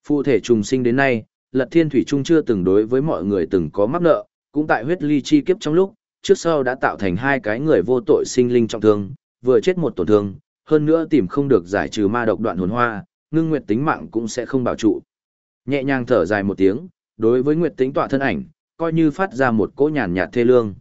Phụ thể trùng sinh đến nay, Lật Thiên Thủy Trung chưa từng đối với mọi người từng có mắc nợ, cũng tại huyết ly chi kiếp trong lúc, trước sau đã tạo thành hai cái người vô tội sinh linh trọng thương, vừa chết một tổn thương, hơn nữa tìm không được giải trừ ma độc đoạn hồn hoa, ngưng nguyệt tính mạng cũng sẽ không bảo trụ. Nhẹ nhàng thở dài một tiếng, đối với nguyệt tính tọa thân ảnh, coi như phát ra một cỗ nhàn nhạt thê lương.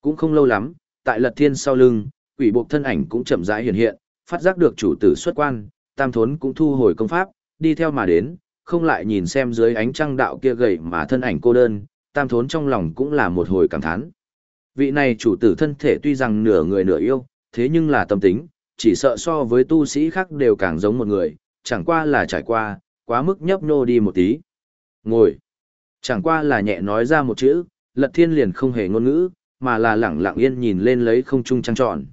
Cũng không lâu lắm, tại lật thiên sau lưng, quỷ buộc thân ảnh cũng chậm rãi hiện hiện, phát giác được chủ tử xuất quan, tam thốn cũng thu hồi công pháp, đi theo mà đến, không lại nhìn xem dưới ánh trăng đạo kia gầy mà thân ảnh cô đơn, tam thốn trong lòng cũng là một hồi cảm thán. Vị này chủ tử thân thể tuy rằng nửa người nửa yêu, thế nhưng là tâm tính, chỉ sợ so với tu sĩ khác đều càng giống một người, chẳng qua là trải qua, quá mức nhấp nô đi một tí. Ngồi. Chẳng qua là nhẹ nói ra một chữ, lật thiên liền không hề ngôn ngữ, mà là lẳng lặng yên nhìn lên lấy không trung trăng tròn.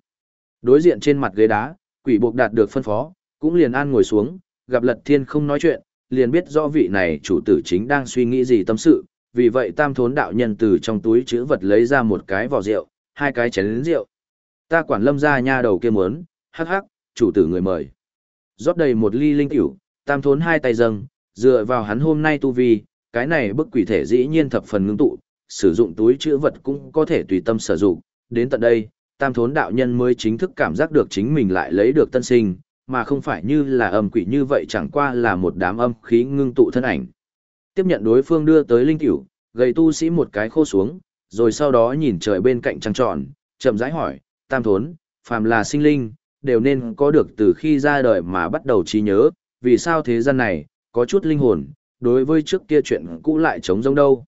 Đối diện trên mặt ghế đá, quỷ buộc đạt được phân phó, cũng liền an ngồi xuống, gặp lật thiên không nói chuyện, liền biết rõ vị này chủ tử chính đang suy nghĩ gì tâm sự, vì vậy tam thốn đạo nhân từ trong túi chữ vật lấy ra một cái vỏ rượu, hai cái chén rượu. Ta quản lâm ra nha đầu kia muốn, hắc hắc, chủ tử người mời. rót đầy một ly linh tiểu, tam thốn hai tay dâng, dựa vào hắn hôm nay tu vi, cái này bức quỷ thể dĩ nhiên thập phần ngưng tụ, sử dụng túi chữ vật cũng có thể tùy tâm sử dụng, đến tận đây, tam thốn đạo nhân mới chính thức cảm giác được chính mình lại lấy được tân sinh, mà không phải như là âm quỷ như vậy chẳng qua là một đám âm khí ngưng tụ thân ảnh. Tiếp nhận đối phương đưa tới linh cửu, gầy tu sĩ một cái khô xuống, rồi sau đó nhìn trời bên cạnh trăng tròn, chậm rãi hỏi, tam thốn, phàm là sinh linh, đều nên có được từ khi ra đời mà bắt đầu trí nhớ, vì sao thế gian này, có chút linh hồn, đối với trước kia chuyện cũ lại trống giống đâu.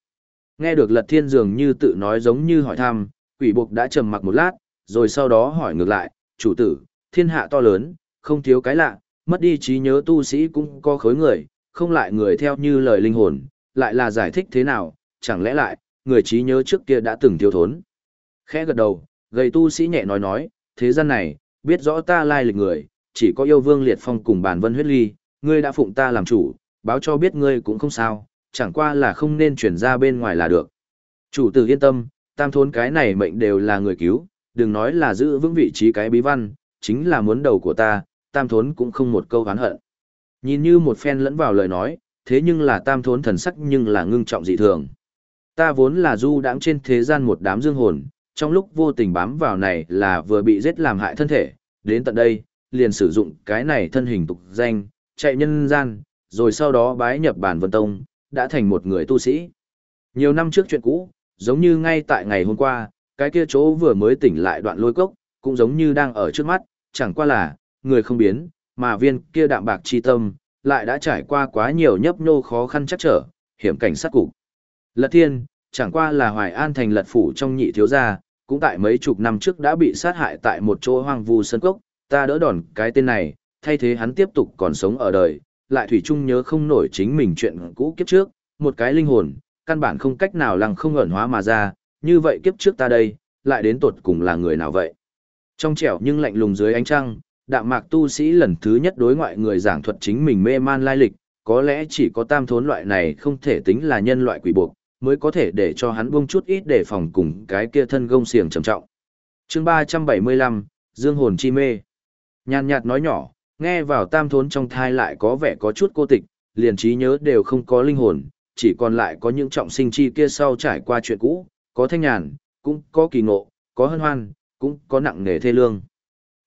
Nghe được lật thiên dường như tự nói giống như hỏi thăm, quỷ buộc đã trầm mặc một lát, rồi sau đó hỏi ngược lại, chủ tử, thiên hạ to lớn, không thiếu cái lạ, mất đi trí nhớ tu sĩ cũng có khối người, không lại người theo như lời linh hồn, lại là giải thích thế nào, chẳng lẽ lại, người trí nhớ trước kia đã từng thiếu thốn. Khẽ gật đầu, gầy tu sĩ nhẹ nói nói, thế gian này, biết rõ ta lai lịch người, chỉ có yêu vương liệt phong cùng bản vân huyết ly, ngươi đã phụng ta làm chủ, báo cho biết ngươi cũng không sao, chẳng qua là không nên chuyển ra bên ngoài là được. Chủ tử yên tâm, tam thốn cái này mệnh đều là người cứu, đừng nói là giữ vững vị trí cái bí văn, chính là muốn đầu của ta, tam thốn cũng không một câu hán hận. Nhìn như một phen lẫn vào lời nói, thế nhưng là tam thốn thần sắc nhưng là ngưng trọng dị thường. Ta vốn là du đãng trên thế gian một đám dương hồn, trong lúc vô tình bám vào này là vừa bị giết làm hại thân thể, đến tận đây, liền sử dụng cái này thân hình tục danh, chạy nhân gian, rồi sau đó bái nhập bản vân tông, đã thành một người tu sĩ. Nhiều năm trước chuyện cũ, giống như ngay tại ngày hôm qua, cái kia chỗ vừa mới tỉnh lại đoạn lôi cốc, cũng giống như đang ở trước mắt, chẳng qua là, người không biến, mà viên kia đạm bạc chi tâm, lại đã trải qua quá nhiều nhấp nhô khó khăn chắc trở, hiểm cảnh sát cục. Lật thiên, chẳng qua là hoài an thành lật phủ trong nhị thiếu gia, cũng tại mấy chục năm trước đã bị sát hại tại một chỗ hoang vu sân cốc, ta đỡ đòn cái tên này, thay thế hắn tiếp tục còn sống ở đời, lại thủy chung nhớ không nổi chính mình chuyện cũ kiếp trước, một cái linh hồn, căn bản không cách nào lăng không ẩn hóa mà ra, như vậy kiếp trước ta đây, lại đến tột cùng là người nào vậy? Trong trẻo nhưng lạnh lùng dưới ánh trăng, đạm mạc tu sĩ lần thứ nhất đối ngoại người giảng thuật chính mình mê man lai lịch, có lẽ chỉ có tam thốn loại này không thể tính là nhân loại quỷ buộc, mới có thể để cho hắn buông chút ít để phòng cùng cái kia thân gông xiềng trầm trọng. chương 375, Dương hồn chi mê. Nhàn nhạt nói nhỏ, nghe vào tam thốn trong thai lại có vẻ có chút cô tịch, liền trí nhớ đều không có linh hồn, chỉ còn lại có những trọng sinh chi kia sau trải qua chuyện cũ, có thanh nhàn, cũng có kỳ ngộ, có hân hoan, cũng có nặng nề thê lương.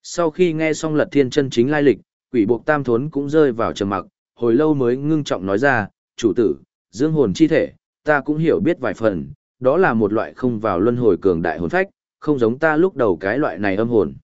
Sau khi nghe xong lật thiên chân chính lai lịch, quỷ buộc tam thốn cũng rơi vào trầm mặc, hồi lâu mới ngưng trọng nói ra, chủ tử, dương hồn chi thể, ta cũng hiểu biết vài phần, đó là một loại không vào luân hồi cường đại hồn phách, không giống ta lúc đầu cái loại này âm hồn.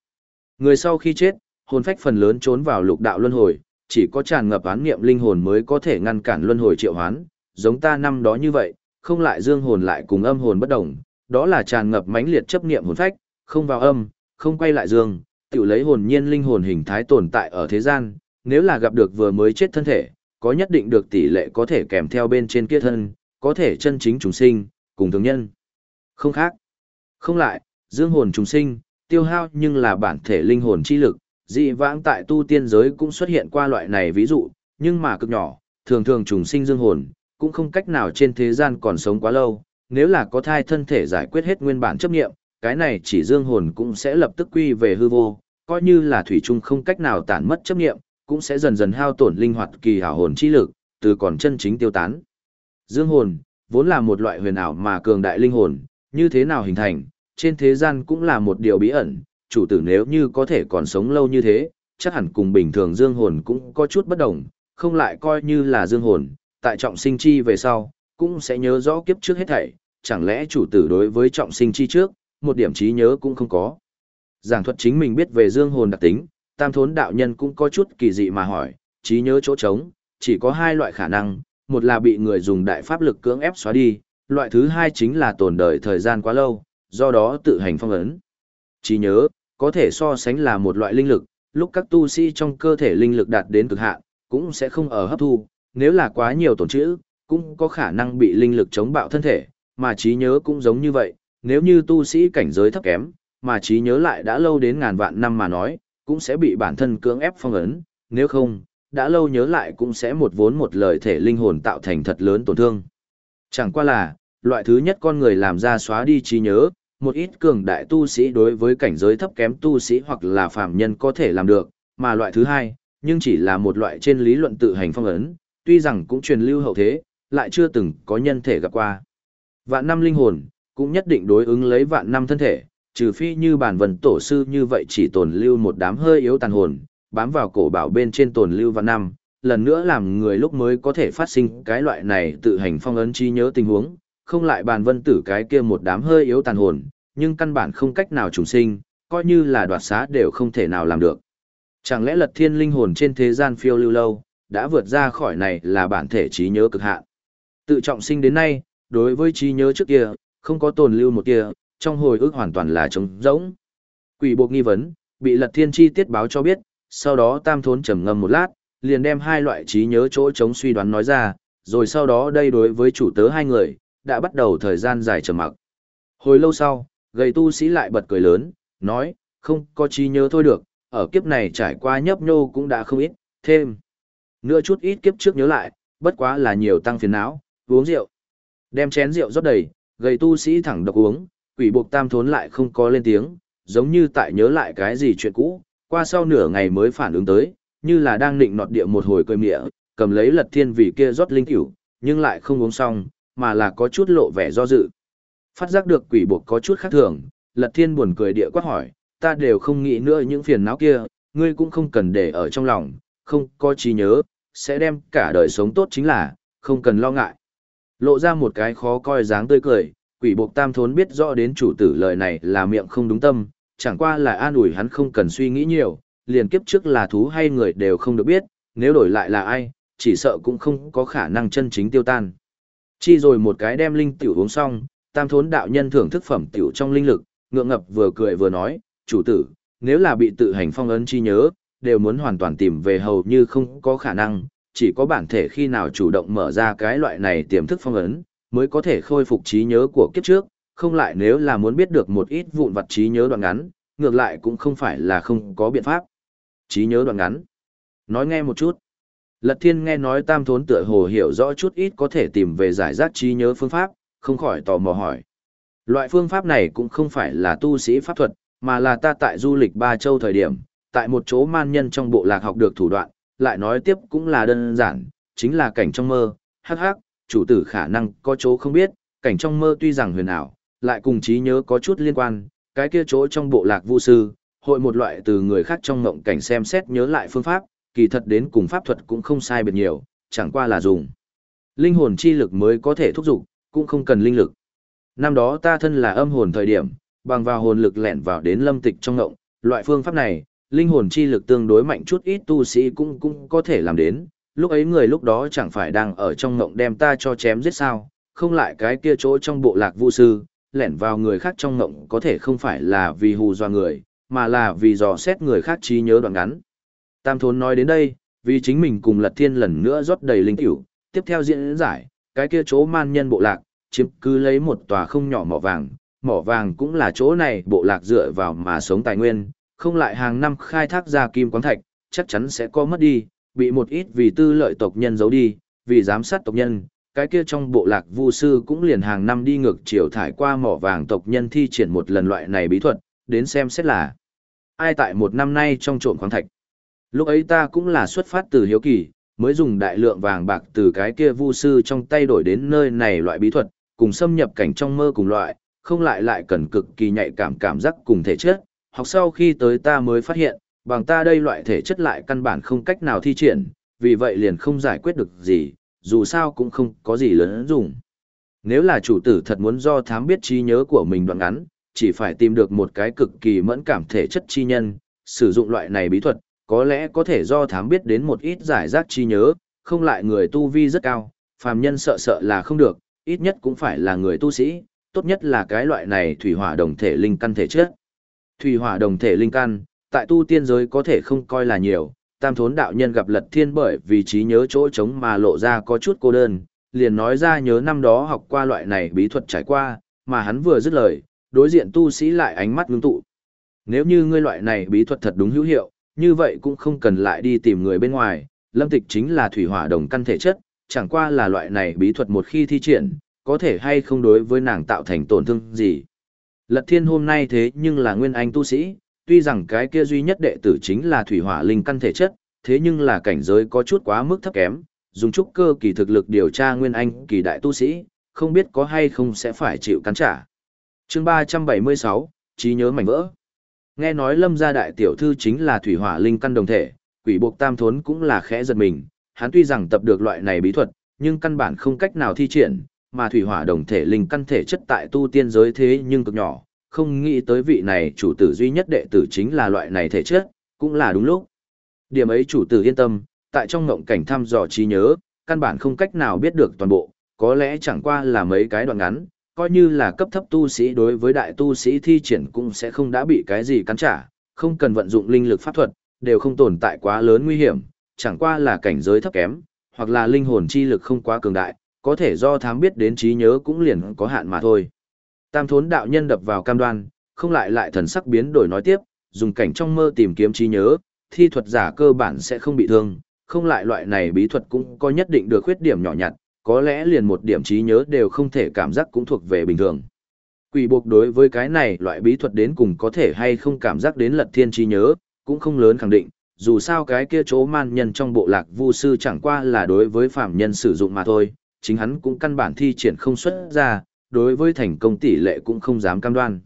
Người sau khi chết, hồn phách phần lớn trốn vào lục đạo luân hồi, chỉ có tràn ngập án nghiệm linh hồn mới có thể ngăn cản luân hồi triệu hoán, giống ta năm đó như vậy, không lại dương hồn lại cùng âm hồn bất đồng, đó là tràn ngập mãnh liệt chấp niệm hồn phách, không vào âm, không quay lại dương, tự lấy hồn nhiên linh hồn hình thái tồn tại ở thế gian, nếu là gặp được vừa mới chết thân thể, có nhất định được tỷ lệ có thể kèm theo bên trên kia thân, có thể chân chính trùng sinh, cùng thường nhân. Không khác. Không lại, dương hồn trùng sinh, tiêu hao nhưng là bản thể linh hồn chi lực, dị vãng tại tu tiên giới cũng xuất hiện qua loại này ví dụ, nhưng mà cực nhỏ, thường thường trùng sinh dương hồn, cũng không cách nào trên thế gian còn sống quá lâu, nếu là có thai thân thể giải quyết hết nguyên bản chấp nghiệm, cái này chỉ dương hồn cũng sẽ lập tức quy về hư vô, coi như là thủy chung không cách nào tản mất chấp nghiệm, cũng sẽ dần dần hao tổn linh hoạt kỳ hảo hồn chi lực, từ còn chân chính tiêu tán. Dương hồn, vốn là một loại huyền ảo mà cường đại linh hồn, như thế nào hình thành, trên thế gian cũng là một điều bí ẩn, chủ tử nếu như có thể còn sống lâu như thế, chắc hẳn cùng bình thường dương hồn cũng có chút bất đồng, không lại coi như là dương hồn, tại trọng sinh chi về sau, cũng sẽ nhớ rõ kiếp trước hết thảy, chẳng lẽ chủ tử đối với trọng sinh chi trước, một điểm trí nhớ cũng không có. Giảng thuật chính mình biết về dương hồn đặc tính, tam thốn đạo nhân cũng có chút kỳ dị mà hỏi, trí nhớ chỗ trống, chỉ có hai loại khả năng, một là bị người dùng đại pháp lực cưỡng ép xóa đi, loại thứ hai chính là tồn đời thời gian quá lâu, do đó tự hành phong ấn. Trí nhớ, có thể so sánh là một loại linh lực, lúc các tu sĩ trong cơ thể linh lực đạt đến cực hạn, cũng sẽ không ở hấp thu, nếu là quá nhiều tổn trữ, cũng có khả năng bị linh lực chống bạo thân thể, mà trí nhớ cũng giống như vậy, nếu như tu sĩ cảnh giới thấp kém, mà trí nhớ lại đã lâu đến ngàn vạn năm mà nói, cũng sẽ bị bản thân cưỡng ép phong ấn, nếu không, đã lâu nhớ lại cũng sẽ một vốn một lời thể linh hồn tạo thành thật lớn tổn thương. Chẳng qua là, loại thứ nhất con người làm ra xóa đi trí nhớ, một ít cường đại tu sĩ đối với cảnh giới thấp kém tu sĩ hoặc là phàm nhân có thể làm được, mà loại thứ hai, nhưng chỉ là một loại trên lý luận tự hành phong ấn, tuy rằng cũng truyền lưu hậu thế, lại chưa từng có nhân thể gặp qua. Vạn năm linh hồn, cũng nhất định đối ứng lấy vạn năm thân thể, trừ phi như bản vần tổ sư như vậy chỉ tồn lưu một đám hơi yếu tàn hồn, bám vào cổ bảo bên trên tồn lưu và năm, lần nữa làm người lúc mới có thể phát sinh cái loại này tự hành phong ấn trí nhớ tình huống, không lại bàn vân tử cái kia một đám hơi yếu tàn hồn, nhưng căn bản không cách nào trùng sinh, coi như là đoạt xá đều không thể nào làm được. Chẳng lẽ lật thiên linh hồn trên thế gian phiêu lưu lâu, đã vượt ra khỏi này là bản thể trí nhớ cực hạn. Tự trọng sinh đến nay, đối với trí nhớ trước kia, không có tồn lưu một kia, trong hồi ức hoàn toàn là trống rỗng. Quỷ buộc nghi vấn, bị lật thiên chi tiết báo cho biết, sau đó tam thốn trầm ngâm một lát, liền đem hai loại trí nhớ chỗ chống suy đoán nói ra, rồi sau đó đây đối với chủ tớ hai người, đã bắt đầu thời gian dài trầm mặc. Hồi lâu sau, gầy tu sĩ lại bật cười lớn, nói, không có trí nhớ thôi được, ở kiếp này trải qua nhấp nhô cũng đã không ít, thêm. Nữa chút ít kiếp trước nhớ lại, bất quá là nhiều tăng phiền não, uống rượu. Đem chén rượu rót đầy, gầy tu sĩ thẳng độc uống, quỷ buộc tam thốn lại không có lên tiếng, giống như tại nhớ lại cái gì chuyện cũ, qua sau nửa ngày mới phản ứng tới, như là đang định nọt địa một hồi cười mịa, cầm lấy lật thiên vị kia rót linh tiểu, nhưng lại không uống xong, mà là có chút lộ vẻ do dự. Phát giác được quỷ buộc có chút khác thường, lật thiên buồn cười địa quát hỏi, ta đều không nghĩ nữa những phiền não kia, ngươi cũng không cần để ở trong lòng, không có trí nhớ, sẽ đem cả đời sống tốt chính là, không cần lo ngại. Lộ ra một cái khó coi dáng tươi cười, quỷ buộc tam thốn biết rõ đến chủ tử lời này là miệng không đúng tâm, chẳng qua là an ủi hắn không cần suy nghĩ nhiều, liền kiếp trước là thú hay người đều không được biết, nếu đổi lại là ai, chỉ sợ cũng không có khả năng chân chính tiêu tan. Chi rồi một cái đem linh tiểu uống xong, tam thốn đạo nhân thưởng thức phẩm tiểu trong linh lực, ngượng ngập vừa cười vừa nói, chủ tử, nếu là bị tự hành phong ấn chi nhớ, đều muốn hoàn toàn tìm về hầu như không có khả năng, chỉ có bản thể khi nào chủ động mở ra cái loại này tiềm thức phong ấn, mới có thể khôi phục trí nhớ của kiếp trước, không lại nếu là muốn biết được một ít vụn vặt trí nhớ đoạn ngắn, ngược lại cũng không phải là không có biện pháp. Trí nhớ đoạn ngắn. Nói nghe một chút. Lật thiên nghe nói tam thốn tựa hồ hiểu rõ chút ít có thể tìm về giải rác trí nhớ phương pháp, không khỏi tò mò hỏi. Loại phương pháp này cũng không phải là tu sĩ pháp thuật, mà là ta tại du lịch ba châu thời điểm, tại một chỗ man nhân trong bộ lạc học được thủ đoạn, lại nói tiếp cũng là đơn giản, chính là cảnh trong mơ, hắc hắc, chủ tử khả năng có chỗ không biết, cảnh trong mơ tuy rằng huyền ảo, lại cùng trí nhớ có chút liên quan, cái kia chỗ trong bộ lạc vu sư, hội một loại từ người khác trong ngộng cảnh xem xét nhớ lại phương pháp, kỳ thật đến cùng pháp thuật cũng không sai biệt nhiều, chẳng qua là dùng. Linh hồn chi lực mới có thể thúc dục, cũng không cần linh lực. Năm đó ta thân là âm hồn thời điểm, bằng vào hồn lực lẻn vào đến lâm tịch trong ngộng, loại phương pháp này, linh hồn chi lực tương đối mạnh chút ít tu sĩ cũng cũng có thể làm đến, lúc ấy người lúc đó chẳng phải đang ở trong ngộng đem ta cho chém giết sao, không lại cái kia chỗ trong bộ lạc vu sư, lẻn vào người khác trong ngộng có thể không phải là vì hù dọa người, mà là vì dò xét người khác trí nhớ đoạn ngắn. Tam thốn nói đến đây, vì chính mình cùng lật thiên lần nữa rót đầy linh tiểu, tiếp theo diễn giải, cái kia chỗ man nhân bộ lạc, chiếm cứ lấy một tòa không nhỏ mỏ vàng, mỏ vàng cũng là chỗ này bộ lạc dựa vào mà sống tài nguyên, không lại hàng năm khai thác ra kim quán thạch, chắc chắn sẽ có mất đi, bị một ít vì tư lợi tộc nhân giấu đi, vì giám sát tộc nhân, cái kia trong bộ lạc vu sư cũng liền hàng năm đi ngược chiều thải qua mỏ vàng tộc nhân thi triển một lần loại này bí thuật, đến xem xét là ai tại một năm nay trong trộm khoáng thạch. Lúc ấy ta cũng là xuất phát từ hiếu kỳ, mới dùng đại lượng vàng bạc từ cái kia vu sư trong tay đổi đến nơi này loại bí thuật, cùng xâm nhập cảnh trong mơ cùng loại, không lại lại cần cực kỳ nhạy cảm cảm giác cùng thể chất. Học sau khi tới ta mới phát hiện, bằng ta đây loại thể chất lại căn bản không cách nào thi triển, vì vậy liền không giải quyết được gì, dù sao cũng không có gì lớn dùng. Nếu là chủ tử thật muốn do thám biết trí nhớ của mình đoạn ngắn, chỉ phải tìm được một cái cực kỳ mẫn cảm thể chất chi nhân, sử dụng loại này bí thuật, có lẽ có thể do thám biết đến một ít giải rác chi nhớ, không lại người tu vi rất cao, phàm nhân sợ sợ là không được, ít nhất cũng phải là người tu sĩ, tốt nhất là cái loại này thủy hỏa đồng thể linh căn thể chất. Thủy hỏa đồng thể linh căn, tại tu tiên giới có thể không coi là nhiều, tam thốn đạo nhân gặp lật thiên bởi vì trí nhớ chỗ trống mà lộ ra có chút cô đơn, liền nói ra nhớ năm đó học qua loại này bí thuật trải qua, mà hắn vừa dứt lời, đối diện tu sĩ lại ánh mắt ngưng tụ. Nếu như ngươi loại này bí thuật thật đúng hữu hiệu, như vậy cũng không cần lại đi tìm người bên ngoài, lâm tịch chính là thủy hỏa đồng căn thể chất, chẳng qua là loại này bí thuật một khi thi triển, có thể hay không đối với nàng tạo thành tổn thương gì. Lật thiên hôm nay thế nhưng là nguyên anh tu sĩ, tuy rằng cái kia duy nhất đệ tử chính là thủy hỏa linh căn thể chất, thế nhưng là cảnh giới có chút quá mức thấp kém, dùng chút cơ kỳ thực lực điều tra nguyên anh kỳ đại tu sĩ, không biết có hay không sẽ phải chịu cắn trả. chương 376, trí nhớ mảnh vỡ. Nghe nói lâm gia đại tiểu thư chính là thủy hỏa linh căn đồng thể, quỷ buộc tam thốn cũng là khẽ giật mình, hắn tuy rằng tập được loại này bí thuật, nhưng căn bản không cách nào thi triển, mà thủy hỏa đồng thể linh căn thể chất tại tu tiên giới thế nhưng cực nhỏ, không nghĩ tới vị này chủ tử duy nhất đệ tử chính là loại này thể chất, cũng là đúng lúc. Điểm ấy chủ tử yên tâm, tại trong ngộng cảnh thăm dò trí nhớ, căn bản không cách nào biết được toàn bộ, có lẽ chẳng qua là mấy cái đoạn ngắn, coi như là cấp thấp tu sĩ đối với đại tu sĩ thi triển cũng sẽ không đã bị cái gì cắn trả, không cần vận dụng linh lực pháp thuật, đều không tồn tại quá lớn nguy hiểm, chẳng qua là cảnh giới thấp kém, hoặc là linh hồn chi lực không quá cường đại, có thể do thám biết đến trí nhớ cũng liền có hạn mà thôi. Tam thốn đạo nhân đập vào cam đoan, không lại lại thần sắc biến đổi nói tiếp, dùng cảnh trong mơ tìm kiếm trí nhớ, thi thuật giả cơ bản sẽ không bị thương, không lại loại này bí thuật cũng có nhất định được khuyết điểm nhỏ nhặt, có lẽ liền một điểm trí nhớ đều không thể cảm giác cũng thuộc về bình thường. Quỷ buộc đối với cái này loại bí thuật đến cùng có thể hay không cảm giác đến lật thiên trí nhớ, cũng không lớn khẳng định, dù sao cái kia chỗ man nhân trong bộ lạc vu sư chẳng qua là đối với phạm nhân sử dụng mà thôi, chính hắn cũng căn bản thi triển không xuất ra, đối với thành công tỷ lệ cũng không dám cam đoan.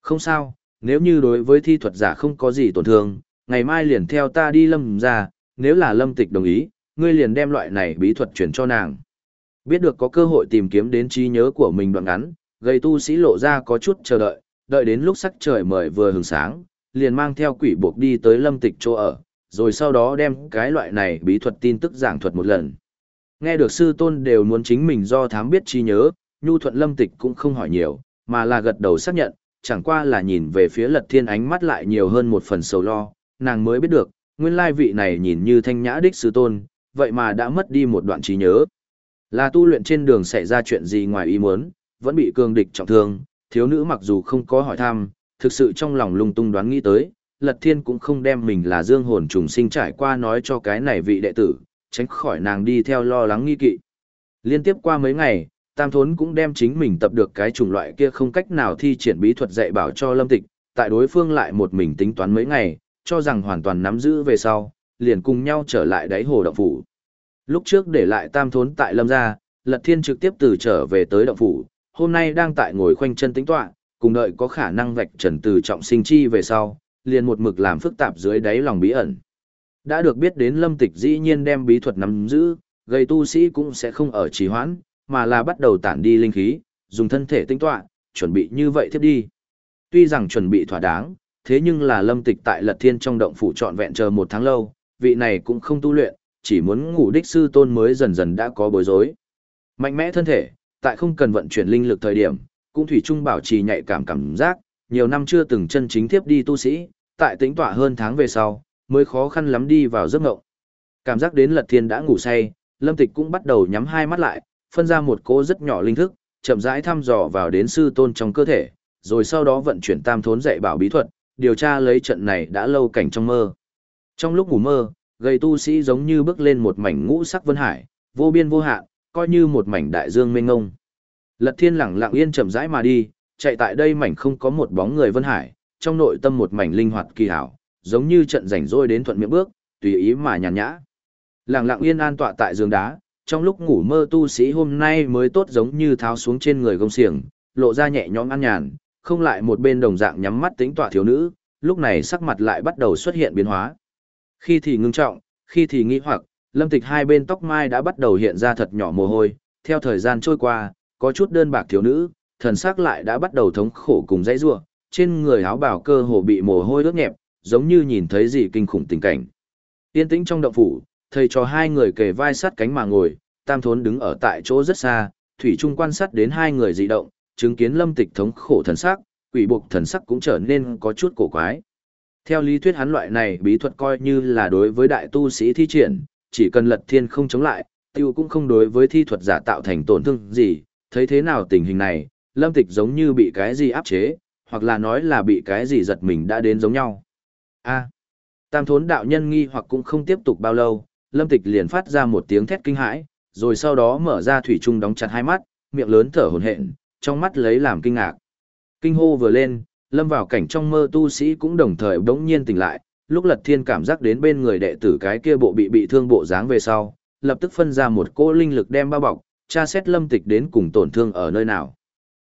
Không sao, nếu như đối với thi thuật giả không có gì tổn thương, ngày mai liền theo ta đi lâm ra, nếu là lâm tịch đồng ý, ngươi liền đem loại này bí thuật chuyển cho nàng. Biết được có cơ hội tìm kiếm đến trí nhớ của mình đoạn ngắn, gây tu sĩ lộ ra có chút chờ đợi, đợi đến lúc sắc trời mời vừa hừng sáng, liền mang theo quỷ buộc đi tới lâm tịch chỗ ở, rồi sau đó đem cái loại này bí thuật tin tức giảng thuật một lần. Nghe được sư tôn đều muốn chính mình do thám biết trí nhớ, nhu thuận lâm tịch cũng không hỏi nhiều, mà là gật đầu xác nhận, chẳng qua là nhìn về phía lật thiên ánh mắt lại nhiều hơn một phần sầu lo, nàng mới biết được, nguyên lai vị này nhìn như thanh nhã đích sư tôn, vậy mà đã mất đi một đoạn trí nhớ. Là tu luyện trên đường xảy ra chuyện gì ngoài ý muốn, vẫn bị cường địch trọng thương, thiếu nữ mặc dù không có hỏi thăm, thực sự trong lòng lung tung đoán nghĩ tới, Lật Thiên cũng không đem mình là dương hồn trùng sinh trải qua nói cho cái này vị đệ tử, tránh khỏi nàng đi theo lo lắng nghi kỵ. Liên tiếp qua mấy ngày, Tam Thốn cũng đem chính mình tập được cái chủng loại kia không cách nào thi triển bí thuật dạy bảo cho Lâm Tịch, tại đối phương lại một mình tính toán mấy ngày, cho rằng hoàn toàn nắm giữ về sau, liền cùng nhau trở lại đáy hồ động phủ. Lúc trước để lại Tam Thốn tại Lâm gia, Lật Thiên trực tiếp từ trở về tới động phủ, hôm nay đang tại ngồi khoanh chân tính toán, cùng đợi có khả năng vạch trần từ trọng sinh chi về sau, liền một mực làm phức tạp dưới đáy lòng bí ẩn. Đã được biết đến lâm tịch dĩ nhiên đem bí thuật nắm giữ, gây tu sĩ cũng sẽ không ở trì hoãn, mà là bắt đầu tản đi linh khí, dùng thân thể tinh tọa, chuẩn bị như vậy tiếp đi. Tuy rằng chuẩn bị thỏa đáng, thế nhưng là lâm tịch tại lật thiên trong động phủ trọn vẹn chờ một tháng lâu, vị này cũng không tu luyện, chỉ muốn ngủ đích sư tôn mới dần dần đã có bối rối. Mạnh mẽ thân thể, tại không cần vận chuyển linh lực thời điểm, cũng thủy chung bảo trì nhạy cảm cảm giác, nhiều năm chưa từng chân chính tiếp đi tu sĩ, tại tính tọa hơn tháng về sau, mới khó khăn lắm đi vào giấc ngộng. Cảm giác đến Lật Thiên đã ngủ say, Lâm Tịch cũng bắt đầu nhắm hai mắt lại, phân ra một cỗ rất nhỏ linh thức, chậm rãi thăm dò vào đến sư tôn trong cơ thể, rồi sau đó vận chuyển tam thốn dạy bảo bí thuật, điều tra lấy trận này đã lâu cảnh trong mơ. Trong lúc ngủ mơ, gầy tu sĩ giống như bước lên một mảnh ngũ sắc vân hải, vô biên vô hạn, coi như một mảnh đại dương mênh ngông. Lật Thiên lặng lặng yên chậm rãi mà đi, chạy tại đây mảnh không có một bóng người vân hải, trong nội tâm một mảnh linh hoạt kỳ hảo, giống như trận rảnh rỗi đến thuận miệng bước, tùy ý mà nhàn nhã. Lặng lặng yên an tọa tại giường đá, trong lúc ngủ mơ tu sĩ hôm nay mới tốt giống như tháo xuống trên người gông xiềng, lộ ra nhẹ nhõm an nhàn, không lại một bên đồng dạng nhắm mắt tính tọa thiếu nữ, lúc này sắc mặt lại bắt đầu xuất hiện biến hóa. Khi thì ngưng trọng, khi thì nghi hoặc, lâm tịch hai bên tóc mai đã bắt đầu hiện ra thật nhỏ mồ hôi, theo thời gian trôi qua, có chút đơn bạc thiếu nữ, thần sắc lại đã bắt đầu thống khổ cùng dãy rua, trên người áo bào cơ hồ bị mồ hôi ướt nhẹp, giống như nhìn thấy gì kinh khủng tình cảnh. yên tĩnh trong động phủ, thầy cho hai người kề vai sát cánh mà ngồi, Tam Thốn đứng ở tại chỗ rất xa, thủy trung quan sát đến hai người dị động, chứng kiến Lâm Tịch thống khổ thần sắc, quỷ buộc thần sắc cũng trở nên có chút cổ quái. Theo lý thuyết hắn loại này bí thuật coi như là đối với đại tu sĩ thi triển, chỉ cần lật thiên không chống lại, tiêu cũng không đối với thi thuật giả tạo thành tổn thương gì, thấy thế nào tình hình này, lâm tịch giống như bị cái gì áp chế, hoặc là nói là bị cái gì giật mình đã đến giống nhau. A. tam thốn đạo nhân nghi hoặc cũng không tiếp tục bao lâu, lâm tịch liền phát ra một tiếng thét kinh hãi, rồi sau đó mở ra thủy trung đóng chặt hai mắt, miệng lớn thở hổn hển, trong mắt lấy làm kinh ngạc. Kinh hô vừa lên, lâm vào cảnh trong mơ tu sĩ cũng đồng thời bỗng nhiên tỉnh lại, lúc Lật Thiên cảm giác đến bên người đệ tử cái kia bộ bị bị thương bộ dáng về sau, lập tức phân ra một cỗ linh lực đem bao bọc, tra xét Lâm Tịch đến cùng tổn thương ở nơi nào.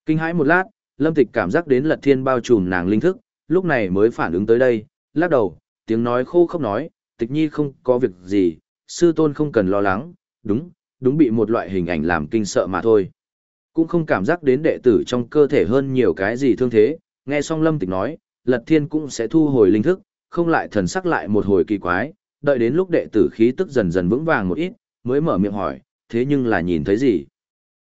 Kinh hãi một lát, Lâm Tịch cảm giác đến Lật Thiên bao trùm nàng linh thức, lúc này mới phản ứng tới đây, lắc đầu, tiếng nói khô không nói, Tịch Nhi không có việc gì, sư tôn không cần lo lắng, đúng, đúng bị một loại hình ảnh làm kinh sợ mà thôi. Cũng không cảm giác đến đệ tử trong cơ thể hơn nhiều cái gì thương thế, nghe xong Lâm Tịch nói, Lật Thiên cũng sẽ thu hồi linh thức, không lại thần sắc lại một hồi kỳ quái, đợi đến lúc đệ tử khí tức dần dần vững vàng một ít, mới mở miệng hỏi, thế nhưng là nhìn thấy gì?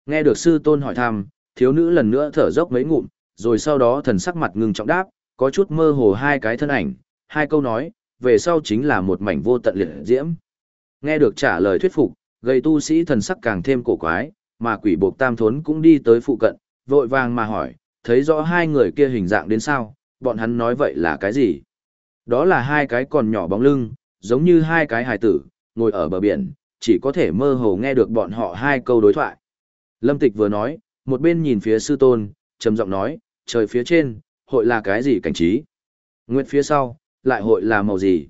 Nghe được sư tôn hỏi thăm, thiếu nữ lần nữa thở dốc mấy ngụm, rồi sau đó thần sắc mặt ngưng trọng đáp, có chút mơ hồ hai cái thân ảnh, hai câu nói, về sau chính là một mảnh vô tận liệt diễm. Nghe được trả lời thuyết phục, gây tu sĩ thần sắc càng thêm cổ quái, mà quỷ buộc tam thốn cũng đi tới phụ cận, vội vàng mà hỏi, thấy rõ hai người kia hình dạng đến sao, bọn hắn nói vậy là cái gì? Đó là hai cái còn nhỏ bóng lưng, giống như hai cái hài tử, ngồi ở bờ biển, chỉ có thể mơ hồ nghe được bọn họ hai câu đối thoại. Lâm Tịch vừa nói, một bên nhìn phía sư tôn, trầm giọng nói, trời phía trên, hội là cái gì cảnh trí? Nguyệt phía sau, lại hội là màu gì?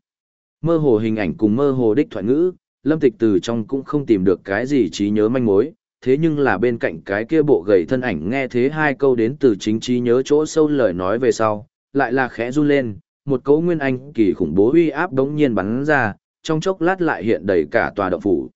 Mơ hồ hình ảnh cùng mơ hồ đích thoại ngữ, Lâm Tịch từ trong cũng không tìm được cái gì trí nhớ manh mối, thế nhưng là bên cạnh cái kia bộ gầy thân ảnh nghe thế hai câu đến từ chính trí nhớ chỗ sâu lời nói về sau, lại là khẽ run lên, một cấu nguyên anh kỳ khủng bố uy áp đống nhiên bắn ra, trong chốc lát lại hiện đầy cả tòa động phủ.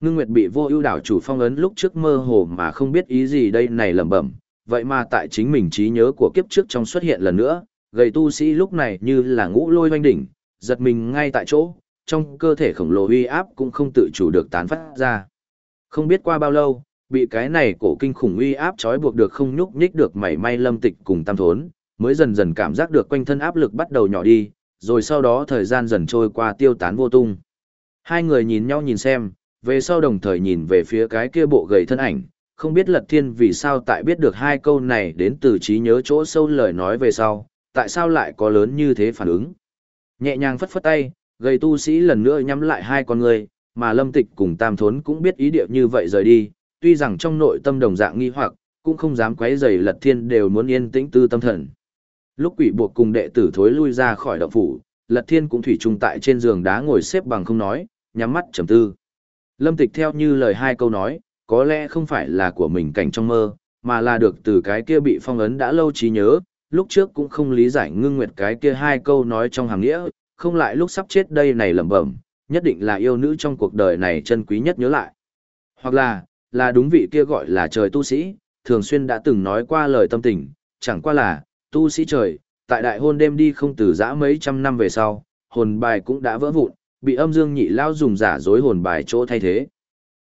Ngưng Nguyệt bị vô ưu đảo chủ phong ấn lúc trước mơ hồ mà không biết ý gì đây này lẩm bẩm, vậy mà tại chính mình trí nhớ của kiếp trước trong xuất hiện lần nữa, gầy tu sĩ lúc này như là ngũ lôi hoanh đỉnh, giật mình ngay tại chỗ, trong cơ thể khổng lồ uy áp cũng không tự chủ được tán phát ra. Không biết qua bao lâu, bị cái này cổ kinh khủng uy áp trói buộc được không nhúc nhích được mảy may lâm tịch cùng tam thốn, mới dần dần cảm giác được quanh thân áp lực bắt đầu nhỏ đi, rồi sau đó thời gian dần trôi qua tiêu tán vô tung. Hai người nhìn nhau nhìn xem, về sau đồng thời nhìn về phía cái kia bộ gầy thân ảnh, không biết Lật Thiên vì sao tại biết được hai câu này đến từ trí nhớ chỗ sâu lời nói về sau, tại sao lại có lớn như thế phản ứng. Nhẹ nhàng phất phất tay, gầy tu sĩ lần nữa nhắm lại hai con người, mà Lâm Tịch cùng Tam Thốn cũng biết ý điệu như vậy rời đi, tuy rằng trong nội tâm đồng dạng nghi hoặc, cũng không dám quấy rầy Lật Thiên đều muốn yên tĩnh tư tâm thần. Lúc quỷ buộc cùng đệ tử thối lui ra khỏi động phủ, Lật Thiên cũng thủy chung tại trên giường đá ngồi xếp bằng không nói, nhắm mắt trầm tư. Lâm Tịch theo như lời hai câu nói, có lẽ không phải là của mình cảnh trong mơ, mà là được từ cái kia bị phong ấn đã lâu trí nhớ, lúc trước cũng không lý giải ngưng nguyệt cái kia hai câu nói trong hàng nghĩa, không lại lúc sắp chết đây này lẩm bẩm, nhất định là yêu nữ trong cuộc đời này chân quý nhất nhớ lại. Hoặc là, là đúng vị kia gọi là trời tu sĩ, thường xuyên đã từng nói qua lời tâm tình, chẳng qua là, tu sĩ trời, tại đại hôn đêm đi không từ giã mấy trăm năm về sau, hồn bài cũng đã vỡ vụn, bị âm dương nhị lao dùng giả dối hồn bài chỗ thay thế.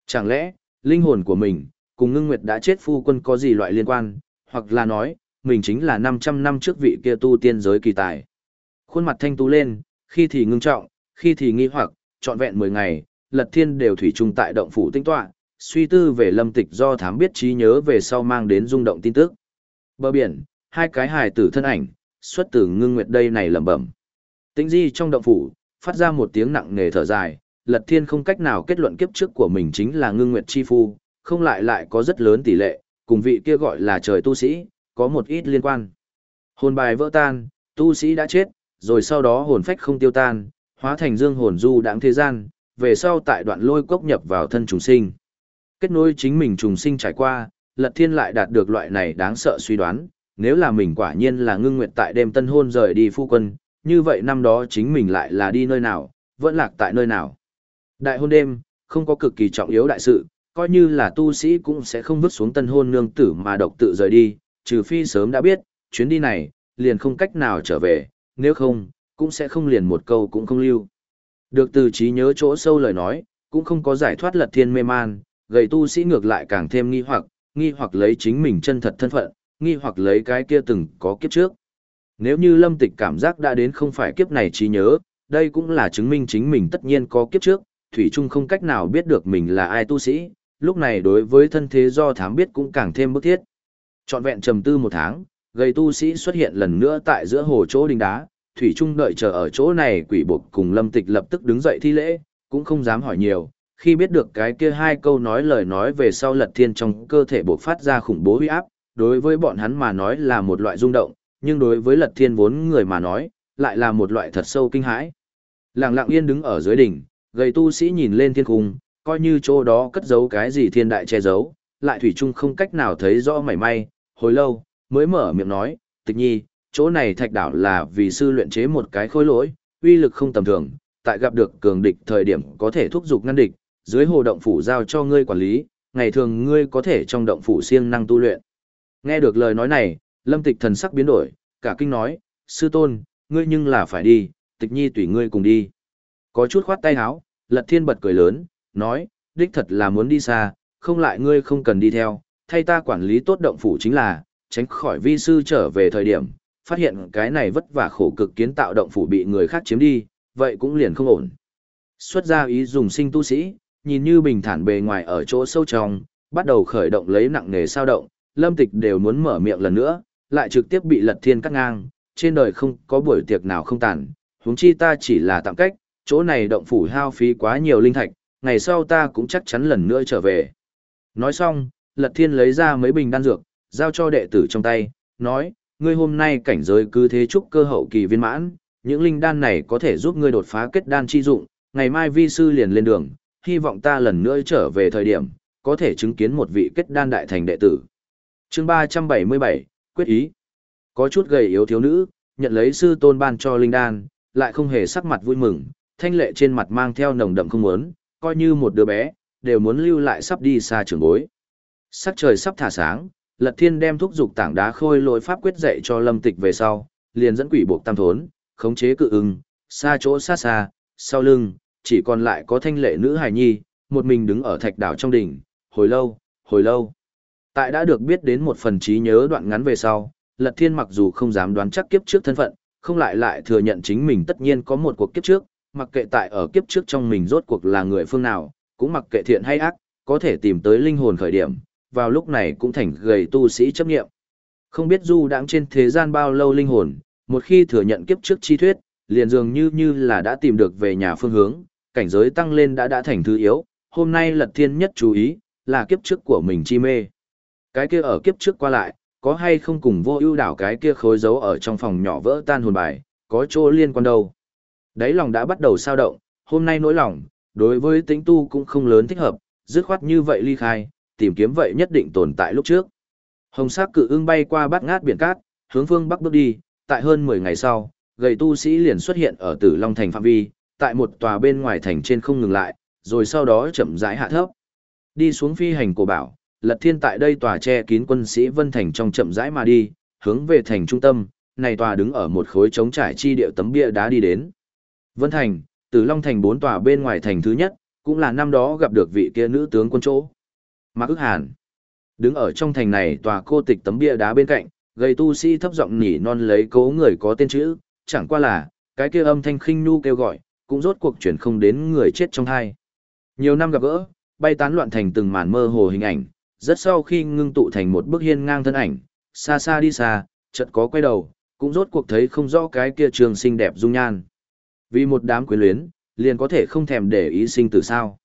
Chẳng lẽ, linh hồn của mình, cùng ngưng nguyệt đã chết phu quân có gì loại liên quan, hoặc là nói, mình chính là 500 năm trước vị kia tu tiên giới kỳ tài. Khuôn mặt thanh tú lên, khi thì ngưng trọng, khi thì nghi hoặc, trọn vẹn 10 ngày, Lật Thiên đều thủy chung tại động phủ tinh tọa, suy tư về lâm tịch do thám biết trí nhớ về sau mang đến rung động tin tức. Bờ biển, hai cái hài tử thân ảnh, xuất từ ngưng nguyệt đây này lẩm bẩm. Tĩnh di trong động phủ, phát ra một tiếng nặng nề thở dài, lật thiên không cách nào kết luận kiếp trước của mình chính là ngưng nguyệt chi phu, không lại lại có rất lớn tỷ lệ, cùng vị kia gọi là trời tu sĩ, có một ít liên quan. Hồn bài vỡ tan, tu sĩ đã chết, rồi sau đó hồn phách không tiêu tan, hóa thành dương hồn du đãng thế gian, về sau tại đoạn lôi cốc nhập vào thân trùng sinh. Kết nối chính mình trùng sinh trải qua, Lật Thiên lại đạt được loại này đáng sợ suy đoán, nếu là mình quả nhiên là ngưng nguyệt tại đêm tân hôn rời đi phu quân, như vậy năm đó chính mình lại là đi nơi nào, vẫn lạc tại nơi nào. Đại hôn đêm, không có cực kỳ trọng yếu đại sự, coi như là tu sĩ cũng sẽ không vứt xuống tân hôn nương tử mà độc tự rời đi, trừ phi sớm đã biết, chuyến đi này, liền không cách nào trở về, nếu không, cũng sẽ không liền một câu cũng không lưu. Được từ trí nhớ chỗ sâu lời nói, cũng không có giải thoát lật thiên mê man, gầy tu sĩ ngược lại càng thêm nghi hoặc, nghi hoặc lấy chính mình chân thật thân phận, nghi hoặc lấy cái kia từng có kiếp trước. Nếu như lâm tịch cảm giác đã đến không phải kiếp này trí nhớ, đây cũng là chứng minh chính mình tất nhiên có kiếp trước, Thủy Trung không cách nào biết được mình là ai tu sĩ, lúc này đối với thân thế do thám biết cũng càng thêm bức thiết. Chọn vẹn trầm tư một tháng, gầy tu sĩ xuất hiện lần nữa tại giữa hồ chỗ đình đá, Thủy Trung đợi chờ ở chỗ này quỷ buộc cùng lâm tịch lập tức đứng dậy thi lễ, cũng không dám hỏi nhiều, khi biết được cái kia hai câu nói lời nói về sau lật thiên trong cơ thể buộc phát ra khủng bố huy áp, đối với bọn hắn mà nói là một loại rung động, nhưng đối với lật thiên vốn người mà nói, lại là một loại thật sâu kinh hãi. Lặng lặng yên đứng ở dưới đỉnh, gầy tu sĩ nhìn lên thiên cung, coi như chỗ đó cất giấu cái gì thiên đại che giấu, lại thủy chung không cách nào thấy rõ mảy may, hồi lâu, mới mở miệng nói, tịch nhi, chỗ này thạch đảo là vì sư luyện chế một cái khối lỗi, uy lực không tầm thường, tại gặp được cường địch thời điểm có thể thúc giục ngăn địch, dưới hồ động phủ giao cho ngươi quản lý, ngày thường ngươi có thể trong động phủ siêng năng tu luyện. Nghe được lời nói này, lâm tịch thần sắc biến đổi, cả kinh nói, sư tôn, ngươi nhưng là phải đi, tịch nhi tùy ngươi cùng đi. Có chút khoát tay háo, lật thiên bật cười lớn, nói, đích thật là muốn đi xa, không lại ngươi không cần đi theo, thay ta quản lý tốt động phủ chính là, tránh khỏi vi sư trở về thời điểm, phát hiện cái này vất vả khổ cực kiến tạo động phủ bị người khác chiếm đi, vậy cũng liền không ổn. Xuất ra ý dùng sinh tu sĩ, nhìn như bình thản bề ngoài ở chỗ sâu trong, bắt đầu khởi động lấy nặng nề sao động, lâm tịch đều muốn mở miệng lần nữa, lại trực tiếp bị lật thiên cắt ngang, trên đời không có buổi tiệc nào không tàn, huống chi ta chỉ là tạm cách, chỗ này động phủ hao phí quá nhiều linh thạch, ngày sau ta cũng chắc chắn lần nữa trở về. Nói xong, lật thiên lấy ra mấy bình đan dược, giao cho đệ tử trong tay, nói, ngươi hôm nay cảnh giới cứ thế chúc cơ hậu kỳ viên mãn, những linh đan này có thể giúp ngươi đột phá kết đan chi dụng, ngày mai vi sư liền lên đường, hy vọng ta lần nữa trở về thời điểm, có thể chứng kiến một vị kết đan đại thành đệ tử. chương 377, quyết ý. Có chút gầy yếu thiếu nữ, nhận lấy sư tôn ban cho linh đan, lại không hề sắc mặt vui mừng, thanh lệ trên mặt mang theo nồng đậm không muốn, coi như một đứa bé, đều muốn lưu lại sắp đi xa trường bối. Sắc trời sắp thả sáng, Lật Thiên đem thúc dục tảng đá khôi lỗi pháp quyết dạy cho Lâm Tịch về sau, liền dẫn quỷ buộc tam thốn, khống chế cự ưng, xa chỗ xa xa, sau lưng, chỉ còn lại có thanh lệ nữ hài nhi, một mình đứng ở thạch đảo trong đỉnh, hồi lâu, hồi lâu. Tại đã được biết đến một phần trí nhớ đoạn ngắn về sau, Lật Thiên mặc dù không dám đoán chắc kiếp trước thân phận, không lại lại thừa nhận chính mình tất nhiên có một cuộc kiếp trước, mặc kệ tại ở kiếp trước trong mình rốt cuộc là người phương nào, cũng mặc kệ thiện hay ác, có thể tìm tới linh hồn khởi điểm, vào lúc này cũng thành gầy tu sĩ chấp nghiệm. Không biết du đãng trên thế gian bao lâu linh hồn, một khi thừa nhận kiếp trước chi thuyết, liền dường như như là đã tìm được về nhà phương hướng, cảnh giới tăng lên đã đã thành thứ yếu, hôm nay lật thiên nhất chú ý, là kiếp trước của mình chi mê. Cái kia ở kiếp trước qua lại, có hay không cùng vô ưu đảo cái kia khối dấu ở trong phòng nhỏ vỡ tan hồn bài, có chỗ liên quan đâu. Đấy lòng đã bắt đầu sao động, hôm nay nỗi lòng, đối với tính tu cũng không lớn thích hợp, dứt khoát như vậy ly khai, tìm kiếm vậy nhất định tồn tại lúc trước. Hồng sắc cự ưng bay qua bát ngát biển cát, hướng phương bắc bước đi, tại hơn 10 ngày sau, gầy tu sĩ liền xuất hiện ở Tử Long thành phạm vi, tại một tòa bên ngoài thành trên không ngừng lại, rồi sau đó chậm rãi hạ thấp. Đi xuống phi hành cổ bảo, Lật Thiên tại đây tòa che kín quân sĩ Vân Thành trong chậm rãi mà đi, hướng về thành trung tâm, này tòa đứng ở một khối trống trải chi điệu tấm bia đá đi đến. Vân Thành, Tử Long Thành bốn tòa bên ngoài thành thứ nhất, cũng là năm đó gặp được vị kia nữ tướng quân chỗ. Mạc ức hàn. Đứng ở trong thành này tòa cô tịch tấm bia đá bên cạnh, gầy tu sĩ thấp giọng nỉ non lấy cố người có tên chữ, chẳng qua là, cái kia âm thanh khinh nu kêu gọi, cũng rốt cuộc chuyển không đến người chết trong hai. Nhiều năm gặp gỡ, bay tán loạn thành từng màn mơ hồ hình ảnh, rất sau khi ngưng tụ thành một bức hiên ngang thân ảnh, xa xa đi xa, chợt có quay đầu, cũng rốt cuộc thấy không rõ cái kia trường xinh đẹp dung nhan. Vì một đám quyến luyến, liền có thể không thèm để ý sinh tử sao.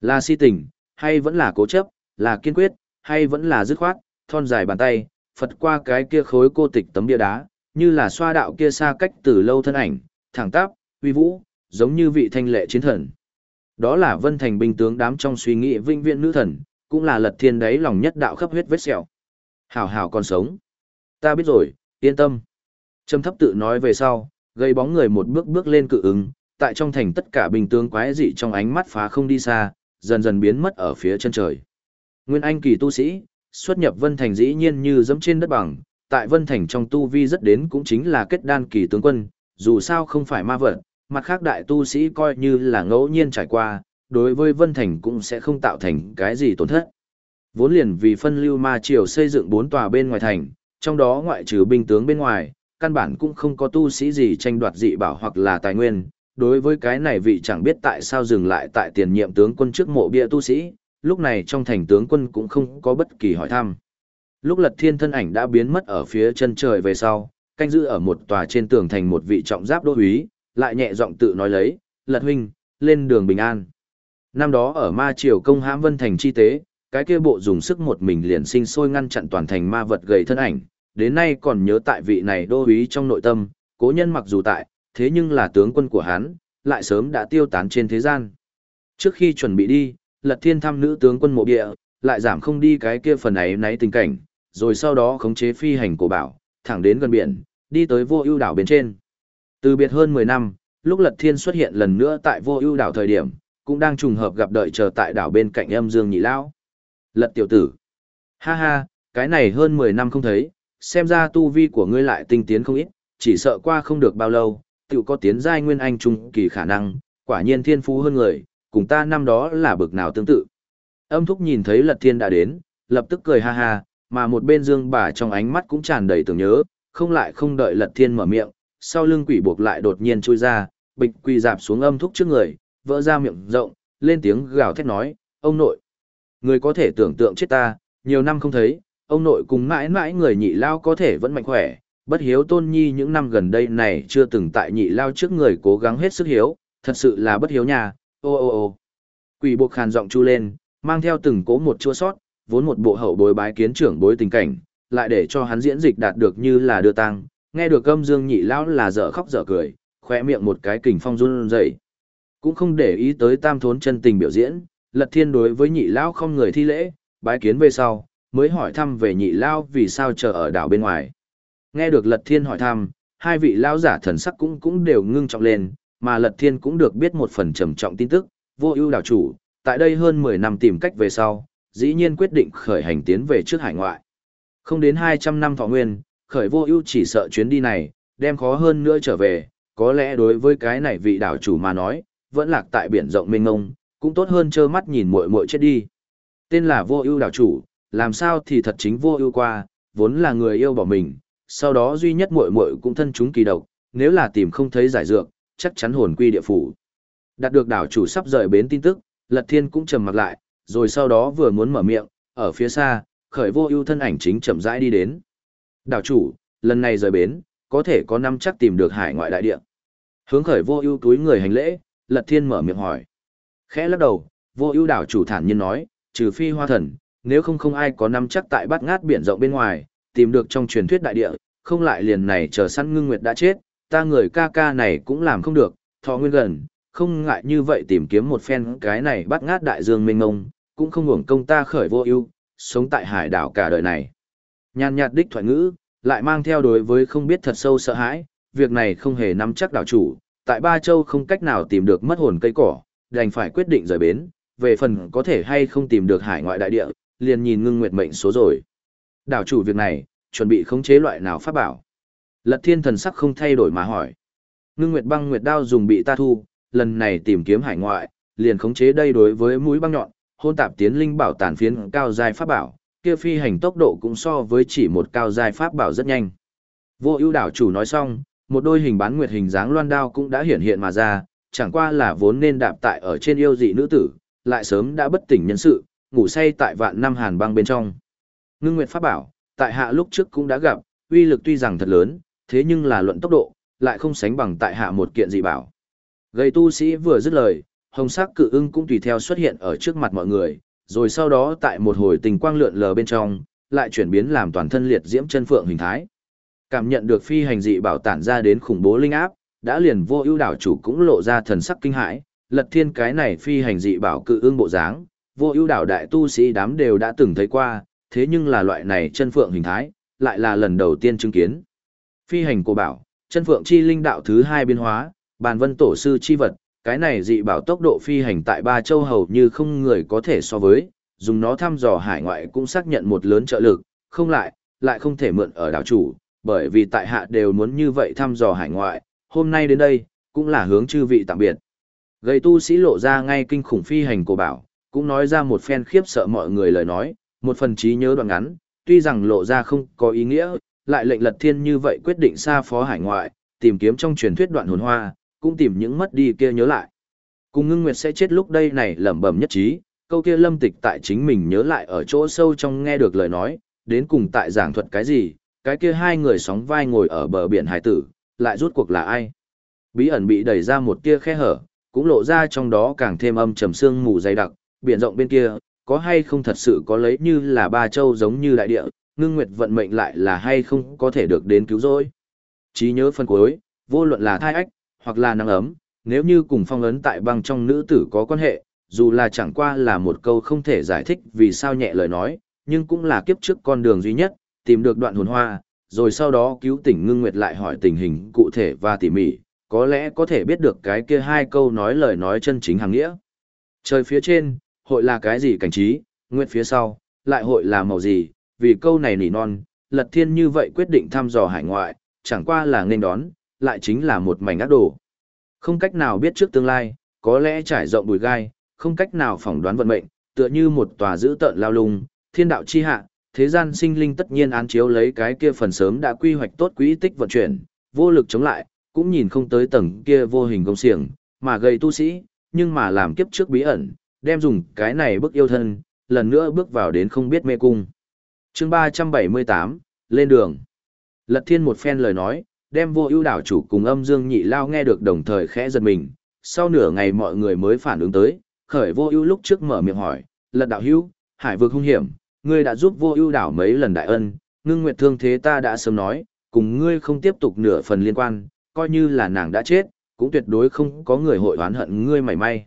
Là si tình, hay vẫn là cố chấp, là kiên quyết, hay vẫn là dứt khoát, thon dài bàn tay, phật qua cái kia khối cô tịch tấm bia đá, như là xoa đạo kia xa cách từ lâu thân ảnh, thẳng tắp, uy vũ, giống như vị thanh lệ chiến thần. Đó là Vân Thành binh tướng đám trong suy nghĩ vinh viễn nữ thần, cũng là lật thiên đấy lòng nhất đạo khắp huyết vết sẹo. Hảo hảo còn sống. Ta biết rồi, yên tâm. Trầm thấp tự nói về sau, gây bóng người một bước bước lên cự ứng, tại trong thành tất cả binh tướng quái dị trong ánh mắt phá không đi xa, dần dần biến mất ở phía chân trời. Nguyên Anh kỳ tu sĩ, xuất nhập Vân Thành dĩ nhiên như dẫm trên đất bằng, tại Vân Thành trong tu vi rất đến cũng chính là kết đan kỳ tướng quân, dù sao không phải ma vật, mặt khác đại tu sĩ coi như là ngẫu nhiên trải qua, đối với Vân Thành cũng sẽ không tạo thành cái gì tổn thất. Vốn liền vì phân lưu ma triều xây dựng bốn tòa bên ngoài thành, trong đó ngoại trừ binh tướng bên ngoài, căn bản cũng không có tu sĩ gì tranh đoạt dị bảo hoặc là tài nguyên. Đối với cái này vị chẳng biết tại sao dừng lại tại tiền nhiệm tướng quân trước mộ bia tu sĩ, lúc này trong thành tướng quân cũng không có bất kỳ hỏi thăm. Lúc lật thiên thân ảnh đã biến mất ở phía chân trời về sau, canh giữ ở một tòa trên tường thành một vị trọng giáp đô úy, lại nhẹ giọng tự nói lấy, lật huynh, lên đường bình an. Năm đó ở ma triều công hãm vân thành chi tế, cái kia bộ dùng sức một mình liền sinh sôi ngăn chặn toàn thành ma vật gầy thân ảnh, đến nay còn nhớ tại vị này đô úy trong nội tâm, cố nhân mặc dù tại, thế nhưng là tướng quân của hắn, lại sớm đã tiêu tán trên thế gian. Trước khi chuẩn bị đi, Lật Thiên thăm nữ tướng quân mộ địa, lại giảm không đi cái kia phần ấy náy tình cảnh, rồi sau đó khống chế phi hành của bảo, thẳng đến gần biển, đi tới vô ưu đảo bên trên. Từ biệt hơn 10 năm, lúc Lật Thiên xuất hiện lần nữa tại vô ưu đảo thời điểm, cũng đang trùng hợp gặp đợi chờ tại đảo bên cạnh âm dương nhị lão. Lật tiểu tử. Ha ha, cái này hơn 10 năm không thấy, xem ra tu vi của ngươi lại tinh tiến không ít, chỉ sợ qua không được bao lâu, tự có tiến giai nguyên anh trung kỳ khả năng, quả nhiên thiên phú hơn người, cùng ta năm đó là bực nào tương tự. Âm thúc nhìn thấy lật thiên đã đến, lập tức cười ha ha, mà một bên dương bà trong ánh mắt cũng tràn đầy tưởng nhớ, không lại không đợi lật thiên mở miệng, sau lưng quỷ buộc lại đột nhiên chui ra, bịch quỳ dạp xuống âm thúc trước người, vỡ ra miệng rộng, lên tiếng gào thét nói, ông nội. Người có thể tưởng tượng chết ta, nhiều năm không thấy, ông nội cùng mãi mãi người nhị lao có thể vẫn mạnh khỏe, bất hiếu tôn nhi những năm gần đây này chưa từng tại nhị lao trước người cố gắng hết sức hiếu, thật sự là bất hiếu nhà, ô ô ô. Quỷ buộc khàn giọng chu lên, mang theo từng cố một chua sót, vốn một bộ hậu bối bái kiến trưởng bối tình cảnh, lại để cho hắn diễn dịch đạt được như là đưa tăng, nghe được âm dương nhị lão là dở khóc dở cười, khoe miệng một cái kình phong run rẩy. Cũng không để ý tới tam thốn chân tình biểu diễn, lật thiên đối với nhị lão không người thi lễ, bái kiến về sau, mới hỏi thăm về nhị lão vì sao chờ ở đảo bên ngoài. Nghe được lật thiên hỏi thăm, hai vị lão giả thần sắc cũng cũng đều ngưng trọng lên, mà lật thiên cũng được biết một phần trầm trọng tin tức, vô ưu đảo chủ, tại đây hơn 10 năm tìm cách về sau, dĩ nhiên quyết định khởi hành tiến về trước hải ngoại. Không đến 200 năm thọ nguyên, khởi vô ưu chỉ sợ chuyến đi này, đem khó hơn nữa trở về, có lẽ đối với cái này vị đảo chủ mà nói, vẫn lạc tại biển rộng mênh mông, cũng tốt hơn trơ mắt nhìn muội muội chết đi. Tên là vô ưu đảo chủ, làm sao thì thật chính vô ưu qua, vốn là người yêu bỏ mình, sau đó duy nhất muội muội cũng thân chúng kỳ độc, nếu là tìm không thấy giải dược, chắc chắn hồn quy địa phủ. Đạt được đảo chủ sắp rời bến tin tức, Lật Thiên cũng trầm mặt lại, rồi sau đó vừa muốn mở miệng, ở phía xa, khởi vô ưu thân ảnh chính chậm rãi đi đến. Đảo chủ, lần này rời bến, có thể có năm chắc tìm được hải ngoại đại địa. Hướng khởi vô ưu túi người hành lễ, Lật Thiên mở miệng hỏi. Khẽ lắc đầu, vô ưu đảo chủ thản nhiên nói, trừ phi hoa thần, nếu không không ai có năm chắc tại bát ngát biển rộng bên ngoài, tìm được trong truyền thuyết đại địa, không lại liền này chờ săn ngưng nguyệt đã chết, ta người ca ca này cũng làm không được, thọ nguyên gần, không ngại như vậy tìm kiếm một phen cái này bắt ngát đại dương mênh mông, cũng không hưởng công ta khởi vô ưu, sống tại hải đảo cả đời này. Nhàn nhạt đích thoại ngữ, lại mang theo đối với không biết thật sâu sợ hãi, việc này không hề nắm chắc đảo chủ, tại Ba Châu không cách nào tìm được mất hồn cây cỏ, đành phải quyết định rời bến, về phần có thể hay không tìm được hải ngoại đại địa, liền nhìn ngưng nguyệt mệnh số rồi. Đảo chủ việc này, chuẩn bị khống chế loại nào pháp bảo. Lật thiên thần sắc không thay đổi mà hỏi. Ngưng nguyệt băng nguyệt đao dùng bị ta thu, lần này tìm kiếm hải ngoại, liền khống chế đây đối với mũi băng nhọn, hôn tạp tiến linh bảo tàn phiến cao dài pháp bảo, kia phi hành tốc độ cũng so với chỉ một cao dài pháp bảo rất nhanh. Vô ưu đảo chủ nói xong, một đôi hình bán nguyệt hình dáng loan đao cũng đã hiện hiện mà ra, chẳng qua là vốn nên đạp tại ở trên yêu dị nữ tử, lại sớm đã bất tỉnh nhân sự, ngủ say tại vạn năm hàn băng bên trong. Ngưng nguyệt pháp bảo, tại hạ lúc trước cũng đã gặp, uy lực tuy rằng thật lớn, thế nhưng là luận tốc độ, lại không sánh bằng tại hạ một kiện dị bảo. Gây tu sĩ vừa dứt lời, hồng sắc cự ưng cũng tùy theo xuất hiện ở trước mặt mọi người, rồi sau đó tại một hồi tình quang lượn lờ bên trong, lại chuyển biến làm toàn thân liệt diễm chân phượng hình thái. Cảm nhận được phi hành dị bảo tản ra đến khủng bố linh áp, đã liền vô ưu đảo chủ cũng lộ ra thần sắc kinh hãi, lật thiên cái này phi hành dị bảo cự ưng bộ dáng, vô ưu đảo đại tu sĩ đám đều đã từng thấy qua, thế nhưng là loại này chân phượng hình thái, lại là lần đầu tiên chứng kiến. Phi hành của bảo, chân phượng chi linh đạo thứ hai biến hóa, bàn vân tổ sư chi vật, cái này dị bảo tốc độ phi hành tại ba châu hầu như không người có thể so với, dùng nó thăm dò hải ngoại cũng xác nhận một lớn trợ lực, không lại, lại không thể mượn ở đảo chủ, bởi vì tại hạ đều muốn như vậy thăm dò hải ngoại, hôm nay đến đây, cũng là hướng chư vị tạm biệt. Gây tu sĩ lộ ra ngay kinh khủng phi hành của bảo, cũng nói ra một phen khiếp sợ mọi người lời nói, một phần trí nhớ đoạn ngắn, tuy rằng lộ ra không có ý nghĩa, lại lệnh lật thiên như vậy quyết định xa phó hải ngoại, tìm kiếm trong truyền thuyết đoạn hồn hoa, cũng tìm những mất đi kia nhớ lại. Cùng ngưng nguyệt sẽ chết lúc đây này lẩm bẩm nhất trí, câu kia lâm tịch tại chính mình nhớ lại ở chỗ sâu trong nghe được lời nói, đến cùng tại giảng thuật cái gì, cái kia hai người sóng vai ngồi ở bờ biển hải tử, lại rút cuộc là ai. Bí ẩn bị đẩy ra một tia khe hở, cũng lộ ra trong đó càng thêm âm trầm sương mù dày đặc, biển rộng bên kia, có hay không thật sự có lấy như là ba châu giống như đại địa, ngưng nguyệt vận mệnh lại là hay không có thể được đến cứu rỗi. Trí nhớ phân cuối, vô luận là thai ách, hoặc là nắng ấm, nếu như cùng phong ấn tại băng trong nữ tử có quan hệ, dù là chẳng qua là một câu không thể giải thích vì sao nhẹ lời nói, nhưng cũng là kiếp trước con đường duy nhất, tìm được đoạn hồn hoa, rồi sau đó cứu tỉnh ngưng nguyệt lại hỏi tình hình cụ thể và tỉ mỉ, có lẽ có thể biết được cái kia hai câu nói lời nói chân chính hàng nghĩa. Trời phía trên, hội là cái gì cảnh trí, nguyệt phía sau, lại hội là màu gì, vì câu này nỉ non, lật thiên như vậy quyết định thăm dò hải ngoại, chẳng qua là nên đón, lại chính là một mảnh ác đồ. Không cách nào biết trước tương lai, có lẽ trải rộng bùi gai, không cách nào phỏng đoán vận mệnh, tựa như một tòa giữ tợn lao lung, thiên đạo chi hạ, thế gian sinh linh tất nhiên án chiếu lấy cái kia phần sớm đã quy hoạch tốt quỹ tích vận chuyển, vô lực chống lại, cũng nhìn không tới tầng kia vô hình công xiềng, mà gây tu sĩ, nhưng mà làm kiếp trước bí ẩn, đem dùng cái này bức yêu thân, lần nữa bước vào đến không biết mê cung chương 378, lên đường. Lật thiên một phen lời nói, đem vô ưu đảo chủ cùng âm dương nhị lao nghe được đồng thời khẽ giật mình. Sau nửa ngày mọi người mới phản ứng tới, khởi vô ưu lúc trước mở miệng hỏi, lật đạo hữu, hải vực hung hiểm, ngươi đã giúp vô ưu đảo mấy lần đại ân, ngưng nguyệt thương thế ta đã sớm nói, cùng ngươi không tiếp tục nửa phần liên quan, coi như là nàng đã chết, cũng tuyệt đối không có người hội oán hận ngươi mảy may.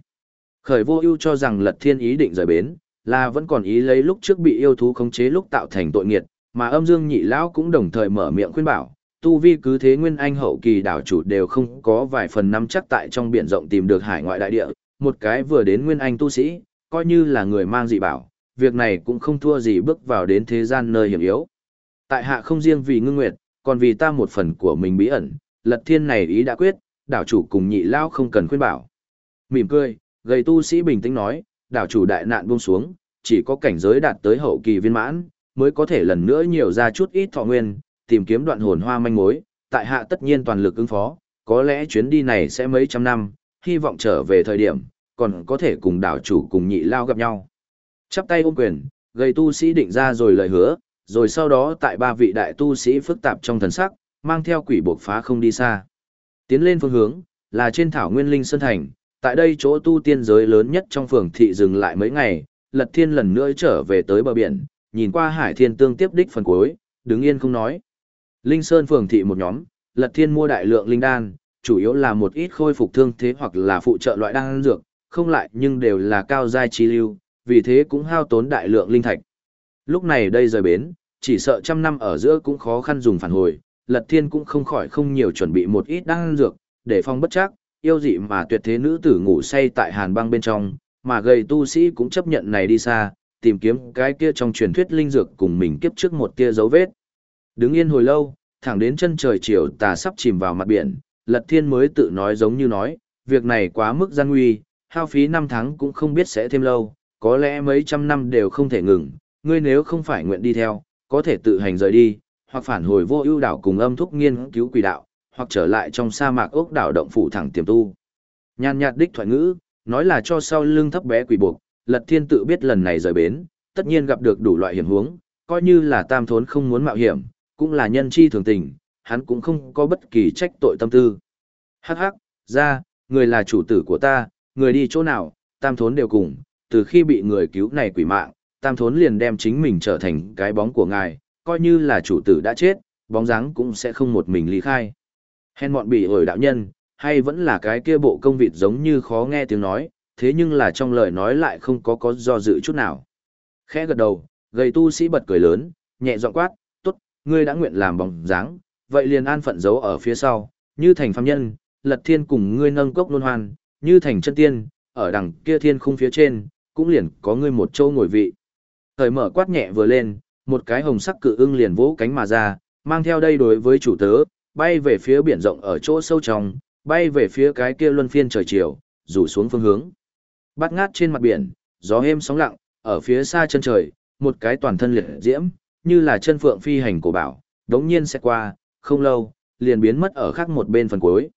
Khởi vô ưu cho rằng lật thiên ý định rời bến, là vẫn còn ý lấy lúc trước bị yêu thú khống chế lúc tạo thành tội nghiệt, mà âm dương nhị lão cũng đồng thời mở miệng khuyên bảo, tu vi cứ thế nguyên anh hậu kỳ đảo chủ đều không có vài phần năm chắc tại trong biển rộng tìm được hải ngoại đại địa, một cái vừa đến nguyên anh tu sĩ, coi như là người mang dị bảo, việc này cũng không thua gì bước vào đến thế gian nơi hiểm yếu. Tại hạ không riêng vì ngưng nguyệt, còn vì ta một phần của mình bí ẩn, lật thiên này ý đã quyết, đảo chủ cùng nhị lao không cần khuyên bảo. Mỉm cười, gầy tu sĩ bình tĩnh nói, đảo chủ đại nạn buông xuống, chỉ có cảnh giới đạt tới hậu kỳ viên mãn, mới có thể lần nữa nhiều ra chút ít thọ nguyên, tìm kiếm đoạn hồn hoa manh mối, tại hạ tất nhiên toàn lực ứng phó, có lẽ chuyến đi này sẽ mấy trăm năm, hy vọng trở về thời điểm, còn có thể cùng đảo chủ cùng nhị lao gặp nhau. Chắp tay ôm quyền, gầy tu sĩ định ra rồi lời hứa, rồi sau đó tại ba vị đại tu sĩ phức tạp trong thần sắc, mang theo quỷ buộc phá không đi xa. Tiến lên phương hướng, là trên thảo nguyên linh sơn thành, tại đây chỗ tu tiên giới lớn nhất trong phường thị dừng lại mấy ngày, lật thiên lần nữa trở về tới bờ biển, nhìn qua hải thiên tương tiếp đích phần cuối, đứng yên không nói. Linh Sơn phường thị một nhóm, Lật Thiên mua đại lượng linh đan, chủ yếu là một ít khôi phục thương thế hoặc là phụ trợ loại đan dược, không lại nhưng đều là cao giai chi lưu, vì thế cũng hao tốn đại lượng linh thạch. Lúc này đây rời bến, chỉ sợ trăm năm ở giữa cũng khó khăn dùng phản hồi, Lật Thiên cũng không khỏi không nhiều chuẩn bị một ít đan dược, để phong bất chắc, yêu dị mà tuyệt thế nữ tử ngủ say tại hàn băng bên trong, mà gầy tu sĩ cũng chấp nhận này đi xa, tìm kiếm cái kia trong truyền thuyết linh dược cùng mình kiếp trước một tia dấu vết. Đứng yên hồi lâu, thẳng đến chân trời chiều tà sắp chìm vào mặt biển, Lật Thiên mới tự nói giống như nói, việc này quá mức gian nguy, hao phí năm tháng cũng không biết sẽ thêm lâu, có lẽ mấy trăm năm đều không thể ngừng, ngươi nếu không phải nguyện đi theo, có thể tự hành rời đi, hoặc phản hồi vô ưu đảo cùng âm thúc nghiên cứu quỷ đạo, hoặc trở lại trong sa mạc ốc đảo động phủ thẳng tiềm tu. Nhàn nhạt đích thoại ngữ, nói là cho sau lưng thấp bé quỷ buộc, Lật Thiên tự biết lần này rời bến, tất nhiên gặp được đủ loại hiểm huống, coi như là tam thốn không muốn mạo hiểm, cũng là nhân chi thường tình, hắn cũng không có bất kỳ trách tội tâm tư. Hắc hắc, ra, người là chủ tử của ta, người đi chỗ nào, tam thốn đều cùng, từ khi bị người cứu này quỷ mạng, tam thốn liền đem chính mình trở thành cái bóng của ngài, coi như là chủ tử đã chết, bóng dáng cũng sẽ không một mình ly khai. Hèn mọn bị ổi đạo nhân, hay vẫn là cái kia bộ công vịt giống như khó nghe tiếng nói, thế nhưng là trong lời nói lại không có có do dự chút nào. Khẽ gật đầu, gầy tu sĩ bật cười lớn, nhẹ giọng quát, ngươi đã nguyện làm bóng dáng, vậy liền an phận giấu ở phía sau, như thành phàm nhân, lật thiên cùng ngươi nâng cốc luôn hoan, như thành chân tiên, ở đằng kia thiên khung phía trên, cũng liền có ngươi một châu ngồi vị. Thời mở quát nhẹ vừa lên, một cái hồng sắc cự ưng liền vỗ cánh mà ra, mang theo đây đối với chủ tớ, bay về phía biển rộng ở chỗ sâu trong, bay về phía cái kia luân phiên trời chiều, rủ xuống phương hướng. Bắt ngát trên mặt biển, gió êm sóng lặng, ở phía xa chân trời, một cái toàn thân liệt diễm, như là chân phượng phi hành của bảo, đống nhiên sẽ qua, không lâu, liền biến mất ở khác một bên phần cuối.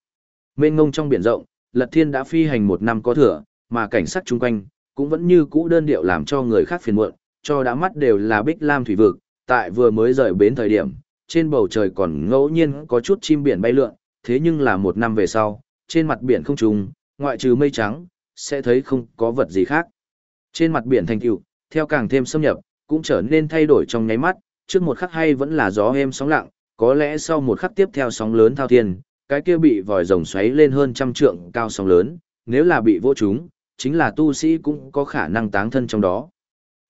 Mênh ngông trong biển rộng, Lật Thiên đã phi hành một năm có thừa, mà cảnh sắc chung quanh, cũng vẫn như cũ đơn điệu làm cho người khác phiền muộn, cho đã mắt đều là bích lam thủy vực, tại vừa mới rời bến thời điểm, trên bầu trời còn ngẫu nhiên có chút chim biển bay lượn, thế nhưng là một năm về sau, trên mặt biển không trùng, ngoại trừ mây trắng, sẽ thấy không có vật gì khác. Trên mặt biển thành tựu, theo càng thêm xâm nhập, cũng trở nên thay đổi trong nháy mắt, trước một khắc hay vẫn là gió êm sóng lặng, có lẽ sau một khắc tiếp theo sóng lớn thao thiên, cái kia bị vòi rồng xoáy lên hơn trăm trượng cao sóng lớn, nếu là bị vô chúng, chính là tu sĩ cũng có khả năng táng thân trong đó.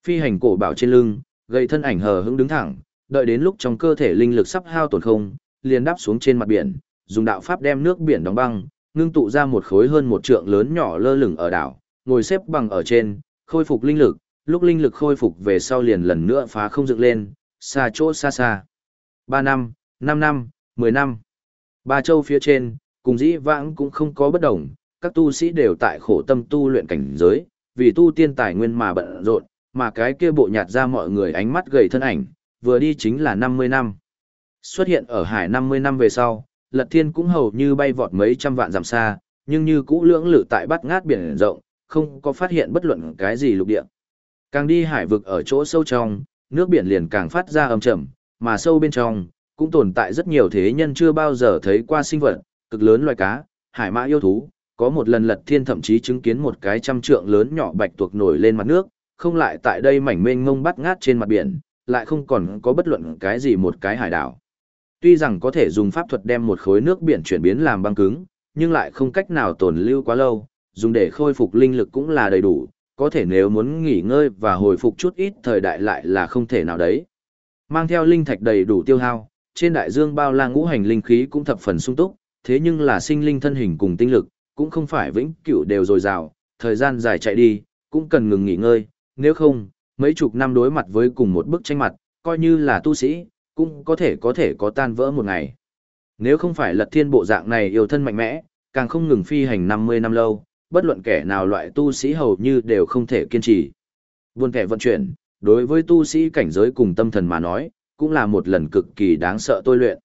Phi hành cổ bảo trên lưng, gây thân ảnh hờ hững đứng thẳng, đợi đến lúc trong cơ thể linh lực sắp hao tổn không, liền đáp xuống trên mặt biển, dùng đạo pháp đem nước biển đóng băng, ngưng tụ ra một khối hơn một trượng lớn nhỏ lơ lửng ở đảo, ngồi xếp bằng ở trên, khôi phục linh lực, lúc linh lực khôi phục về sau liền lần nữa phá không dựng lên, xa chỗ xa xa. 3 năm, 5 năm, 10 năm. Ba châu phía trên, cùng dĩ vãng cũng không có bất đồng, các tu sĩ đều tại khổ tâm tu luyện cảnh giới, vì tu tiên tài nguyên mà bận rộn, mà cái kia bộ nhạt ra mọi người ánh mắt gầy thân ảnh, vừa đi chính là 50 năm. Xuất hiện ở hải 50 năm về sau, Lật Thiên cũng hầu như bay vọt mấy trăm vạn dặm xa, nhưng như cũ lưỡng lự tại bắt ngát biển rộng, không có phát hiện bất luận cái gì lục địa. Càng đi hải vực ở chỗ sâu trong, nước biển liền càng phát ra âm trầm, mà sâu bên trong, cũng tồn tại rất nhiều thế nhân chưa bao giờ thấy qua sinh vật, cực lớn loài cá, hải mã yêu thú, có một lần lật thiên thậm chí chứng kiến một cái trăm trượng lớn nhỏ bạch tuộc nổi lên mặt nước, không lại tại đây mảnh mênh mông bắt ngát trên mặt biển, lại không còn có bất luận cái gì một cái hải đảo. Tuy rằng có thể dùng pháp thuật đem một khối nước biển chuyển biến làm băng cứng, nhưng lại không cách nào tồn lưu quá lâu, dùng để khôi phục linh lực cũng là đầy đủ, có thể nếu muốn nghỉ ngơi và hồi phục chút ít thời đại lại là không thể nào đấy. Mang theo linh thạch đầy đủ tiêu hao, trên đại dương bao la ngũ hành linh khí cũng thập phần sung túc, thế nhưng là sinh linh thân hình cùng tinh lực, cũng không phải vĩnh cửu đều dồi dào, thời gian dài chạy đi, cũng cần ngừng nghỉ ngơi, nếu không, mấy chục năm đối mặt với cùng một bức tranh mặt, coi như là tu sĩ, cũng có thể có thể có tan vỡ một ngày. Nếu không phải lật thiên bộ dạng này yêu thân mạnh mẽ, càng không ngừng phi hành 50 năm lâu, bất luận kẻ nào loại tu sĩ hầu như đều không thể kiên trì. Buôn kẻ vận chuyển, đối với tu sĩ cảnh giới cùng tâm thần mà nói, cũng là một lần cực kỳ đáng sợ tôi luyện.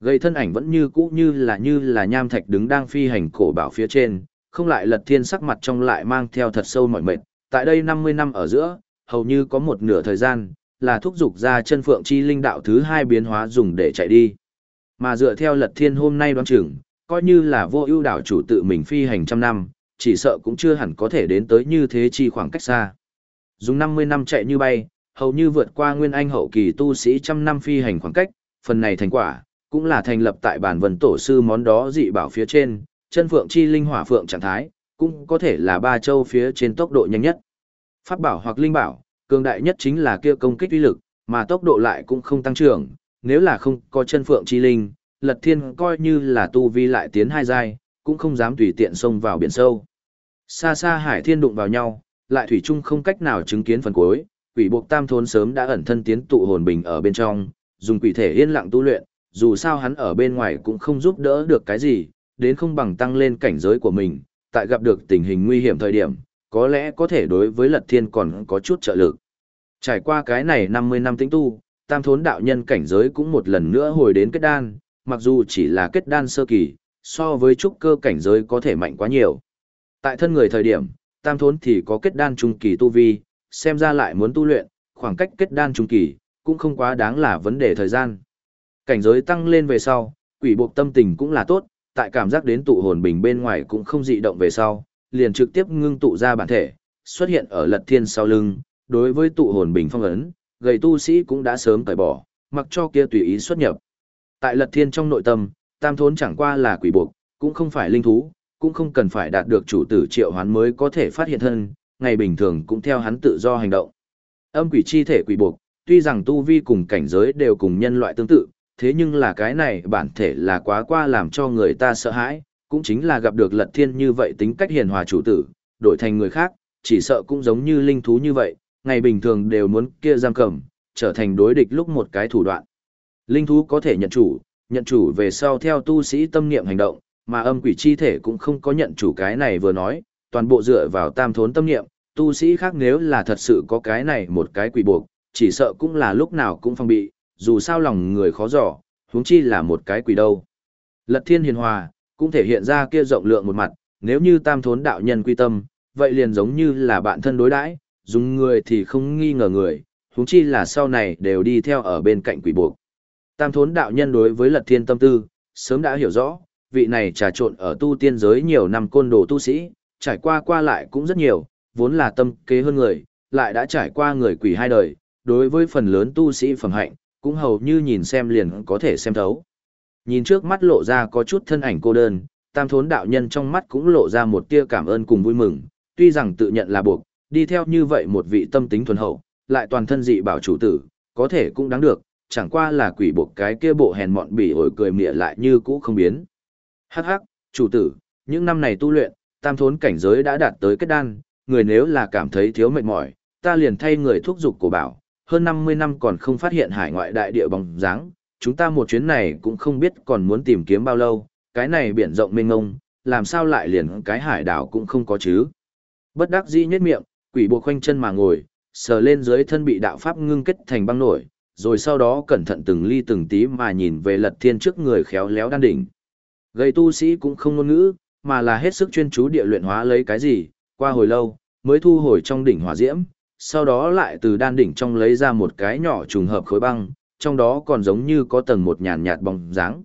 Gây thân ảnh vẫn như cũ như là như là nham thạch đứng đang phi hành cổ bảo phía trên, không lại lật thiên sắc mặt trong lại mang theo thật sâu mỏi mệt. Tại đây 50 năm ở giữa, hầu như có một nửa thời gian, là thúc dục ra chân phượng chi linh đạo thứ hai biến hóa dùng để chạy đi. Mà dựa theo lật thiên hôm nay đoán chừng, coi như là vô ưu đảo chủ tự mình phi hành trăm năm, chỉ sợ cũng chưa hẳn có thể đến tới như thế chi khoảng cách xa. Dùng 50 năm chạy như bay, hầu như vượt qua nguyên anh hậu kỳ tu sĩ trăm năm phi hành khoảng cách, phần này thành quả, cũng là thành lập tại bản vần tổ sư món đó dị bảo phía trên, chân phượng chi linh hỏa phượng trạng thái, cũng có thể là ba châu phía trên tốc độ nhanh nhất. Pháp bảo hoặc linh bảo, cường đại nhất chính là kia công kích uy lực, mà tốc độ lại cũng không tăng trưởng, nếu là không có chân phượng chi linh, lật thiên coi như là tu vi lại tiến hai giai, cũng không dám tùy tiện xông vào biển sâu. Xa xa hải thiên đụng vào nhau, lại thủy chung không cách nào chứng kiến phần cuối, quỷ buộc tam thôn sớm đã ẩn thân tiến tụ hồn bình ở bên trong, dùng quỷ thể yên lặng tu luyện, dù sao hắn ở bên ngoài cũng không giúp đỡ được cái gì, đến không bằng tăng lên cảnh giới của mình, tại gặp được tình hình nguy hiểm thời điểm, có lẽ có thể đối với lật thiên còn có chút trợ lực. Trải qua cái này 50 năm tĩnh tu, tam thốn đạo nhân cảnh giới cũng một lần nữa hồi đến kết đan, mặc dù chỉ là kết đan sơ kỳ, so với trúc cơ cảnh giới có thể mạnh quá nhiều. Tại thân người thời điểm, tam thốn thì có kết đan trung kỳ tu vi, xem ra lại muốn tu luyện, khoảng cách kết đan trung kỳ, cũng không quá đáng là vấn đề thời gian. Cảnh giới tăng lên về sau, quỷ buộc tâm tình cũng là tốt, tại cảm giác đến tụ hồn bình bên ngoài cũng không dị động về sau, liền trực tiếp ngưng tụ ra bản thể, xuất hiện ở lật thiên sau lưng, đối với tụ hồn bình phong ấn, gầy tu sĩ cũng đã sớm cởi bỏ, mặc cho kia tùy ý xuất nhập. Tại lật thiên trong nội tâm, tam thốn chẳng qua là quỷ buộc, cũng không phải linh thú, cũng không cần phải đạt được chủ tử triệu hoán mới có thể phát hiện thân, ngày bình thường cũng theo hắn tự do hành động. Âm quỷ chi thể quỷ buộc, tuy rằng tu vi cùng cảnh giới đều cùng nhân loại tương tự, thế nhưng là cái này bản thể là quá qua làm cho người ta sợ hãi, cũng chính là gặp được lật thiên như vậy tính cách hiền hòa chủ tử, đổi thành người khác, chỉ sợ cũng giống như linh thú như vậy, ngày bình thường đều muốn kia giam cầm, trở thành đối địch lúc một cái thủ đoạn. Linh thú có thể nhận chủ, nhận chủ về sau theo tu sĩ tâm niệm hành động, mà âm quỷ chi thể cũng không có nhận chủ cái này vừa nói, toàn bộ dựa vào tam thốn tâm niệm, tu sĩ khác nếu là thật sự có cái này một cái quỷ buộc, chỉ sợ cũng là lúc nào cũng phong bị, dù sao lòng người khó dò, huống chi là một cái quỷ đâu. Lật thiên hiền hòa, cũng thể hiện ra kia rộng lượng một mặt, nếu như tam thốn đạo nhân quy tâm, vậy liền giống như là bạn thân đối đãi, dùng người thì không nghi ngờ người, huống chi là sau này đều đi theo ở bên cạnh quỷ buộc. Tam thốn đạo nhân đối với lật thiên tâm tư, sớm đã hiểu rõ, vị này trà trộn ở tu tiên giới nhiều năm côn đồ tu sĩ, trải qua qua lại cũng rất nhiều, vốn là tâm kế hơn người, lại đã trải qua người quỷ hai đời, đối với phần lớn tu sĩ phẩm hạnh, cũng hầu như nhìn xem liền có thể xem thấu. Nhìn trước mắt lộ ra có chút thân ảnh cô đơn, tam thốn đạo nhân trong mắt cũng lộ ra một tia cảm ơn cùng vui mừng, tuy rằng tự nhận là buộc, đi theo như vậy một vị tâm tính thuần hậu, lại toàn thân dị bảo chủ tử, có thể cũng đáng được, chẳng qua là quỷ buộc cái kia bộ hèn mọn bỉ ổi cười mỉa lại như cũ không biến. Hắc hắc, chủ tử, những năm này tu luyện, tam thốn cảnh giới đã đạt tới kết đan, người nếu là cảm thấy thiếu mệt mỏi, ta liền thay người thúc giục cổ bảo, hơn 50 năm còn không phát hiện hải ngoại đại địa bóng dáng, chúng ta một chuyến này cũng không biết còn muốn tìm kiếm bao lâu, cái này biển rộng mênh ngông, làm sao lại liền cái hải đảo cũng không có chứ. Bất đắc dĩ nhất miệng, quỷ bộ khoanh chân mà ngồi, sờ lên dưới thân bị đạo pháp ngưng kết thành băng nổi, rồi sau đó cẩn thận từng ly từng tí mà nhìn về lật thiên trước người khéo léo đan đỉnh. Gây tu sĩ cũng không ngôn ngữ, mà là hết sức chuyên chú địa luyện hóa lấy cái gì, qua hồi lâu, mới thu hồi trong đỉnh hỏa diễm, sau đó lại từ đan đỉnh trong lấy ra một cái nhỏ trùng hợp khối băng, trong đó còn giống như có tầng một nhàn nhạt bóng dáng.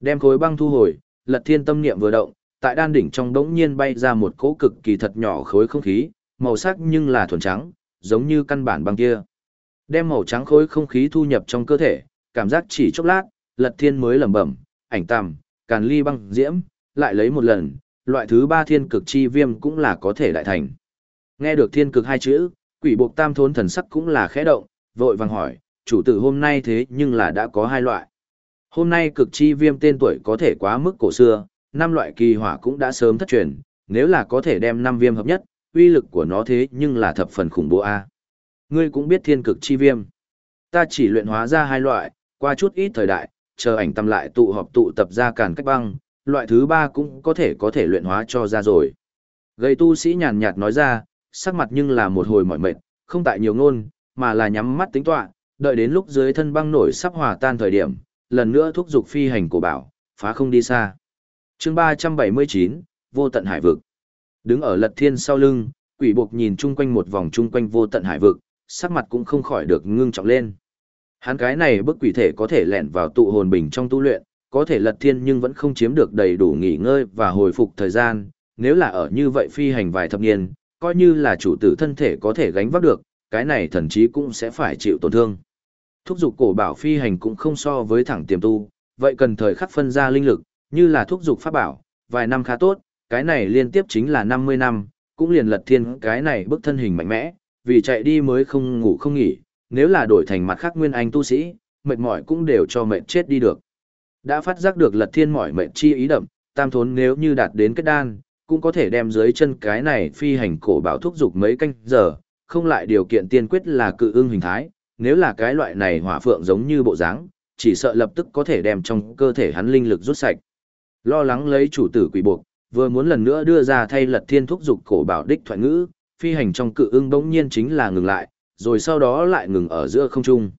Đem khối băng thu hồi, Lật Thiên tâm niệm vừa động, tại đan đỉnh trong đống nhiên bay ra một cỗ cực kỳ thật nhỏ khối không khí, màu sắc nhưng là thuần trắng, giống như căn bản băng kia. Đem màu trắng khối không khí thu nhập trong cơ thể, cảm giác chỉ chốc lát, Lật Thiên mới lẩm bẩm, ảnh tằm, càn ly băng diễm, lại lấy một lần, loại thứ ba thiên cực chi viêm cũng là có thể đại thành. Nghe được thiên cực hai chữ, quỷ buộc tam thốn thần sắc cũng là khẽ động, vội vàng hỏi, chủ tử hôm nay thế nhưng là đã có hai loại. Hôm nay cực chi viêm tên tuổi có thể quá mức cổ xưa, năm loại kỳ hỏa cũng đã sớm thất truyền, nếu là có thể đem năm viêm hợp nhất, uy lực của nó thế nhưng là thập phần khủng bố a. Ngươi cũng biết thiên cực chi viêm. Ta chỉ luyện hóa ra hai loại, qua chút ít thời đại, chờ ảnh tâm lại tụ họp tụ tập ra càn cách băng, loại thứ ba cũng có thể có thể luyện hóa cho ra rồi. Gây tu sĩ nhàn nhạt nói ra, sắc mặt nhưng là một hồi mỏi mệt, không tại nhiều ngôn, mà là nhắm mắt tính tọa, đợi đến lúc dưới thân băng nổi sắp hòa tan thời điểm, lần nữa thúc giục phi hành của bảo, phá không đi xa. chương 379, vô tận hải vực. Đứng ở lật thiên sau lưng, quỷ buộc nhìn chung quanh một vòng chung quanh vô tận hải vực, sắc mặt cũng không khỏi được ngưng trọng lên. Hắn cái này bức quỷ thể có thể lẻn vào tụ hồn bình trong tu luyện, có thể lật thiên nhưng vẫn không chiếm được đầy đủ nghỉ ngơi và hồi phục thời gian, nếu là ở như vậy phi hành vài thập niên, coi như là chủ tử thân thể có thể gánh vác được, cái này thần chí cũng sẽ phải chịu tổn thương. Thúc dục cổ bảo phi hành cũng không so với thẳng tiềm tu, vậy cần thời khắc phân ra linh lực, như là thúc dục pháp bảo, vài năm khá tốt, cái này liên tiếp chính là 50 năm, cũng liền lật thiên cái này bức thân hình mạnh mẽ, vì chạy đi mới không ngủ không nghỉ, nếu là đổi thành mặt khác nguyên anh tu sĩ, mệt mỏi cũng đều cho mệt chết đi được. Đã phát giác được lật thiên mỏi mệt chi ý đậm, tam thốn nếu như đạt đến kết đan, cũng có thể đem dưới chân cái này phi hành cổ bảo thúc dục mấy canh giờ, không lại điều kiện tiên quyết là cự ưng hình thái, nếu là cái loại này hỏa phượng giống như bộ dáng, chỉ sợ lập tức có thể đem trong cơ thể hắn linh lực rút sạch. Lo lắng lấy chủ tử quỷ buộc, vừa muốn lần nữa đưa ra thay lật thiên thúc dục cổ bảo đích thoại ngữ, phi hành trong cự ưng bỗng nhiên chính là ngừng lại, rồi sau đó lại ngừng ở giữa không trung.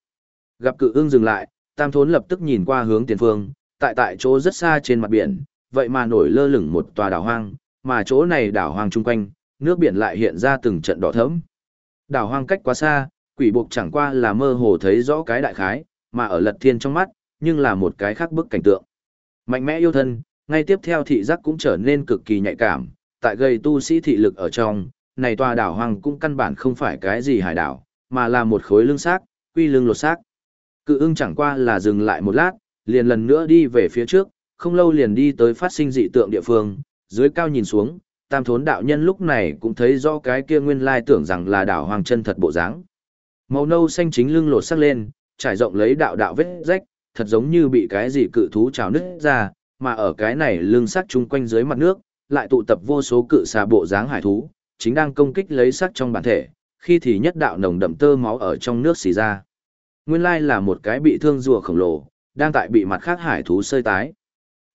Gặp cự ưng dừng lại, tam thốn lập tức nhìn qua hướng tiền phương, tại tại chỗ rất xa trên mặt biển, vậy mà nổi lơ lửng một tòa đảo hoang, mà chỗ này đảo hoang chung quanh, nước biển lại hiện ra từng trận đỏ thẫm. Đảo hoang cách quá xa, quỷ buộc chẳng qua là mơ hồ thấy rõ cái đại khái, mà ở lật thiên trong mắt, nhưng là một cái khác bức cảnh tượng. Mạnh mẽ yêu thân, ngay tiếp theo thị giác cũng trở nên cực kỳ nhạy cảm, tại gây tu sĩ thị lực ở trong, này tòa đảo hoàng cũng căn bản không phải cái gì hải đảo, mà là một khối lưng xác, quy lưng lột xác. Cự ưng chẳng qua là dừng lại một lát, liền lần nữa đi về phía trước, không lâu liền đi tới phát sinh dị tượng địa phương, dưới cao nhìn xuống, tam thốn đạo nhân lúc này cũng thấy rõ cái kia nguyên lai tưởng rằng là đảo hoàng chân thật bộ dáng. Màu nâu xanh chính lưng lột sắc lên, trải rộng lấy đạo đạo vết rách, thật giống như bị cái gì cự thú trào nứt ra, mà ở cái này lưng sắc chung quanh dưới mặt nước, lại tụ tập vô số cự xà bộ dáng hải thú, chính đang công kích lấy sắc trong bản thể, khi thì nhất đạo nồng đậm tơ máu ở trong nước xì ra. Nguyên lai là một cái bị thương rùa khổng lồ, đang tại bị mặt khác hải thú sơi tái.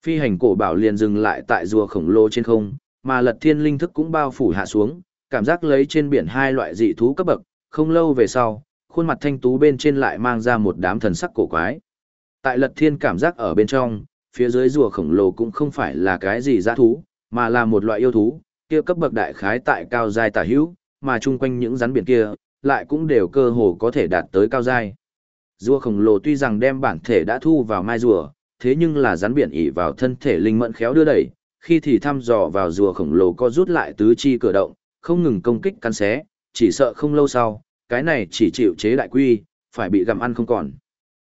Phi hành cổ bảo liền dừng lại tại rùa khổng lồ trên không, mà lật thiên linh thức cũng bao phủ hạ xuống, cảm giác lấy trên biển hai loại dị thú cấp bậc, không lâu về sau, khuôn mặt thanh tú bên trên lại mang ra một đám thần sắc cổ quái. Tại lật thiên cảm giác ở bên trong, phía dưới rùa khổng lồ cũng không phải là cái gì giã thú, mà là một loại yêu thú, kia cấp bậc đại khái tại cao giai tả hữu, mà chung quanh những rắn biển kia, lại cũng đều cơ hồ có thể đạt tới cao giai. Rùa khổng lồ tuy rằng đem bản thể đã thu vào mai rùa, thế nhưng là rắn biển ỉ vào thân thể linh mẫn khéo đưa đẩy, khi thì thăm dò vào rùa khổng lồ co rút lại tứ chi cử động, không ngừng công kích cắn xé, chỉ sợ không lâu sau, cái này chỉ chịu chế đại quy, phải bị gặm ăn không còn.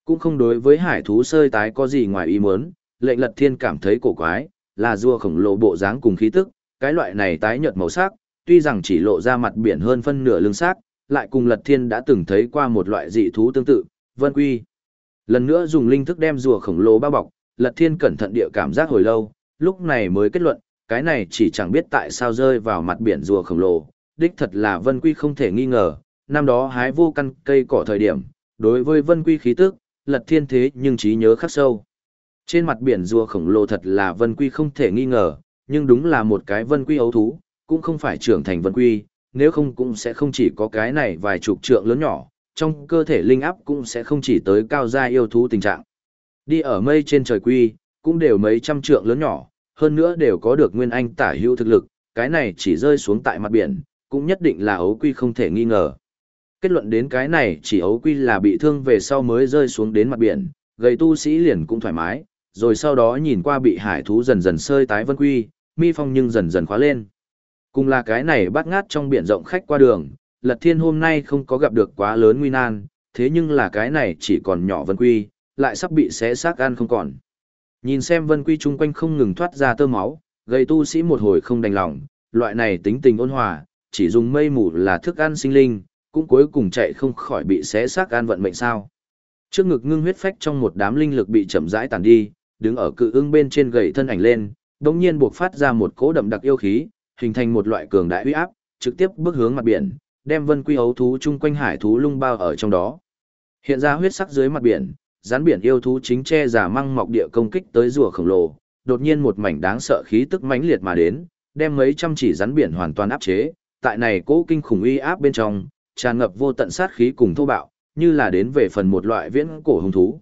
Cũng không đối với hải thú sơi tái có gì ngoài ý muốn, lệnh lật thiên cảm thấy cổ quái, là rùa khổng lồ bộ dáng cùng khí tức, cái loại này tái nhợt màu sắc, tuy rằng chỉ lộ ra mặt biển hơn phân nửa lưng xác, lại cùng lật thiên đã từng thấy qua một loại dị thú tương tự, vân quy. Lần nữa dùng linh thức đem rùa khổng lồ bao bọc, lật thiên cẩn thận địa cảm giác hồi lâu, lúc này mới kết luận, cái này chỉ chẳng biết tại sao rơi vào mặt biển rùa khổng lồ, đích thật là vân quy không thể nghi ngờ, năm đó hái vô căn cây cỏ thời điểm, đối với vân quy khí tức, lật thiên thế nhưng trí nhớ khắc sâu. Trên mặt biển rùa khổng lồ thật là vân quy không thể nghi ngờ, nhưng đúng là một cái vân quy ấu thú, cũng không phải trưởng thành vân quy, nếu không cũng sẽ không chỉ có cái này vài chục trượng lớn nhỏ, trong cơ thể linh áp cũng sẽ không chỉ tới cao gia yêu thú tình trạng. Đi ở mây trên trời quy, cũng đều mấy trăm trượng lớn nhỏ, hơn nữa đều có được nguyên anh tả hữu thực lực, cái này chỉ rơi xuống tại mặt biển, cũng nhất định là ấu quy không thể nghi ngờ. Kết luận đến cái này chỉ ấu quy là bị thương về sau mới rơi xuống đến mặt biển, gầy tu sĩ liền cũng thoải mái, rồi sau đó nhìn qua bị hải thú dần dần sơi tái vân quy, mi phong nhưng dần dần khóa lên. Cùng là cái này bắt ngát trong biển rộng khách qua đường, Lật Thiên hôm nay không có gặp được quá lớn nguy nan, thế nhưng là cái này chỉ còn nhỏ vân quy, lại sắp bị xé xác ăn không còn. Nhìn xem vân quy chung quanh không ngừng thoát ra tơ máu, gây tu sĩ một hồi không đành lòng, loại này tính tình ôn hòa, chỉ dùng mây mù là thức ăn sinh linh, cũng cuối cùng chạy không khỏi bị xé xác an vận mệnh sao. Trước ngực ngưng huyết phách trong một đám linh lực bị chậm rãi tàn đi, đứng ở cự ưng bên trên gầy thân ảnh lên, đột nhiên buộc phát ra một cỗ đậm đặc yêu khí, hình thành một loại cường đại uy áp, trực tiếp bước hướng mặt biển, đem vân quy ấu thú chung quanh hải thú lung bao ở trong đó. Hiện ra huyết sắc dưới mặt biển, rắn biển yêu thú chính che giả măng mọc địa công kích tới rùa khổng lồ, đột nhiên một mảnh đáng sợ khí tức mãnh liệt mà đến, đem mấy trăm chỉ rắn biển hoàn toàn áp chế, tại này cố kinh khủng uy áp bên trong, tràn ngập vô tận sát khí cùng thô bạo, như là đến về phần một loại viễn cổ hung thú.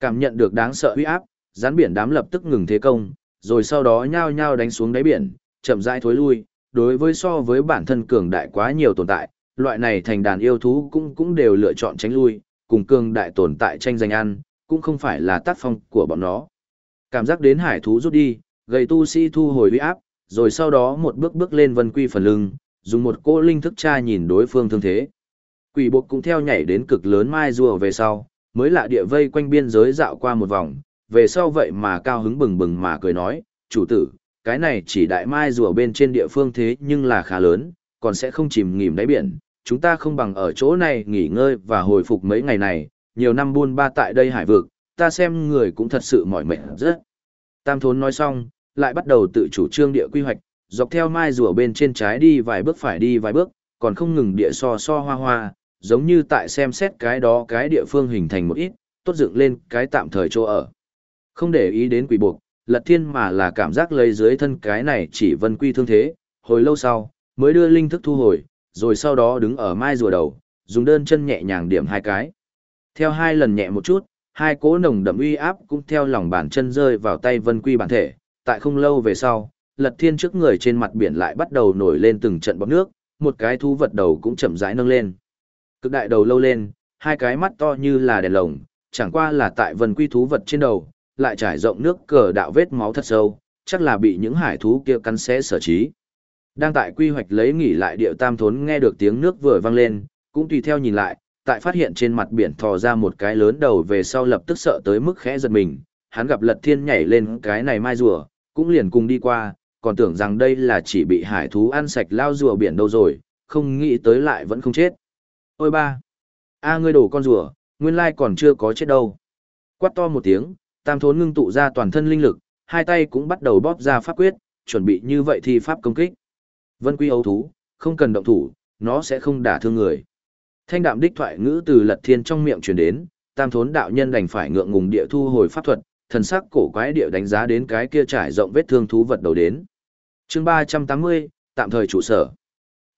Cảm nhận được đáng sợ uy áp, rắn biển đám lập tức ngừng thế công, rồi sau đó nhao nhao đánh xuống đáy biển, chậm rãi thối lui, đối với so với bản thân cường đại quá nhiều tồn tại, loại này thành đàn yêu thú cũng cũng đều lựa chọn tránh lui, cùng cường đại tồn tại tranh giành ăn, cũng không phải là tác phong của bọn nó. Cảm giác đến hải thú rút đi, gầy tu sĩ thu hồi uy áp, rồi sau đó một bước bước lên vân quy phần lưng, dùng một cỗ linh thức tra nhìn đối phương thương thế. Quỷ buộc cũng theo nhảy đến cực lớn mai rùa về sau, mới lạ địa vây quanh biên giới dạo qua một vòng, về sau vậy mà cao hứng bừng bừng mà cười nói, chủ tử, cái này chỉ đại mai rùa bên trên địa phương thế nhưng là khá lớn, còn sẽ không chìm nghỉm đáy biển, chúng ta không bằng ở chỗ này nghỉ ngơi và hồi phục mấy ngày này, nhiều năm buôn ba tại đây hải vực, ta xem người cũng thật sự mỏi mệt rất. Tam thốn nói xong, lại bắt đầu tự chủ trương địa quy hoạch, dọc theo mai rùa bên trên trái đi vài bước phải đi vài bước, còn không ngừng địa so so hoa hoa, giống như tại xem xét cái đó cái địa phương hình thành một ít, tốt dựng lên cái tạm thời chỗ ở. Không để ý đến quỷ buộc, lật thiên mà là cảm giác lấy dưới thân cái này chỉ vân quy thương thế, hồi lâu sau, mới đưa linh thức thu hồi, rồi sau đó đứng ở mai rùa đầu, dùng đơn chân nhẹ nhàng điểm hai cái. Theo hai lần nhẹ một chút, hai cố nồng đậm uy áp cũng theo lòng bàn chân rơi vào tay vân quy bản thể, tại không lâu về sau, lật thiên trước người trên mặt biển lại bắt đầu nổi lên từng trận bọt nước, một cái thú vật đầu cũng chậm rãi nâng lên. Cực đại đầu lâu lên, hai cái mắt to như là đèn lồng, chẳng qua là tại vân quy thú vật trên đầu, lại trải rộng nước cờ đạo vết máu thật sâu, chắc là bị những hải thú kia cắn xé sở trí. Đang tại quy hoạch lấy nghỉ lại điệu tam thốn nghe được tiếng nước vừa vang lên, cũng tùy theo nhìn lại, tại phát hiện trên mặt biển thò ra một cái lớn đầu về sau lập tức sợ tới mức khẽ giật mình, hắn gặp lật thiên nhảy lên cái này mai rùa, cũng liền cùng đi qua, còn tưởng rằng đây là chỉ bị hải thú ăn sạch lao rùa biển đâu rồi, không nghĩ tới lại vẫn không chết. Ôi ba! a ngươi đổ con rùa, nguyên lai còn chưa có chết đâu. Quát to một tiếng, tam thốn ngưng tụ ra toàn thân linh lực, hai tay cũng bắt đầu bóp ra pháp quyết, chuẩn bị như vậy thì pháp công kích. Vân quy ấu thú, không cần động thủ, nó sẽ không đả thương người. Thanh đạm đích thoại ngữ từ lật thiên trong miệng truyền đến, tam thốn đạo nhân đành phải ngượng ngùng địa thu hồi pháp thuật, thần sắc cổ quái địa đánh giá đến cái kia trải rộng vết thương thú vật đầu đến. chương ba trăm tám mươi tạm thời trụ sở.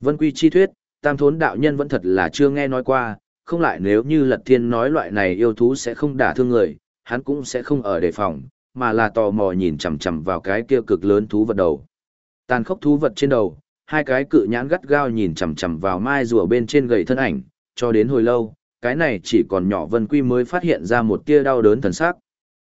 Vân quy chi thuyết, tam thốn đạo nhân vẫn thật là chưa nghe nói qua, không lại nếu như lật thiên nói loại này yêu thú sẽ không đả thương người, hắn cũng sẽ không ở đề phòng, mà là tò mò nhìn chằm chằm vào cái kia cực lớn thú vật đầu. Tàn khốc thú vật trên đầu, hai cái cự nhãn gắt gao nhìn chằm chằm vào mai rùa bên trên gầy thân ảnh, cho đến hồi lâu, cái này chỉ còn nhỏ Vân Quy mới phát hiện ra một tia đau đớn thần sắc.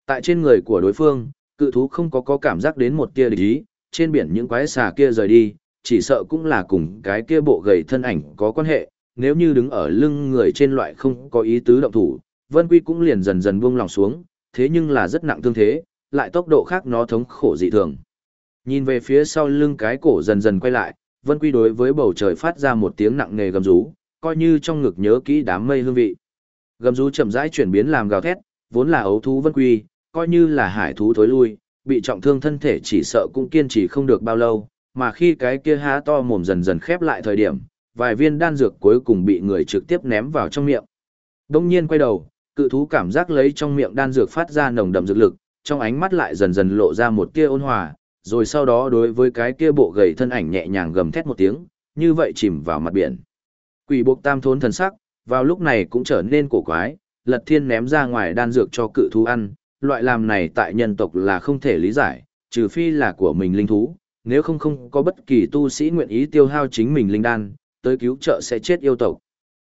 Tại trên người của đối phương, cự thú không có có cảm giác đến một tia địch ý, trên biển những quái xà kia rời đi, chỉ sợ cũng là cùng cái kia bộ gầy thân ảnh có quan hệ, nếu như đứng ở lưng người trên loại không có ý tứ động thủ, Vân Quy cũng liền dần dần buông lòng xuống, thế nhưng là rất nặng thương thế, lại tốc độ khác nó thống khổ dị thường. Nhìn về phía sau lưng cái cổ dần dần quay lại, Vân Quy đối với bầu trời phát ra một tiếng nặng nề gầm rú, coi như trong ngực nhớ kỹ đám mây hương vị. Gầm rú chậm rãi chuyển biến làm gào thét, vốn là ấu thú Vân Quy, coi như là hải thú thối lui, bị trọng thương thân thể chỉ sợ cũng kiên trì không được bao lâu, mà khi cái kia há to mồm dần dần khép lại thời điểm, vài viên đan dược cuối cùng bị người trực tiếp ném vào trong miệng. Đông nhiên quay đầu, cự thú cảm giác lấy trong miệng đan dược phát ra nồng đậm dược lực, trong ánh mắt lại dần dần lộ ra một tia ôn hòa, rồi sau đó đối với cái kia bộ gầy thân ảnh nhẹ nhàng gầm thét một tiếng, như vậy chìm vào mặt biển. Quỷ buộc tam thốn thần sắc, vào lúc này cũng trở nên cổ quái, lật thiên ném ra ngoài đan dược cho cự thú ăn, loại làm này tại nhân tộc là không thể lý giải, trừ phi là của mình linh thú, nếu không không có bất kỳ tu sĩ nguyện ý tiêu hao chính mình linh đan, tới cứu trợ sẽ chết yêu tộc.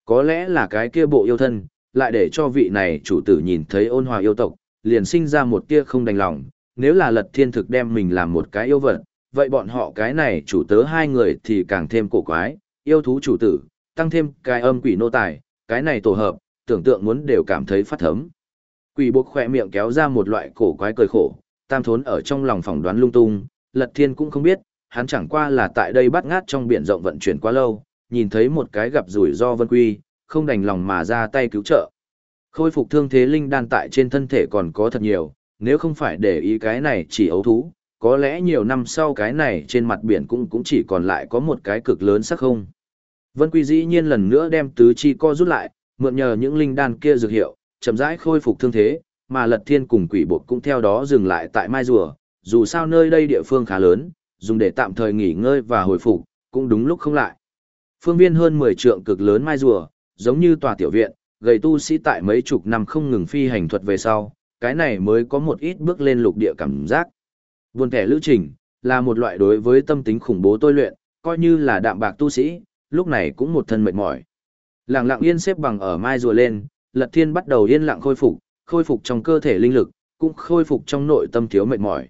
Có lẽ là cái kia bộ yêu thân, lại để cho vị này chủ tử nhìn thấy ôn hòa yêu tộc, liền sinh ra một tia không đành lòng, nếu là lật thiên thực đem mình làm một cái yêu vật, vậy bọn họ cái này chủ tớ hai người thì càng thêm cổ quái, yêu thú chủ tử, tăng thêm cái âm quỷ nô tài, cái này tổ hợp, tưởng tượng muốn đều cảm thấy phát thấm. Quỷ buộc khỏe miệng kéo ra một loại cổ quái cười khổ, tam thốn ở trong lòng phỏng đoán lung tung, lật thiên cũng không biết, hắn chẳng qua là tại đây bắt ngát trong biển rộng vận chuyển quá lâu, nhìn thấy một cái gặp rủi ro vân quy, không đành lòng mà ra tay cứu trợ. Khôi phục thương thế linh đan tại trên thân thể còn có thật nhiều, nếu không phải để ý cái này chỉ ấu thú, có lẽ nhiều năm sau cái này trên mặt biển cũng cũng chỉ còn lại có một cái cực lớn sắc không. Vân Quy dĩ nhiên lần nữa đem tứ chi co rút lại, mượn nhờ những linh đan kia dược hiệu, chậm rãi khôi phục thương thế, mà Lật Thiên cùng quỷ bộ cũng theo đó dừng lại tại Mai Rùa, dù sao nơi đây địa phương khá lớn, dùng để tạm thời nghỉ ngơi và hồi phục, cũng đúng lúc không lại. Phương viên hơn 10 trượng cực lớn Mai Rùa, giống như tòa tiểu viện, gầy tu sĩ tại mấy chục năm không ngừng phi hành thuật về sau, cái này mới có một ít bước lên lục địa cảm giác. Buồn kẻ lữ trình, là một loại đối với tâm tính khủng bố tôi luyện, coi như là đạm bạc tu sĩ, lúc này cũng một thân mệt mỏi. Lặng lặng yên xếp bằng ở mai rùa lên, Lật Thiên bắt đầu yên lặng khôi phục, khôi phục trong cơ thể linh lực, cũng khôi phục trong nội tâm thiếu mệt mỏi.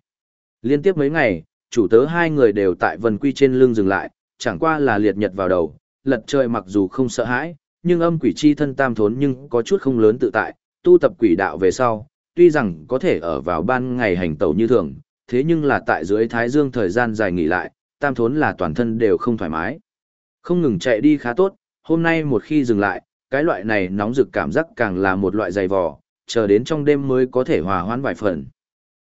Liên tiếp mấy ngày, chủ tớ hai người đều tại vân quy trên lưng dừng lại, chẳng qua là liệt nhật vào đầu, lật trời mặc dù không sợ hãi, nhưng âm quỷ chi thân tam thốn nhưng có chút không lớn tự tại, tu tập quỷ đạo về sau, tuy rằng có thể ở vào ban ngày hành tẩu như thường, thế nhưng là tại dưới thái dương thời gian dài nghỉ lại, tam thốn là toàn thân đều không thoải mái. Không ngừng chạy đi khá tốt, hôm nay một khi dừng lại, cái loại này nóng rực cảm giác càng là một loại dày vò, chờ đến trong đêm mới có thể hòa hoãn vài phần.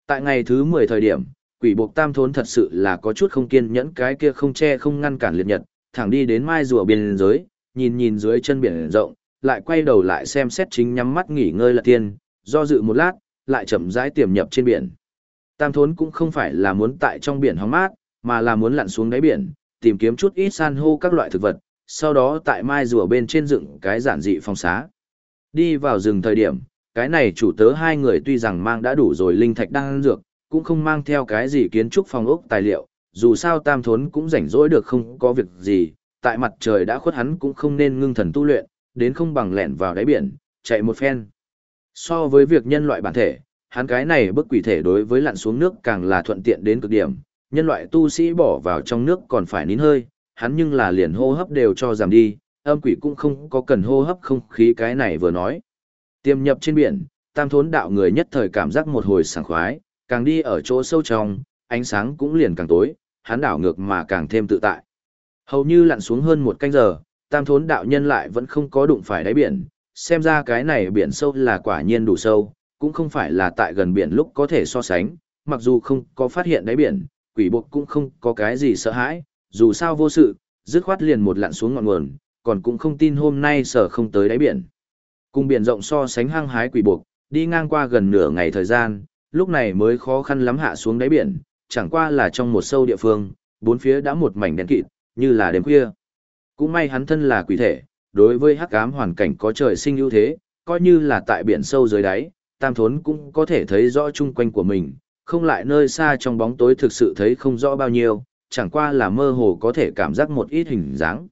Tại ngày thứ 10 thời điểm, quỷ buộc tam thốn thật sự là có chút không kiên nhẫn cái kia không che không ngăn cản liệt nhật, thẳng đi đến mai rùa biên giới, nhìn nhìn dưới chân biển rộng, lại quay đầu lại xem xét chính nhắm mắt nghỉ ngơi là tiên, do dự một lát, lại chậm rãi tiềm nhập trên biển. Tam thốn cũng không phải là muốn tại trong biển hóng mát, mà là muốn lặn xuống đáy biển, tìm kiếm chút ít san hô các loại thực vật, sau đó tại mai rùa bên trên dựng cái giản dị phong xá. Đi vào rừng thời điểm, cái này chủ tớ hai người tuy rằng mang đã đủ rồi linh thạch đang dược, cũng không mang theo cái gì kiến trúc phòng ốc tài liệu, dù sao tam thốn cũng rảnh rỗi được không có việc gì, tại mặt trời đã khuất hắn cũng không nên ngưng thần tu luyện, đến không bằng lẹn vào đáy biển, chạy một phen. So với việc nhân loại bản thể, hắn cái này bức quỷ thể đối với lặn xuống nước càng là thuận tiện đến cực điểm, nhân loại tu sĩ bỏ vào trong nước còn phải nín hơi, hắn nhưng là liền hô hấp đều cho giảm đi, âm quỷ cũng không có cần hô hấp không khí cái này vừa nói. tiêm nhập trên biển, tam thốn đạo người nhất thời cảm giác một hồi sảng khoái, càng đi ở chỗ sâu trong, ánh sáng cũng liền càng tối, hắn đảo ngược mà càng thêm tự tại. Hầu như lặn xuống hơn một canh giờ, tam thốn đạo nhân lại vẫn không có đụng phải đáy biển, xem ra cái này biển sâu là quả nhiên đủ sâu, cũng không phải là tại gần biển lúc có thể so sánh, mặc dù không có phát hiện đáy biển, quỷ buộc cũng không có cái gì sợ hãi, dù sao vô sự, dứt khoát liền một lặn xuống ngọn nguồn, còn cũng không tin hôm nay sở không tới đáy biển. Cùng biển rộng so sánh hang hái quỷ buộc, đi ngang qua gần nửa ngày thời gian, lúc này mới khó khăn lắm hạ xuống đáy biển, chẳng qua là trong một sâu địa phương, bốn phía đã một mảnh đen kịt, như là đêm khuya. Cũng may hắn thân là quỷ thể, đối với hắc ám hoàn cảnh có trời sinh ưu thế, coi như là tại biển sâu dưới đáy, tam thốn cũng có thể thấy rõ chung quanh của mình, không lại nơi xa trong bóng tối thực sự thấy không rõ bao nhiêu, chẳng qua là mơ hồ có thể cảm giác một ít hình dáng.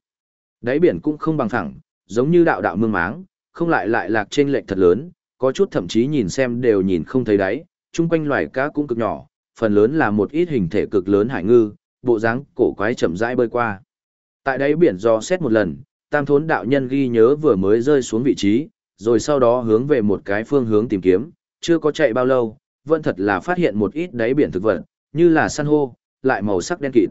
Đáy biển cũng không bằng thẳng, giống như đạo đạo mương máng, không lại lại lạc trên lệch thật lớn, có chút thậm chí nhìn xem đều nhìn không thấy đáy, chung quanh loài cá cũng cực nhỏ, phần lớn là một ít hình thể cực lớn hải ngư, bộ dáng cổ quái chậm rãi bơi qua. Tại đáy biển do xét một lần, tam thốn đạo nhân ghi nhớ vừa mới rơi xuống vị trí, rồi sau đó hướng về một cái phương hướng tìm kiếm, chưa có chạy bao lâu, vẫn thật là phát hiện một ít đáy biển thực vật, như là san hô, lại màu sắc đen kịt.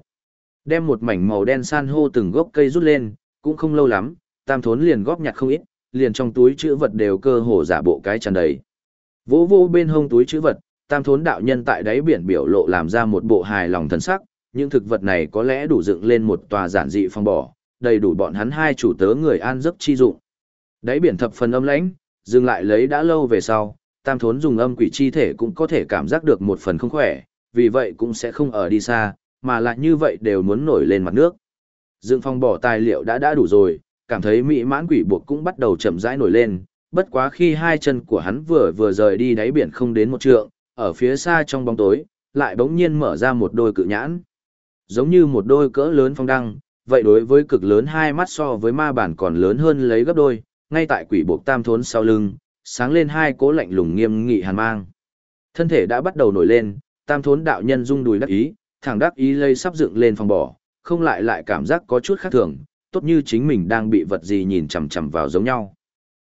Đem một mảnh màu đen san hô từng gốc cây rút lên, cũng không lâu lắm, tam thốn liền góp nhặt không ít, liền trong túi chữ vật đều cơ hồ giả bộ cái tràn đầy. Vỗ vô bên hông túi chữ vật, tam thốn đạo nhân tại đáy biển biểu lộ làm ra một bộ hài lòng thần sắc, những thực vật này có lẽ đủ dựng lên một tòa giản dị phong bỏ, đầy đủ bọn hắn hai chủ tớ người an giấc chi dụng. Đáy biển thập phần âm lãnh, dừng lại lấy đã lâu về sau, tam thốn dùng âm quỷ chi thể cũng có thể cảm giác được một phần không khỏe, vì vậy cũng sẽ không ở đi xa, mà lại như vậy đều muốn nổi lên mặt nước. Dương phong bỏ tài liệu đã đã đủ rồi, cảm thấy mỹ mãn quỷ buộc cũng bắt đầu chậm rãi nổi lên, bất quá khi hai chân của hắn vừa vừa rời đi đáy biển không đến một trượng, ở phía xa trong bóng tối, lại bỗng nhiên mở ra một đôi cự nhãn. Giống như một đôi cỡ lớn phong đăng, vậy đối với cực lớn hai mắt so với ma bản còn lớn hơn lấy gấp đôi, ngay tại quỷ buộc tam thốn sau lưng, sáng lên hai cố lạnh lùng nghiêm nghị hàn mang. Thân thể đã bắt đầu nổi lên, tam thốn đạo nhân rung đùi đắc ý, thẳng đắc ý lây sắp dựng lên phòng bỏ, không lại lại cảm giác có chút khác thường, tốt như chính mình đang bị vật gì nhìn chằm chằm vào giống nhau.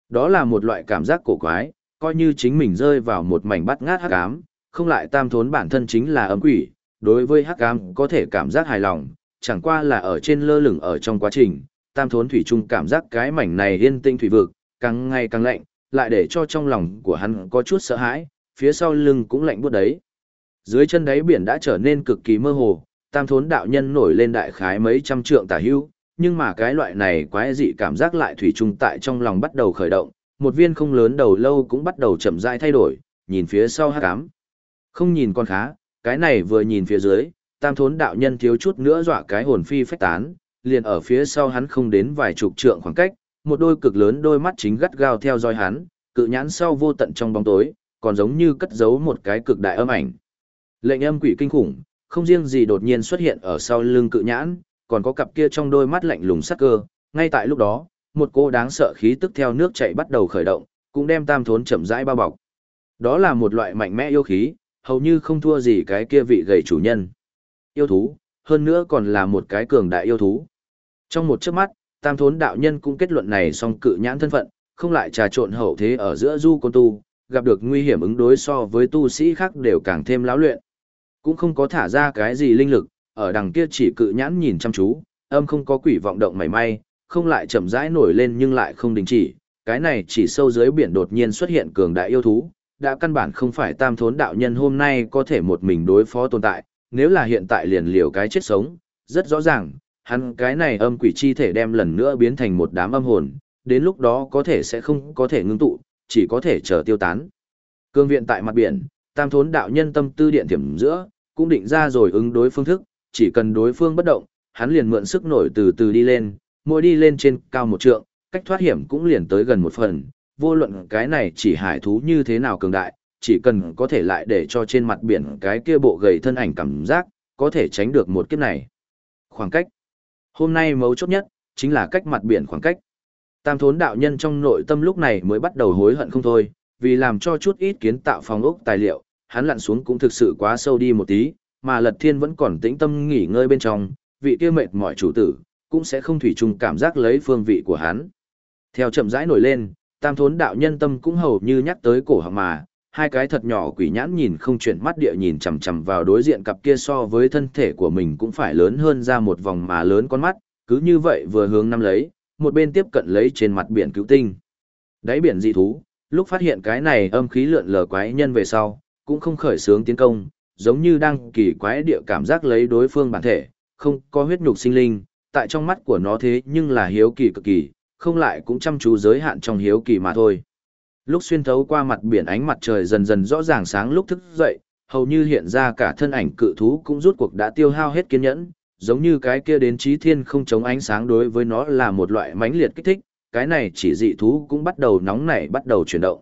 Đó là một loại cảm giác cổ quái, coi như chính mình rơi vào một mảnh bắt ngát hắc ám, không lại tam thốn bản thân chính là ấm quỷ, đối với hắc ám có thể cảm giác hài lòng, chẳng qua là ở trên lơ lửng ở trong quá trình, tam thốn thủy chung cảm giác cái mảnh này yên tinh thủy vực, càng ngày càng lạnh, lại để cho trong lòng của hắn có chút sợ hãi, phía sau lưng cũng lạnh buốt đấy. Dưới chân đáy biển đã trở nên cực kỳ mơ hồ, tam thốn đạo nhân nổi lên đại khái mấy trăm trượng tả hưu, nhưng mà cái loại này quái dị cảm giác lại thủy chung tại trong lòng bắt đầu khởi động, một viên không lớn đầu lâu cũng bắt đầu chậm rãi thay đổi, nhìn phía sau hát cám. Không nhìn con khá, cái này vừa nhìn phía dưới, tam thốn đạo nhân thiếu chút nữa dọa cái hồn phi phách tán, liền ở phía sau hắn không đến vài chục trượng khoảng cách, một đôi cực lớn đôi mắt chính gắt gao theo dõi hắn, cự nhãn sau vô tận trong bóng tối, còn giống như cất giấu một cái cực đại âm ảnh. Lệnh âm quỷ kinh khủng, không riêng gì đột nhiên xuất hiện ở sau lưng cự nhãn, còn có cặp kia trong đôi mắt lạnh lùng sắc cơ, ngay tại lúc đó, một cô đáng sợ khí tức theo nước chảy bắt đầu khởi động, cũng đem tam thốn chậm rãi bao bọc. Đó là một loại mạnh mẽ yêu khí, hầu như không thua gì cái kia vị gầy chủ nhân. Yêu thú, hơn nữa còn là một cái cường đại yêu thú. Trong một chớp mắt, tam thốn đạo nhân cũng kết luận này song cự nhãn thân phận, không lại trà trộn hậu thế ở giữa du côn tu, gặp được nguy hiểm ứng đối so với tu sĩ khác đều càng thêm lão luyện. Cũng không có thả ra cái gì linh lực, ở đằng kia chỉ cự nhãn nhìn chăm chú, âm không có quỷ vọng động mảy may, không lại chậm rãi nổi lên nhưng lại không đình chỉ, cái này chỉ sâu dưới biển đột nhiên xuất hiện cường đại yêu thú, đã căn bản không phải tam thốn đạo nhân hôm nay có thể một mình đối phó tồn tại, nếu là hiện tại liền liều cái chết sống, rất rõ ràng, hắn cái này âm quỷ chi thể đem lần nữa biến thành một đám âm hồn, đến lúc đó có thể sẽ không có thể ngưng tụ, chỉ có thể chờ tiêu tán. Cương viện tại mặt biển, tam thốn đạo nhân tâm tư điện thiểm giữa, cũng định ra rồi ứng đối phương thức, chỉ cần đối phương bất động, hắn liền mượn sức nổi từ từ đi lên, mỗi đi lên trên cao một trượng, cách thoát hiểm cũng liền tới gần một phần, vô luận cái này chỉ hải thú như thế nào cường đại, chỉ cần có thể lại để cho trên mặt biển cái kia bộ gầy thân ảnh cảm giác, có thể tránh được một kiếp này. Khoảng cách. Hôm nay mấu chốt nhất, chính là cách mặt biển khoảng cách. Tam thốn đạo nhân trong nội tâm lúc này mới bắt đầu hối hận không thôi, vì làm cho chút ít kiến tạo phòng ốc tài liệu, hắn lặn xuống cũng thực sự quá sâu đi một tí, mà lật thiên vẫn còn tĩnh tâm nghỉ ngơi bên trong, vị kia mệt mỏi chủ tử, cũng sẽ không thủy chung cảm giác lấy phương vị của hắn. Theo chậm rãi nổi lên, tam thốn đạo nhân tâm cũng hầu như nhắc tới cổ họng mà, hai cái thật nhỏ quỷ nhãn nhìn không chuyển mắt địa nhìn chằm chằm vào đối diện cặp kia so với thân thể của mình cũng phải lớn hơn ra một vòng mà lớn con mắt, cứ như vậy vừa hướng năm lấy, một bên tiếp cận lấy trên mặt biển cứu tinh. Đáy biển dị thú, lúc phát hiện cái này âm khí lượn lờ quái nhân về sau, cũng không khởi sướng tiến công, giống như đang kỳ quái địa cảm giác lấy đối phương bản thể, không có huyết nhục sinh linh, tại trong mắt của nó thế nhưng là hiếu kỳ cực kỳ, không lại cũng chăm chú giới hạn trong hiếu kỳ mà thôi. Lúc xuyên thấu qua mặt biển ánh mặt trời dần dần rõ ràng sáng lúc thức dậy, hầu như hiện ra cả thân ảnh cự thú cũng rút cuộc đã tiêu hao hết kiên nhẫn, giống như cái kia đến trí thiên không chống ánh sáng đối với nó là một loại mãnh liệt kích thích, cái này chỉ dị thú cũng bắt đầu nóng nảy bắt đầu chuyển động.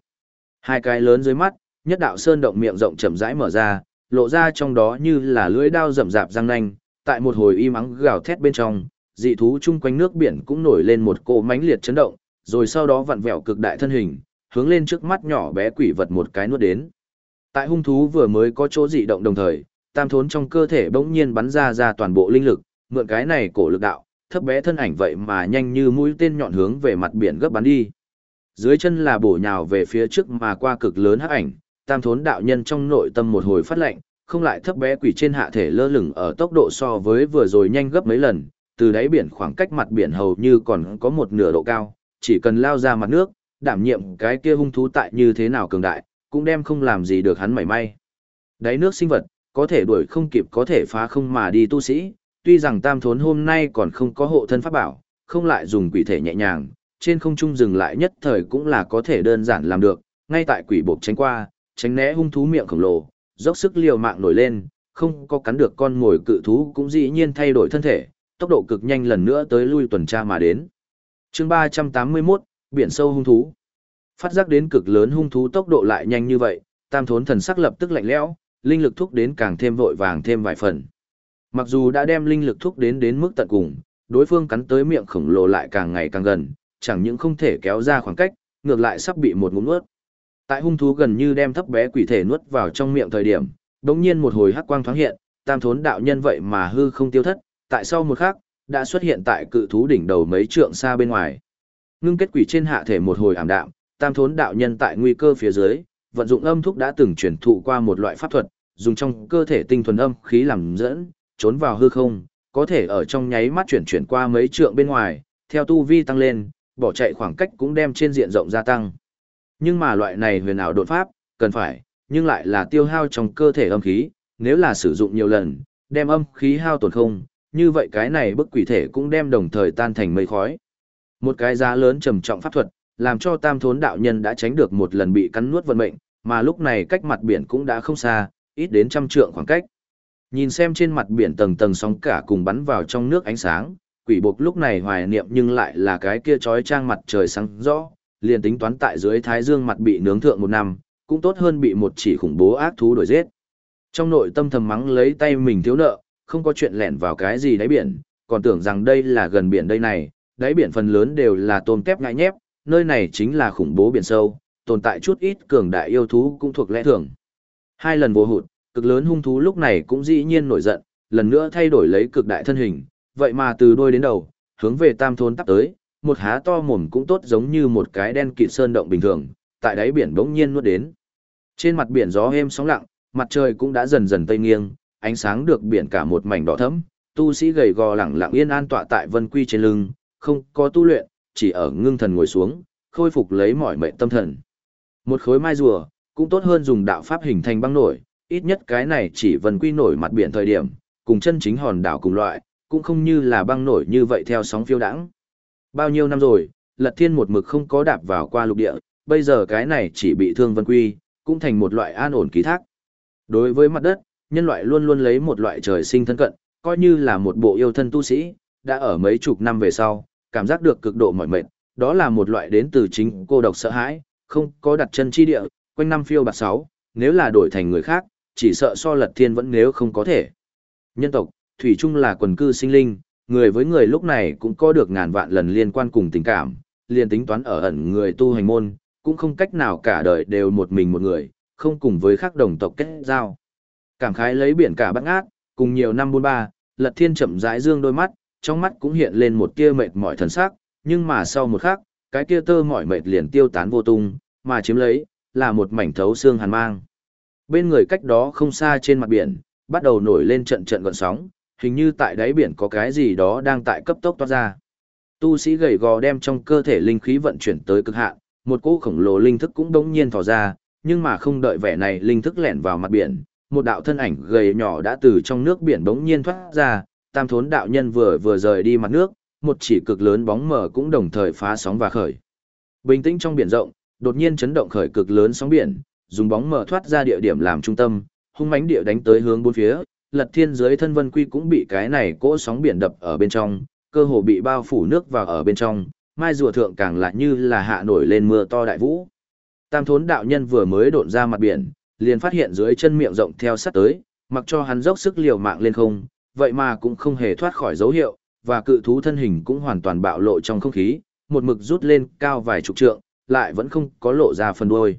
Hai cái lớn dưới mắt, nhất đạo sơn động miệng rộng chậm rãi mở ra, lộ ra trong đó như là lưỡi đao rậm rạp răng nanh, tại một hồi im ắng gào thét bên trong, dị thú chung quanh nước biển cũng nổi lên một cỗ mãnh liệt chấn động, rồi sau đó vặn vẹo cực đại thân hình, hướng lên trước mắt nhỏ bé quỷ vật một cái nuốt đến. Tại hung thú vừa mới có chỗ dị động đồng thời, tam thốn trong cơ thể bỗng nhiên bắn ra ra toàn bộ linh lực, mượn cái này cổ lực đạo, thấp bé thân ảnh vậy mà nhanh như mũi tên nhọn hướng về mặt biển gấp bắn đi. Dưới chân là bổ nhào về phía trước mà qua cực lớn hắc ảnh, tam thốn đạo nhân trong nội tâm một hồi phát lệnh, không lại thấp bé quỷ trên hạ thể lơ lửng ở tốc độ so với vừa rồi nhanh gấp mấy lần, từ đáy biển khoảng cách mặt biển hầu như còn có một nửa độ cao, chỉ cần lao ra mặt nước, đảm nhiệm cái kia hung thú tại như thế nào cường đại, cũng đem không làm gì được hắn mảy may. Đáy nước sinh vật, có thể đuổi không kịp có thể phá không mà đi tu sĩ, tuy rằng tam thốn hôm nay còn không có hộ thân pháp bảo, không lại dùng quỷ thể nhẹ nhàng, trên không trung dừng lại nhất thời cũng là có thể đơn giản làm được, ngay tại quỷ buộc tránh qua, tránh né hung thú miệng khổng lồ, dốc sức liều mạng nổi lên, không có cắn được con ngồi cự thú cũng dĩ nhiên thay đổi thân thể, tốc độ cực nhanh lần nữa tới lui tuần tra mà đến. chương 381, biển sâu hung thú. Phát giác đến cực lớn hung thú tốc độ lại nhanh như vậy, tam thốn thần sắc lập tức lạnh lẽo, linh lực thúc đến càng thêm vội vàng thêm vài phần. Mặc dù đã đem linh lực thúc đến đến mức tận cùng, đối phương cắn tới miệng khổng lồ lại càng ngày càng gần, chẳng những không thể kéo ra khoảng cách, ngược lại sắp bị một ngụm nuốt. Tại hung thú gần như đem thấp bé quỷ thể nuốt vào trong miệng thời điểm, đột nhiên một hồi hắc quang thoáng hiện, tam thốn đạo nhân vậy mà hư không tiêu thất, tại sau một khắc, đã xuất hiện tại cự thú đỉnh đầu mấy trượng xa bên ngoài. Ngưng kết quỷ trên hạ thể một hồi ảm đạm, tam thốn đạo nhân tại nguy cơ phía dưới, vận dụng âm thúc đã từng truyền thụ qua một loại pháp thuật, dùng trong cơ thể tinh thuần âm khí làm dẫn, trốn vào hư không, có thể ở trong nháy mắt chuyển chuyển qua mấy trượng bên ngoài, theo tu vi tăng lên, bỏ chạy khoảng cách cũng đem trên diện rộng gia tăng. Nhưng mà loại này huyền ảo đột pháp, cần phải, nhưng lại là tiêu hao trong cơ thể âm khí, nếu là sử dụng nhiều lần, đem âm khí hao tổn không, như vậy cái này bức quỷ thể cũng đem đồng thời tan thành mây khói. Một cái giá lớn trầm trọng pháp thuật, làm cho tam thốn đạo nhân đã tránh được một lần bị cắn nuốt vận mệnh, mà lúc này cách mặt biển cũng đã không xa, ít đến trăm trượng khoảng cách. Nhìn xem trên mặt biển tầng tầng sóng cả cùng bắn vào trong nước ánh sáng, quỷ buộc lúc này hoài niệm nhưng lại là cái kia trói trang mặt trời sáng rõ, liền tính toán tại dưới thái dương mặt bị nướng thượng một năm, cũng tốt hơn bị một chỉ khủng bố ác thú đuổi giết. Trong nội tâm thầm mắng lấy tay mình thiếu nợ, không có chuyện lẻn vào cái gì đáy biển, còn tưởng rằng đây là gần biển đây này, đáy biển phần lớn đều là tôm tép ngại nhép, nơi này chính là khủng bố biển sâu, tồn tại chút ít cường đại yêu thú cũng thuộc lẽ thường. Hai lần vô hụt, cực lớn hung thú lúc này cũng dĩ nhiên nổi giận, lần nữa thay đổi lấy cực đại thân hình, vậy mà từ đuôi đến đầu, hướng về tam thôn tắp tới, một há to mồm cũng tốt giống như một cái đen kịt sơn động bình thường, tại đáy biển bỗng nhiên nuốt đến. Trên mặt biển gió êm sóng lặng, mặt trời cũng đã dần dần tây nghiêng, ánh sáng được biển cả một mảnh đỏ thẫm, tu sĩ gầy gò lẳng lặng yên an tọa tại vân quy trên lưng, không có tu luyện, chỉ ở ngưng thần ngồi xuống, khôi phục lấy mọi mệnh tâm thần. Một khối mai rùa, cũng tốt hơn dùng đạo pháp hình thành băng nổi, ít nhất cái này chỉ vân quy nổi mặt biển thời điểm, cùng chân chính hòn đảo cùng loại, cũng không như là băng nổi như vậy theo sóng phiêu đãng. Bao nhiêu năm rồi, Lật Thiên một mực không có đạp vào qua lục địa, bây giờ cái này chỉ bị thương vân quy, cũng thành một loại an ổn ký thác. Đối với mặt đất, nhân loại luôn luôn lấy một loại trời sinh thân cận, coi như là một bộ yêu thân tu sĩ, đã ở mấy chục năm về sau, cảm giác được cực độ mỏi mệt, đó là một loại đến từ chính cô độc sợ hãi, không có đặt chân chi địa, quanh năm phiêu bạc sáu, nếu là đổi thành người khác, chỉ sợ so lật thiên vẫn nếu không có thể. Nhân tộc, thủy chung là quần cư sinh linh, người với người lúc này cũng có được ngàn vạn lần liên quan cùng tình cảm, liền tính toán ở ẩn người tu hành môn, cũng không cách nào cả đời đều một mình một người, không cùng với khác đồng tộc kết giao. Cảm khái lấy biển cả bắt ngát, cùng nhiều năm buôn ba, lật thiên chậm rãi dương đôi mắt, trong mắt cũng hiện lên một tia mệt mỏi thần sắc, nhưng mà sau một khắc, cái kia tơ mỏi mệt liền tiêu tán vô tung, mà chiếm lấy, là một mảnh thấu xương hàn mang. Bên người cách đó không xa trên mặt biển, bắt đầu nổi lên trận trận gợn sóng, hình như tại đáy biển có cái gì đó đang tại cấp tốc toát ra. Tu sĩ gầy gò đem trong cơ thể linh khí vận chuyển tới cực hạn, một cỗ khổng lồ linh thức cũng đống nhiên thò ra, nhưng mà không đợi vẻ này linh thức lẻn vào mặt biển, một đạo thân ảnh gầy nhỏ đã từ trong nước biển đống nhiên thoát ra, tam thốn đạo nhân vừa vừa rời đi mặt nước, một chỉ cực lớn bóng mờ cũng đồng thời phá sóng và khởi. Bình tĩnh trong biển rộng, đột nhiên chấn động khởi cực lớn sóng biển, dùng bóng mờ thoát ra địa điểm làm trung tâm, hung mãnh địa đánh tới hướng bốn phía, lật thiên dưới thân vân quy cũng bị cái này cỗ sóng biển đập ở bên trong, cơ hồ bị bao phủ nước vào ở bên trong, mai rùa thượng càng lại như là hạ nổi lên mưa to đại vũ. Tam thốn đạo nhân vừa mới độn ra mặt biển, liền phát hiện dưới chân miệng rộng theo sát tới, mặc cho hắn dốc sức liều mạng lên không, vậy mà cũng không hề thoát khỏi dấu hiệu, và cự thú thân hình cũng hoàn toàn bạo lộ trong không khí, một mực rút lên cao vài chục trượng, lại vẫn không có lộ ra phần đuôi.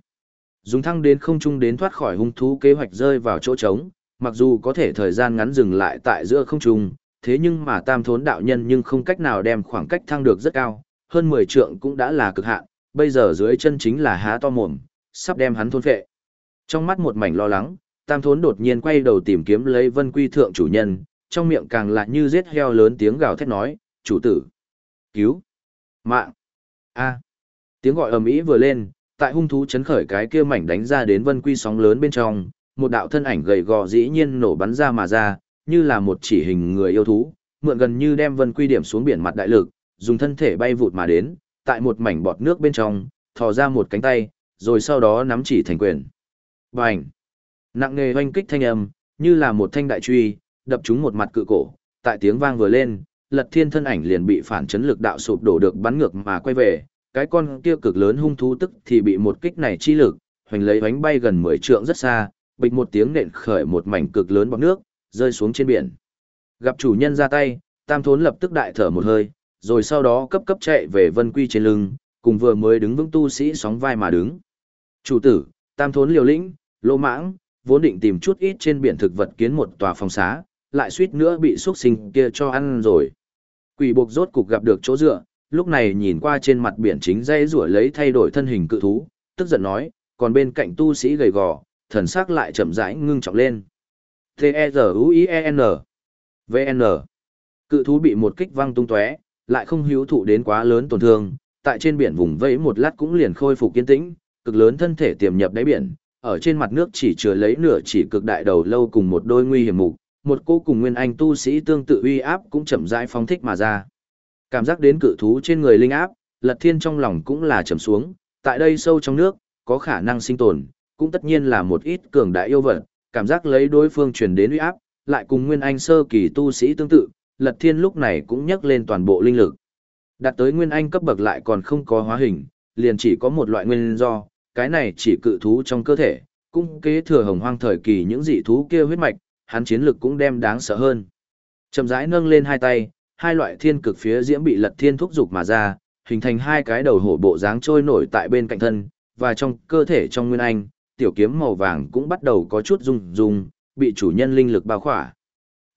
Dùng thăng đến không trung đến thoát khỏi hung thú kế hoạch rơi vào chỗ trống, mặc dù có thể thời gian ngắn dừng lại tại giữa không trung, thế nhưng mà tam thốn đạo nhân nhưng không cách nào đem khoảng cách thăng được rất cao, hơn 10 trượng cũng đã là cực hạn, bây giờ dưới chân chính là há to mồm, sắp đem hắn thôn phệ. Trong mắt một mảnh lo lắng, tam thốn đột nhiên quay đầu tìm kiếm lấy vân quy thượng chủ nhân, trong miệng càng lại như giết heo lớn tiếng gào thét nói, chủ tử, cứu, mạng, a tiếng gọi ầm ĩ vừa lên, tại hung thú chấn khởi cái kia mảnh đánh ra đến vân quy sóng lớn bên trong, một đạo thân ảnh gầy gò dĩ nhiên nổ bắn ra mà ra, như là một chỉ hình người yêu thú, mượn gần như đem vân quy điểm xuống biển mặt đại lực, dùng thân thể bay vụt mà đến, tại một mảnh bọt nước bên trong, thò ra một cánh tay, rồi sau đó nắm chỉ thành quyền. Bành! Nặng nề hoanh kích thanh âm, như là một thanh đại truy, đập trúng một mặt cự cổ, tại tiếng vang vừa lên, lật thiên thân ảnh liền bị phản chấn lực đạo sụp đổ được bắn ngược mà quay về, cái con kia cực lớn hung thú tức thì bị một kích này chi lực, hoành lấy bánh bay gần 10 trượng rất xa, bịch một tiếng nện khởi một mảnh cực lớn bọt nước, rơi xuống trên biển. Gặp chủ nhân ra tay, tam thốn lập tức đại thở một hơi, rồi sau đó cấp cấp chạy về vân quy trên lưng, cùng vừa mới đứng vững tu sĩ sóng vai mà đứng. Chủ tử, tam thốn liều lĩnh, lô mãng, vốn định tìm chút ít trên biển thực vật kiến một tòa phòng xá, lại suýt nữa bị xuất sinh kia cho ăn rồi. Quỷ buộc rốt cục gặp được chỗ dựa, lúc này nhìn qua trên mặt biển chính dây rủa lấy thay đổi thân hình cự thú, tức giận nói, còn bên cạnh tu sĩ gầy gò, thần sắc lại chậm rãi ngưng trọng lên. T-E-Z-U-I-E-N V-N Cự thú bị một kích văng tung tóe, lại không hữu thụ đến quá lớn tổn thương, tại trên biển vùng vẫy một lát cũng liền khôi phục kiên tĩnh, cực lớn thân thể tiềm nhập đáy biển, ở trên mặt nước chỉ chứa lấy nửa chỉ cực đại đầu lâu cùng một đôi nguy hiểm mục, một cô cùng nguyên anh tu sĩ tương tự uy áp cũng chậm rãi phóng thích mà ra. Cảm giác đến cự thú trên người linh áp, Lật Thiên trong lòng cũng là trầm xuống, tại đây sâu trong nước, có khả năng sinh tồn, cũng tất nhiên là một ít cường đại yêu vật, cảm giác lấy đối phương truyền đến uy áp, lại cùng nguyên anh sơ kỳ tu sĩ tương tự, Lật Thiên lúc này cũng nhắc lên toàn bộ linh lực. Đạt tới nguyên anh cấp bậc lại còn không có hóa hình, liền chỉ có một loại nguyên do, cái này chỉ cự thú trong cơ thể, cũng kế thừa hồng hoang thời kỳ những dị thú kia huyết mạch, hắn chiến lực cũng đem đáng sợ hơn. Chậm rãi nâng lên hai tay, hai loại thiên cực phía diễm bị lật thiên thúc dục mà ra, hình thành hai cái đầu hổ bộ dáng trôi nổi tại bên cạnh thân, và trong cơ thể trong nguyên anh, tiểu kiếm màu vàng cũng bắt đầu có chút rung rung, bị chủ nhân linh lực bao khỏa.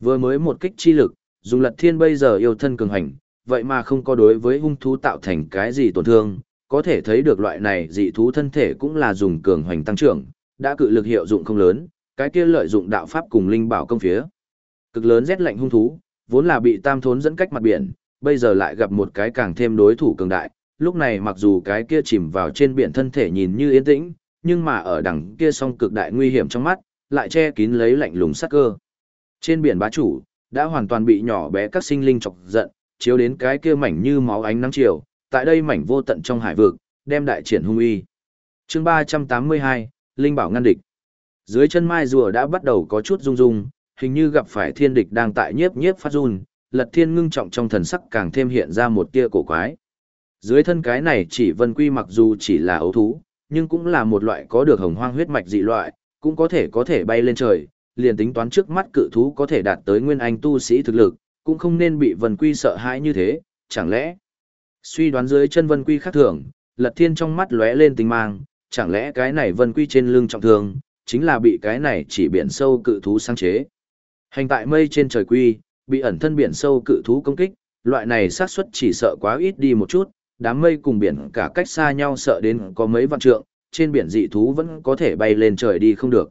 Vừa mới một kích chi lực, dùng lật thiên bây giờ yêu thân cường hành, vậy mà không có đối với hung thú tạo thành cái gì tổn thương, có thể thấy được loại này dị thú thân thể cũng là dùng cường hoành tăng trưởng, đã cự lực hiệu dụng không lớn, cái kia lợi dụng đạo pháp cùng linh bảo công phía. Cực lớn rét lạnh hung thú, vốn là bị tam thốn dẫn cách mặt biển, bây giờ lại gặp một cái càng thêm đối thủ cường đại, lúc này mặc dù cái kia chìm vào trên biển thân thể nhìn như yên tĩnh, nhưng mà ở đằng kia song cực đại nguy hiểm trong mắt, lại che kín lấy lạnh lùng sắc cơ. Trên biển bá chủ, đã hoàn toàn bị nhỏ bé các sinh linh chọc giận, chiếu đến cái kia mảnh như máu ánh nắng chiều, tại đây mảnh vô tận trong hải vực, đem đại triển hung uy. Chương 382, Linh bảo ngăn địch. Dưới chân mai rùa đã bắt đầu có chút rung rung, hình như gặp phải thiên địch đang tại nhiếp nhiếp phát run, lật thiên ngưng trọng trong thần sắc càng thêm hiện ra một tia cổ quái. Dưới thân cái này chỉ vân quy mặc dù chỉ là ấu thú, nhưng cũng là một loại có được hồng hoang huyết mạch dị loại, cũng có thể có thể bay lên trời, liền tính toán trước mắt cự thú có thể đạt tới nguyên anh tu sĩ thực lực, cũng không nên bị vân quy sợ hãi như thế, chẳng lẽ Suy đoán dưới chân vân quy khác thường, lật thiên trong mắt lóe lên tinh mang, chẳng lẽ cái này vân quy trên lưng trọng thương, chính là bị cái này chỉ biển sâu cự thú sáng chế. Hành tại mây trên trời quy, bị ẩn thân biển sâu cự thú công kích, loại này xác suất chỉ sợ quá ít đi một chút, đám mây cùng biển cả cách xa nhau sợ đến có mấy vạn trượng, trên biển dị thú vẫn có thể bay lên trời đi không được.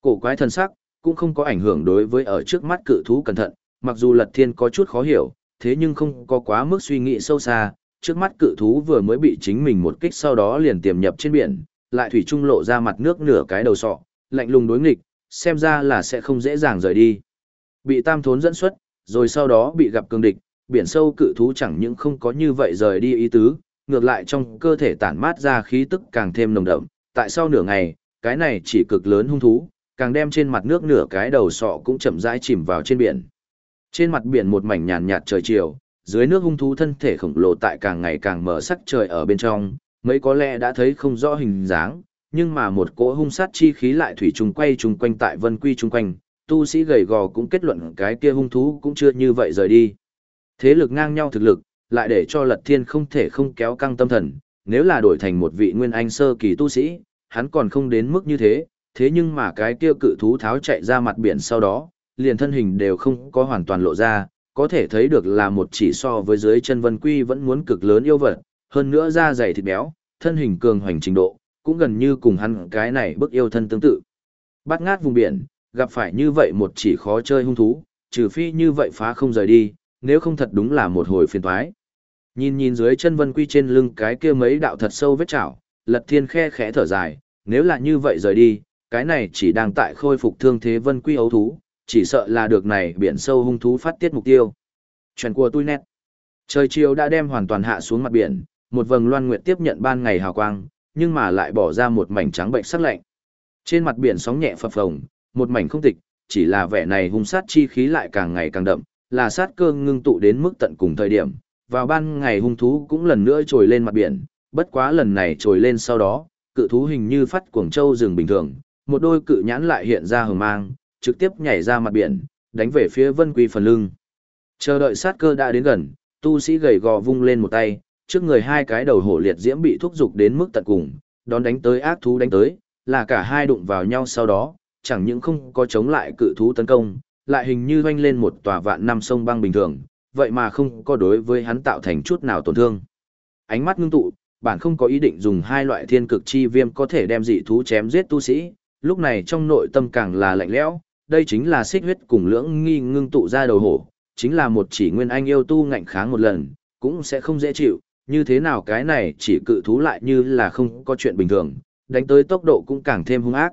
Cổ quái thần sắc, cũng không có ảnh hưởng đối với ở trước mắt cự thú cẩn thận, mặc dù lật thiên có chút khó hiểu, thế nhưng không có quá mức suy nghĩ sâu xa, trước mắt cự thú vừa mới bị chính mình một kích sau đó liền tiềm nhập trên biển, lại thủy trung lộ ra mặt nước nửa cái đầu sọ, lạnh lùng đối nghịch, xem ra là sẽ không dễ dàng rời đi. Bị tam thốn dẫn xuất, rồi sau đó bị gặp cường địch, biển sâu cự thú chẳng những không có như vậy rời đi ý tứ, ngược lại trong cơ thể tản mát ra khí tức càng thêm nồng đậm, tại sau nửa ngày, cái này chỉ cực lớn hung thú, càng đem trên mặt nước nửa cái đầu sọ cũng chậm rãi chìm vào trên biển. Trên mặt biển một mảnh nhàn nhạt trời chiều, dưới nước hung thú thân thể khổng lồ tại càng ngày càng mở sắc trời ở bên trong, mấy có lẽ đã thấy không rõ hình dáng, nhưng mà một cỗ hung sát chi khí lại thủy trùng quay trùng quanh tại vân quy trùng quanh, tu sĩ gầy gò cũng kết luận cái kia hung thú cũng chưa như vậy rời đi. Thế lực ngang nhau thực lực, lại để cho lật thiên không thể không kéo căng tâm thần, nếu là đổi thành một vị nguyên anh sơ kỳ tu sĩ, hắn còn không đến mức như thế, thế nhưng mà cái kia cự thú tháo chạy ra mặt biển sau đó, liền thân hình đều không có hoàn toàn lộ ra, có thể thấy được là một chỉ so với dưới chân vân quy vẫn muốn cực lớn yêu vật, hơn nữa da dày thịt béo, thân hình cường hoành trình độ, cũng gần như cùng hắn cái này bức yêu thân tương tự. Bắt ngát vùng biển, gặp phải như vậy một chỉ khó chơi hung thú, trừ phi như vậy phá không rời đi, nếu không thật đúng là một hồi phiền toái. Nhìn nhìn dưới chân vân quy trên lưng cái kia mấy đạo thật sâu vết chảo, lật thiên khe khẽ thở dài, nếu là như vậy rời đi, cái này chỉ đang tại khôi phục thương thế vân quy ấu thú, chỉ sợ là được này biển sâu hung thú phát tiết mục tiêu. Chuyện của tôi nét. Trời chiều đã đem hoàn toàn hạ xuống mặt biển, một vầng loan nguyệt tiếp nhận ban ngày hào quang, nhưng mà lại bỏ ra một mảnh trắng bệnh sắc lạnh. Trên mặt biển sóng nhẹ phập phồng, một mảnh không tịch, chỉ là vẻ này hung sát chi khí lại càng ngày càng đậm, là sát cơ ngưng tụ đến mức tận cùng thời điểm. Vào ban ngày hung thú cũng lần nữa trồi lên mặt biển, bất quá lần này trồi lên sau đó, cự thú hình như phát cuồng châu rừng bình thường, một đôi cự nhãn lại hiện ra hờ mang, trực tiếp nhảy ra mặt biển, đánh về phía Vân Quy phần lưng. Chờ đợi sát cơ đã đến gần, tu sĩ gầy gò vung lên một tay, trước người hai cái đầu hổ liệt diễm bị thúc dục đến mức tận cùng, đón đánh tới ác thú đánh tới, là cả hai đụng vào nhau sau đó, chẳng những không có chống lại cự thú tấn công, lại hình như doanh lên một tòa vạn năm sông băng bình thường, vậy mà không có đối với hắn tạo thành chút nào tổn thương. Ánh mắt ngưng tụ, bản không có ý định dùng hai loại thiên cực chi viêm có thể đem dị thú chém giết tu sĩ, lúc này trong nội tâm càng là lạnh lẽo, đây chính là xích huyết cùng lưỡng nghi ngưng tụ ra đầu hổ, chính là một chỉ nguyên anh yêu tu ngạnh kháng một lần, cũng sẽ không dễ chịu, như thế nào cái này chỉ cự thú lại như là không có chuyện bình thường, đánh tới tốc độ cũng càng thêm hung ác.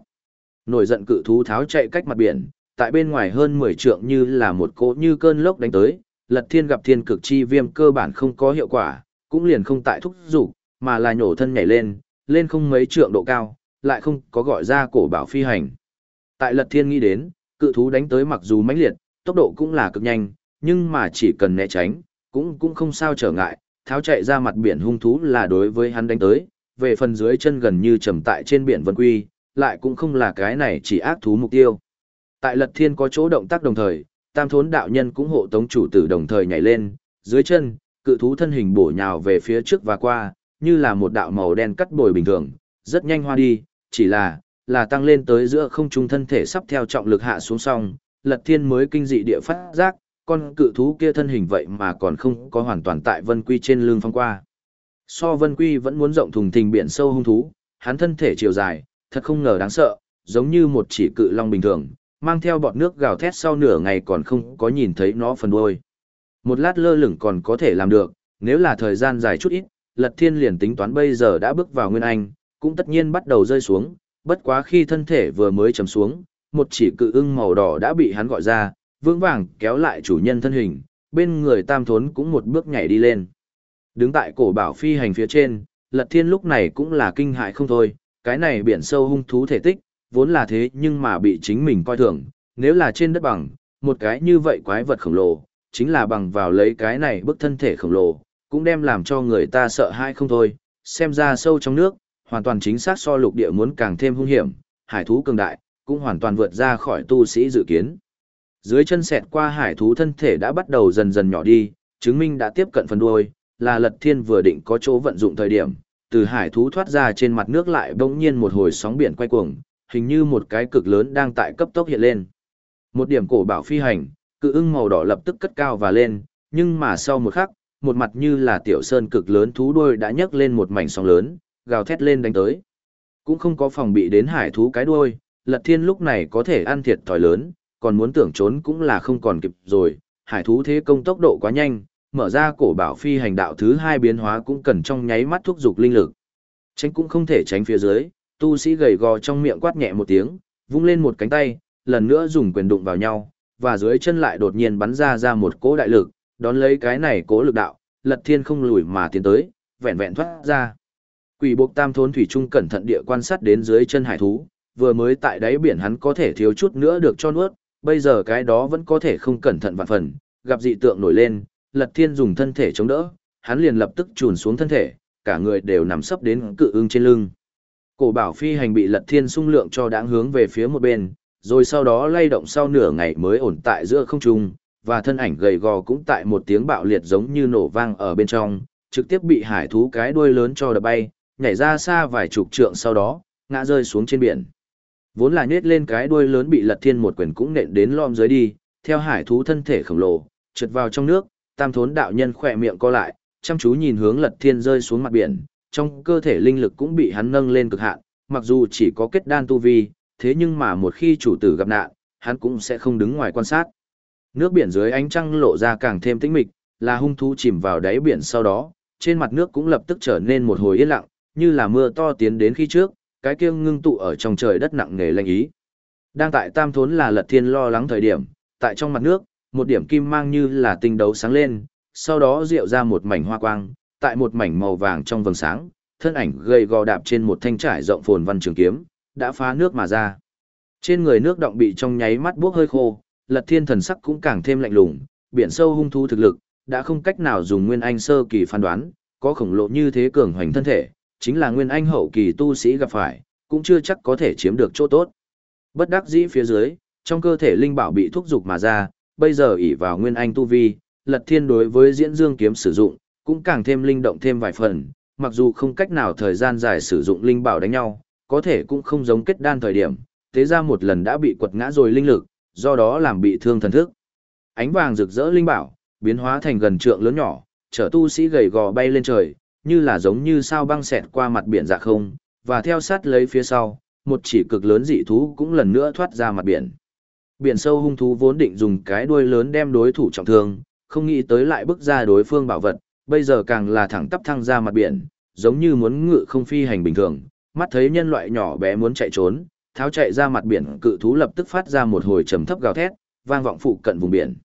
Nổi giận cự thú tháo chạy cách mặt biển, tại bên ngoài hơn 10 trượng như là một cỗ như cơn lốc đánh tới, lật thiên gặp thiên cực chi viêm cơ bản không có hiệu quả, cũng liền không tại thúc dục mà là nhổ thân nhảy lên, lên không mấy trượng độ cao, lại không có gọi ra cổ bảo phi hành. Tại lật thiên nghĩ đến, cự thú đánh tới mặc dù mãnh liệt, tốc độ cũng là cực nhanh, nhưng mà chỉ cần né tránh, cũng cũng không sao trở ngại, tháo chạy ra mặt biển hung thú là đối với hắn đánh tới, về phần dưới chân gần như trầm tại trên biển vân quy, lại cũng không là cái này chỉ ác thú mục tiêu. Tại lật thiên có chỗ động tác đồng thời, tam thốn đạo nhân cũng hộ tống chủ tử đồng thời nhảy lên, dưới chân, cự thú thân hình bổ nhào về phía trước và qua, như là một đạo màu đen cắt bồi bình thường, rất nhanh hoa đi, chỉ là, là tăng lên tới giữa không trung thân thể sắp theo trọng lực hạ xuống song, lật thiên mới kinh dị địa phát giác, con cự thú kia thân hình vậy mà còn không có hoàn toàn tại vân quy trên lưng phong qua. So vân quy vẫn muốn rộng thùng thình biển sâu hung thú, hắn thân thể chiều dài, thật không ngờ đáng sợ, giống như một chỉ cự long bình thường, mang theo bọt nước gào thét sau nửa ngày còn không có nhìn thấy nó phần đuôi. Một lát lơ lửng còn có thể làm được, nếu là thời gian dài chút ít, Lật Thiên liền tính toán bây giờ đã bước vào Nguyên Anh, cũng tất nhiên bắt đầu rơi xuống, bất quá khi thân thể vừa mới chầm xuống, một chỉ cự ưng màu đỏ đã bị hắn gọi ra, vững vàng kéo lại chủ nhân thân hình, bên người tam thốn cũng một bước nhảy đi lên. Đứng tại cổ bảo phi hành phía trên, Lật Thiên lúc này cũng là kinh hại không thôi, cái này biển sâu hung thú thể tích, vốn là thế nhưng mà bị chính mình coi thường, nếu là trên đất bằng, một cái như vậy quái vật khổng lồ, chính là bằng vào lấy cái này bức thân thể khổng lồ, cũng đem làm cho người ta sợ hãi không thôi, xem ra sâu trong nước, hoàn toàn chính xác so lục địa muốn càng thêm hung hiểm, hải thú cường đại, cũng hoàn toàn vượt ra khỏi tu sĩ dự kiến. Dưới chân sẹt qua hải thú thân thể đã bắt đầu dần dần nhỏ đi, chứng minh đã tiếp cận phần đuôi, là lật thiên vừa định có chỗ vận dụng thời điểm, từ hải thú thoát ra trên mặt nước lại bỗng nhiên một hồi sóng biển quay cuồng, hình như một cái cực lớn đang tại cấp tốc hiện lên. Một điểm cổ bảo phi hành, cự ưng màu đỏ lập tức cất cao và lên, nhưng mà sau một khắc, một mặt như là tiểu sơn cực lớn thú đuôi đã nhấc lên một mảnh sóng lớn, gào thét lên đánh tới. Cũng không có phòng bị đến hải thú cái đuôi, Lật Thiên lúc này có thể ăn thiệt thòi lớn, còn muốn tưởng trốn cũng là không còn kịp rồi, hải thú thế công tốc độ quá nhanh, mở ra cổ bảo phi hành đạo thứ hai biến hóa cũng cần trong nháy mắt thúc dục linh lực. Tránh cũng không thể tránh phía dưới, tu sĩ gầy gò trong miệng quát nhẹ một tiếng, vung lên một cánh tay, lần nữa dùng quyền đụng vào nhau, và dưới chân lại đột nhiên bắn ra ra một cỗ đại lực, đón lấy cái này cỗ lực đạo, lật thiên không lùi mà tiến tới, vẹn vẹn thoát ra. Quỷ buộc tam thốn thủy trung cẩn thận địa quan sát đến dưới chân hải thú, vừa mới tại đáy biển hắn có thể thiếu chút nữa được cho nuốt, bây giờ cái đó vẫn có thể không cẩn thận vạn phần, gặp dị tượng nổi lên, lật thiên dùng thân thể chống đỡ, hắn liền lập tức trùn xuống thân thể, cả người đều nằm sấp đến cự ưng trên lưng. Cổ bảo phi hành bị lật thiên sung lượng cho đáng hướng về phía một bên, rồi sau đó lay động sau nửa ngày mới ổn tại giữa không trung, và thân ảnh gầy gò cũng tại một tiếng bạo liệt giống như nổ vang ở bên trong, trực tiếp bị hải thú cái đuôi lớn cho đập bay, nhảy ra xa vài chục trượng sau đó, ngã rơi xuống trên biển. Vốn là nhét lên cái đuôi lớn bị lật thiên một quyền cũng nện đến lom dưới đi, theo hải thú thân thể khổng lồ, trượt vào trong nước, tam thốn đạo nhân khỏe miệng co lại, chăm chú nhìn hướng lật thiên rơi xuống mặt biển, trong cơ thể linh lực cũng bị hắn nâng lên cực hạn, mặc dù chỉ có kết đan tu vi, thế nhưng mà một khi chủ tử gặp nạn, hắn cũng sẽ không đứng ngoài quan sát. Nước biển dưới ánh trăng lộ ra càng thêm tĩnh mịch, là hung thú chìm vào đáy biển sau đó, trên mặt nước cũng lập tức trở nên một hồi yên lặng, như là mưa to tiến đến khi trước, cái kia ngưng tụ ở trong trời đất nặng nề lạnh ý. Đang tại tam thốn là lật thiên lo lắng thời điểm, tại trong mặt nước, một điểm kim mang như là tinh đấu sáng lên, sau đó rượu ra một mảnh hoa quang, tại một mảnh màu vàng trong vầng sáng, thân ảnh gầy gò đạp trên một thanh trải rộng phồn văn trường kiếm, đã phá nước mà ra. Trên người nước động bị trong nháy mắt buốc hơi khô, lật thiên thần sắc cũng càng thêm lạnh lùng, biển sâu hung thú thực lực, đã không cách nào dùng nguyên anh sơ kỳ phán đoán, có khổng lồ như thế cường hoành thân thể, chính là nguyên anh hậu kỳ tu sĩ gặp phải, cũng chưa chắc có thể chiếm được chỗ tốt. Bất đắc dĩ phía dưới, trong cơ thể linh bảo bị thúc dục mà ra, bây giờ ỷ vào nguyên anh tu vi, lật thiên đối với diễn dương kiếm sử dụng, cũng càng thêm linh động thêm vài phần, mặc dù không cách nào thời gian dài sử dụng linh bảo đánh nhau, có thể cũng không giống kết đan thời điểm, thế ra một lần đã bị quật ngã rồi linh lực, do đó làm bị thương thần thức. Ánh vàng rực rỡ linh bảo, biến hóa thành gần trượng lớn nhỏ, chở tu sĩ gầy gò bay lên trời, như là giống như sao băng xẹt qua mặt biển dạ không, và theo sát lấy phía sau, một chỉ cực lớn dị thú cũng lần nữa thoát ra mặt biển. Biển sâu hung thú vốn định dùng cái đuôi lớn đem đối thủ trọng thương, không nghĩ tới lại bước ra đối phương bảo vật, bây giờ càng là thẳng tắp thăng ra mặt biển, giống như muốn ngự không phi hành bình thường, mắt thấy nhân loại nhỏ bé muốn chạy trốn, tháo chạy ra mặt biển cự thú lập tức phát ra một hồi trầm thấp gào thét, vang vọng phụ cận vùng biển.